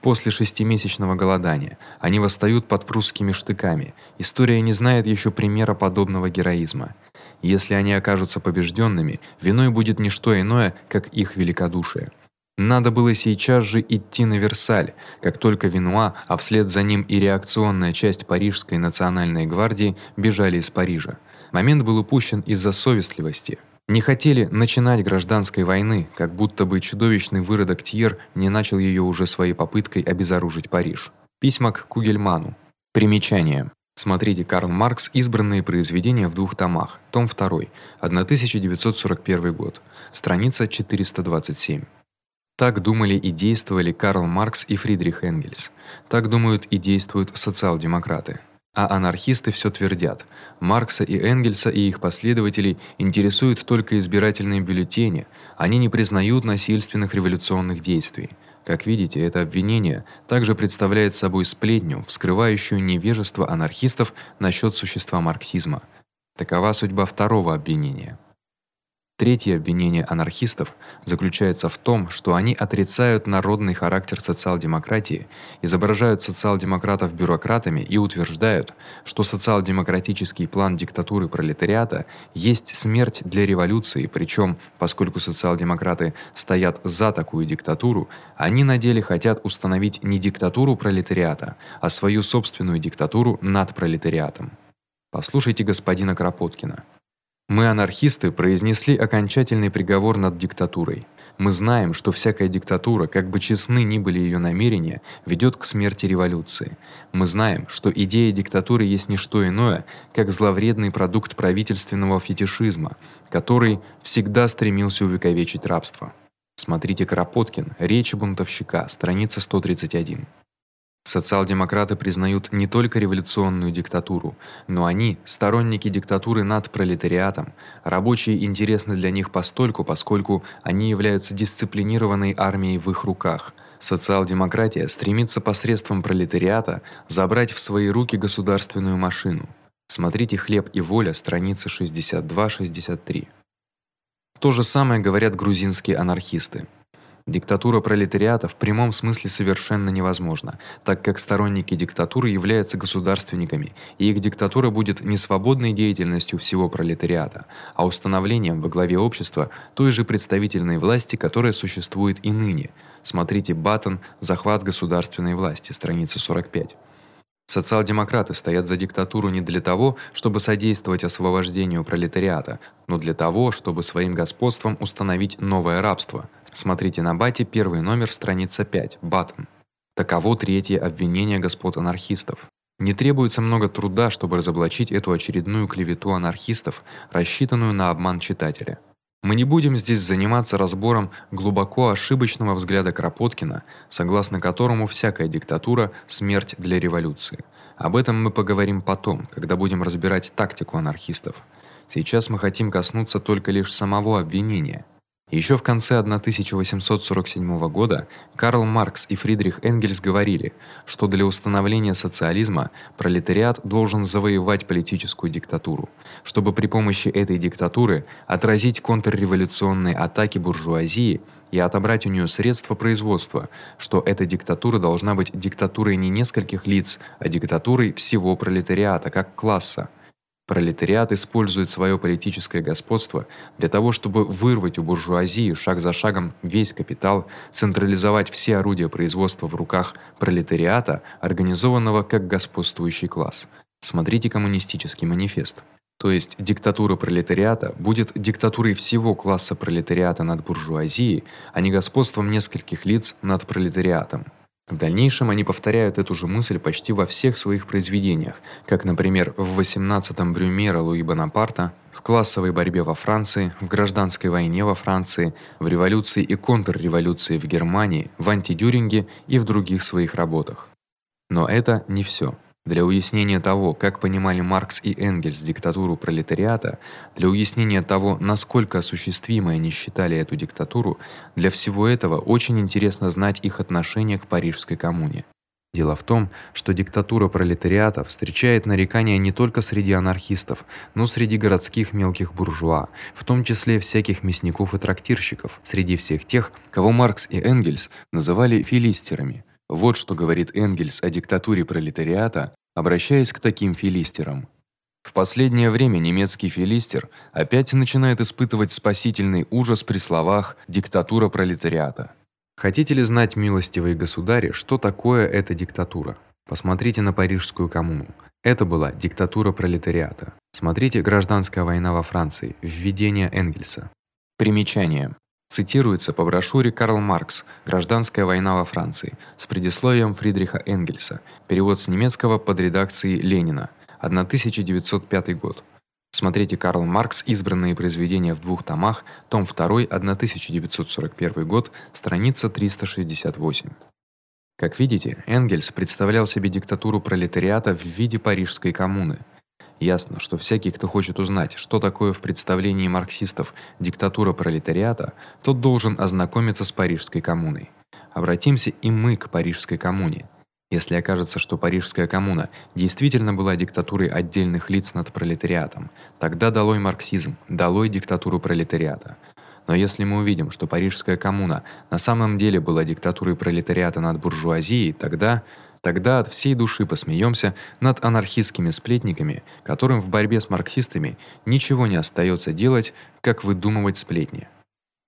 Speaker 1: После шестимесячного голодания они восстают под прусскими штыками. История не знает ещё примера подобного героизма. Если они окажутся побеждёнными, виной будет не что иное, как их великодушие. Надо было сейчас же идти на Версаль, как только Винуа, а вслед за ним и реакционная часть парижской национальной гвардии бежали из Парижа. Момент был упущен из-за совестливости. Не хотели начинать гражданской войны, как будто бы чудовищный выродок Тьер не начал её уже своей попыткой обезоружить Париж. Письма к Кугельману. Примечание. Смотрите Карл Маркс. Избранные произведения в двух томах. Том 2. 1941 год. Страница 427. Так думали и действовали Карл Маркс и Фридрих Энгельс. Так думают и действуют социал-демократы. А анархисты всё твердят: Маркса и Энгельса и их последователей интересуют только избирательные бюллетени, они не признают насильственных революционных действий. Как видите, это обвинение также представляет собой сплетню, вскрывающую невежество анархистов насчёт существа марксизма. Такова судьба второго обвинения. Третье обвинение анархистов заключается в том, что они отрицают народный характер социал-демократии, изображают социал-демократов бюрократами и утверждают, что социал-демократический план диктатуры пролетариата есть смерть для революции, причём, поскольку социал-демократы стоят за такую диктатуру, они на деле хотят установить не диктатуру пролетариата, а свою собственную диктатуру над пролетариатом. Послушайте господина Кропоткина. Мы анархисты произнесли окончательный приговор над диктатурой. Мы знаем, что всякая диктатура, как бы честны ни были её намерения, ведёт к смерти революции. Мы знаем, что идея диктатуры есть не что иное, как зловредный продукт правительственного фетишизма, который всегда стремился увековечить рабство. Смотрите Кропоткин. Речь бунтовщика, страница 131. Социал-демократы признают не только революционную диктатуру, но они сторонники диктатуры над пролетариатом. Рабочие интересны для них постольку, поскольку они являются дисциплинированной армией в их руках. Социал-демократия стремится посредством пролетариата забрать в свои руки государственную машину. Смотрите Хлеб и воля, страница 62-63. То же самое говорят грузинские анархисты. Диктатура пролетариата в прямом смысле совершенно невозможна, так как сторонники диктатуры являются государственниками, и их диктатура будет не свободной деятельностью всего пролетариата, а установлением во главе общества той же представительной власти, которая существует и ныне. Смотрите Баттон Захват государственной власти, страница 45. Социал-демократы стоят за диктатуру не для того, чтобы содействовать освобождению пролетариата, но для того, чтобы своим господством установить новое рабство. Смотрите на Бате первый номер, страница 5. Баттон. Таково третье обвинение господ анархистов. Не требуется много труда, чтобы разоблачить эту очередную клевету анархистов, рассчитанную на обман читателя. Мы не будем здесь заниматься разбором глубоко ошибочного взгляда Кропоткина, согласно которому всякая диктатура смерть для революции. Об этом мы поговорим потом, когда будем разбирать тактику анархистов. Сейчас мы хотим коснуться только лишь самого обвинения. Еще в конце 1847 года Карл Маркс и Фридрих Энгельс говорили, что для установления социализма пролетариат должен завоевать политическую диктатуру, чтобы при помощи этой диктатуры отразить контрреволюционные атаки буржуазии и отобрать у неё средства производства, что эта диктатура должна быть диктатурой не нескольких лиц, а диктатурой всего пролетариата как класса. Пролетариат использует своё политическое господство для того, чтобы вырвать у буржуазии шаг за шагом весь капитал, централизовать все орудия производства в руках пролетариата, организованного как господствующий класс. Смотрите коммунистический манифест. То есть диктатура пролетариата будет диктатурой всего класса пролетариата над буржуазией, а не господством нескольких лиц над пролетариатом. В дальнейшем они повторяют эту же мысль почти во всех своих произведениях, как, например, в 18-м Брюмера Луи Бонапарта, в классовой борьбе во Франции, в гражданской войне во Франции, в революции и контрреволюции в Германии, в антидюринге и в других своих работах. Но это не всё. Для уяснения того, как понимали Маркс и Энгельс диктатуру пролетариата, для уяснения того, насколько осуществимой они считали эту диктатуру, для всего этого очень интересно знать их отношение к Парижской коммуне. Дело в том, что диктатура пролетариата встречает нарекания не только среди анархистов, но среди городских мелких буржуа, в том числе всяких мясников и трактирщиков, среди всех тех, кого Маркс и Энгельс называли филистерами. Вот что говорит Энгельс о диктатуре пролетариата, обращаясь к таким филистерам. В последнее время немецкий филистер опять начинает испытывать спасительный ужас при словах диктатура пролетариата. Хотите ли знать, милостивые государи, что такое эта диктатура? Посмотрите на парижскую коммуну. Это была диктатура пролетариата. Смотрите Гражданская война во Франции. Введение Энгельса. Примечание. Цитируется по брошюре Карл Маркс Гражданская война во Франции с предисловием Фридриха Энгельса. Перевод с немецкого под редакцией Ленина. 1905 год. Смотрите Карл Маркс. Избранные произведения в двух томах. Том 2, 1941 год, страница 368. Как видите, Энгельс представлял себе диктатуру пролетариата в виде парижской коммуны. Ясно, что всякий, кто хочет узнать, что такое в представлении марксистов диктатура пролетариата, тот должен ознакомиться с парижской коммуной. Обратимся и мы к парижской коммуне. Если окажется, что парижская коммуна действительно была диктатурой отдельных лиц над пролетариатом, тогда долой марксизм, долой диктатуру пролетариата. Но если мы увидим, что парижская коммуна на самом деле была диктатурой пролетариата над буржуазией, тогда тогда от всей души посмеемся над анархистскими сплетниками, которым в борьбе с марксистами ничего не остается делать, как выдумывать сплетни.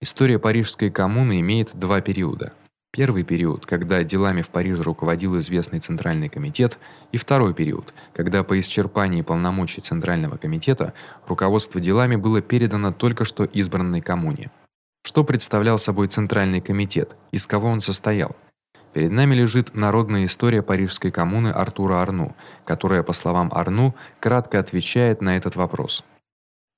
Speaker 1: История парижской коммуны имеет два периода. Первый период, когда делами в Париже руководил известный Центральный комитет, и второй период, когда по исчерпании полномочий Центрального комитета руководство делами было передано только что избранной коммуне. Что представлял собой Центральный комитет? Из кого он состоял? Перед нами лежит народная история парижской коммуны Артура Арну, которая, по словам Арну, кратко отвечает на этот вопрос.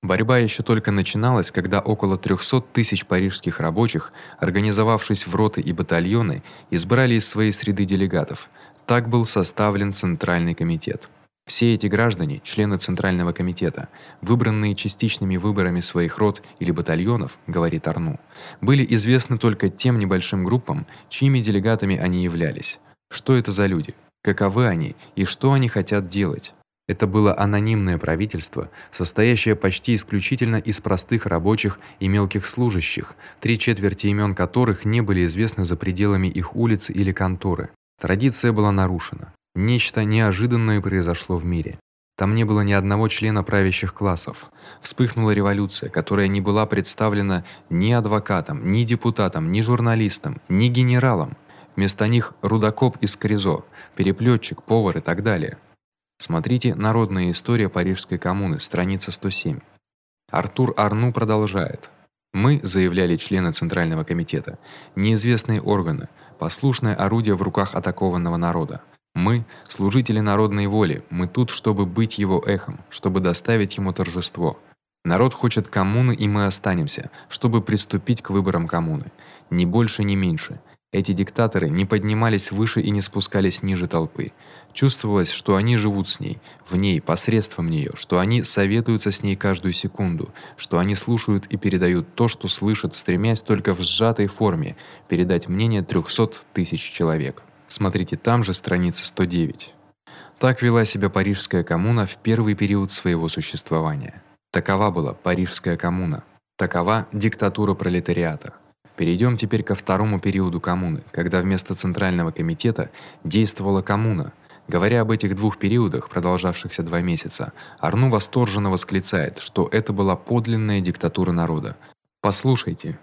Speaker 1: Борьба еще только начиналась, когда около 300 тысяч парижских рабочих, организовавшись в роты и батальоны, избрали из своей среды делегатов. Так был составлен Центральный комитет. Все эти граждане, члены Центрального комитета, выбранные частичными выборами своих рот или батальонов, говорит Арну, были известны только тем небольшим группам, чьими делегатами они являлись. Что это за люди? Каковы они и что они хотят делать? Это было анонимное правительство, состоящее почти исключительно из простых рабочих и мелких служащих, три четверти имен которых не были известны за пределами их улиц или конторы. Традиция была нарушена. Нечто неожиданное произошло в мире. Там не было ни одного члена правящих классов. Вспыхнула революция, которая не была представлена ни адвокатом, ни депутатом, ни журналистом, ни генералом. Вместо них рудокоп из Кризо, переплетчик, повар и так далее. Смотрите Народная история Парижской коммуны, страница 107. Артур Арну продолжает: Мы, заявляли члены Центрального комитета, неизвестные органы, послушное орудие в руках атакованного народа. Мы служители народной воли. Мы тут, чтобы быть его эхом, чтобы доставить ему торжество. Народ хочет коммуны, и мы останемся, чтобы приступить к выборам коммуны. Ни больше, ни меньше. Эти диктаторы не поднимались выше и не спускались ниже толпы. Чувствовалось, что они живут с ней, в ней, посредством неё, что они советуются с ней каждую секунду, что они слушают и передают то, что слышат, стремясь только в сжатой форме передать мнение 300 тысяч человек. Смотрите там же страница 109. Так вела себя парижская коммуна в первый период своего существования. Такова была парижская коммуна. Такова диктатура пролетариата. Перейдем теперь ко второму периоду коммуны, когда вместо центрального комитета действовала коммуна. Говоря об этих двух периодах, продолжавшихся два месяца, Арну восторженно восклицает, что это была подлинная диктатура народа. Послушайте,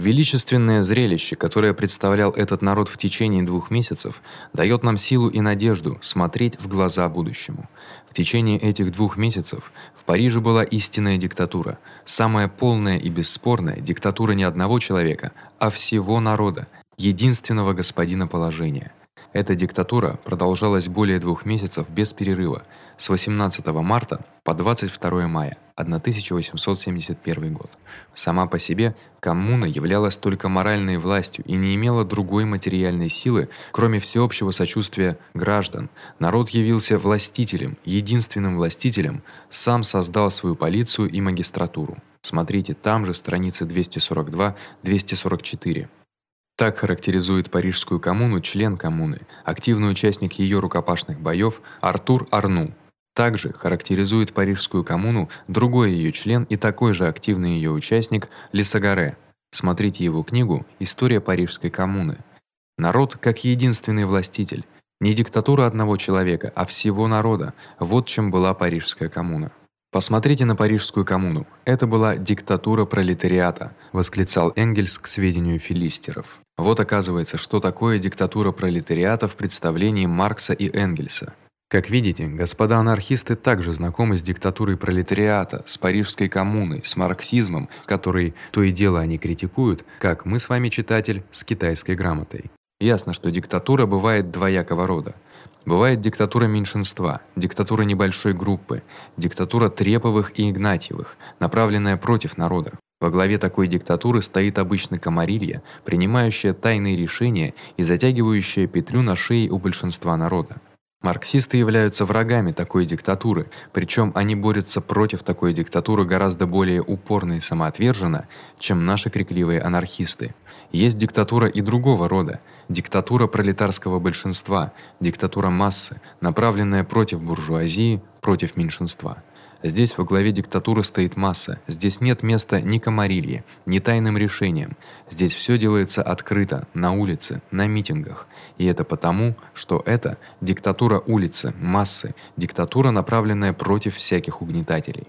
Speaker 1: Величественное зрелище, которое представлял этот народ в течение двух месяцев, даёт нам силу и надежду смотреть в глаза будущему. В течение этих двух месяцев в Париже была истинная диктатура, самая полная и бесспорная диктатура не одного человека, а всего народа, единственного господина положения. Эта диктатура продолжалась более двух месяцев без перерыва, с 18 марта по 22 мая 1871 год. Сама по себе коммуна являлась только моральной властью и не имела другой материальной силы, кроме всеобщего сочувствия граждан. Народ явился властителем, единственным властителем, сам создал свою полицию и магистратуру. Смотрите там же страницы 242-244. Так характеризует парижскую коммуну член коммуны, активный участник её рукопашных боёв Артур Арну. Также характеризует парижскую коммуну другой её член и такой же активный её участник Лисагаре. Смотрите его книгу История парижской коммуны. Народ как единственный властитель, не диктатура одного человека, а всего народа. Вот чем была парижская коммуна. Посмотрите на парижскую коммуну. Это была диктатура пролетариата, восклицал Энгельс к сведению филистеров. Вот оказывается, что такое диктатура пролетариата в представлении Маркса и Энгельса. Как видите, господа анархисты также знакомы с диктатурой пролетариата, с парижской коммуной, с марксизмом, который то и дело они критикуют, как мы с вами, читатель, с китайской грамотой. Ясно, что диктатура бывает двоякого рода. Бывает диктатура меньшинства, диктатура небольшой группы, диктатура Треповых и Игнатьевых, направленная против народа. Во главе такой диктатуры стоит обычно комарилья, принимающая тайные решения и затягивающая петлю на шее у большинства народа. Марксисты являются врагами такой диктатуры, причём они борются против такой диктатуры гораздо более упорно и самоотверженно, чем наши крикливые анархисты. Есть диктатура и другого рода диктатура пролетарского большинства, диктатура массы, направленная против буржуазии, против меньшинства. Здесь во главе диктатуры стоит масса. Здесь нет места ни комарилье, ни тайным решениям. Здесь всё делается открыто, на улице, на митингах. И это потому, что это диктатура улицы, массы, диктатура, направленная против всяких угнетателей.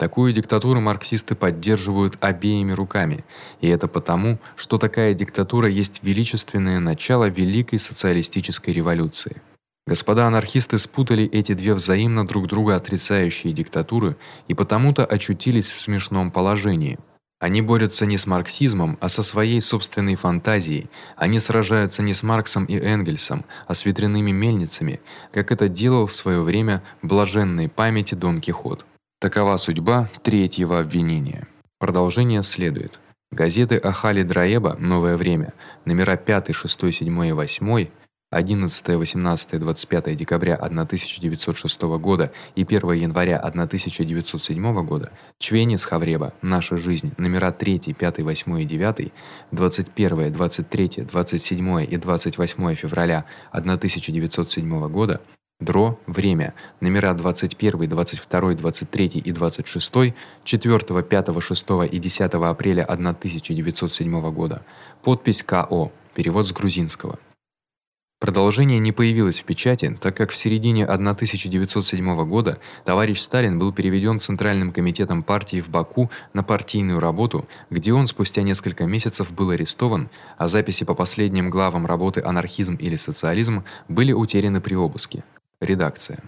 Speaker 1: Такую диктатуру марксисты поддерживают обеими руками, и это потому, что такая диктатура есть величественное начало великой социалистической революции. Господа анархисты спутали эти две взаимно друг друга отрицающие диктатуры и потому-то очутились в смешном положении. Они борются не с марксизмом, а со своей собственной фантазией. Они сражаются не с Марксом и Энгельсом, а с ветряными мельницами, как это делал в своё время блаженной памяти Дон Кихот. Такова судьба третьего обвинения. Продолжение следует. Газеты Ахали Драеба Новое время, номера 5, 6, 7 и 8 11, 18, 25 декабря 1906 года и 1 января 1907 года, Чвенис Хавреба, Наша жизнь, номера 3, 5, 8 и 9, 21, 23, 27 и 28 февраля 1907 года, Дро время, номера 21, 22, 23 и 26, 4, 5, 6 и 10 апреля 1907 года. Подпись КО. Перевод с грузинского. Продолжение не появилось в печати, так как в середине 1907 года товарищ Сталин был переведён Центральным комитетом партии в Баку на партийную работу, где он спустя несколько месяцев был арестован, а записи по последним главам работы Анархизм или социализм были утеряны при обыске. Редакция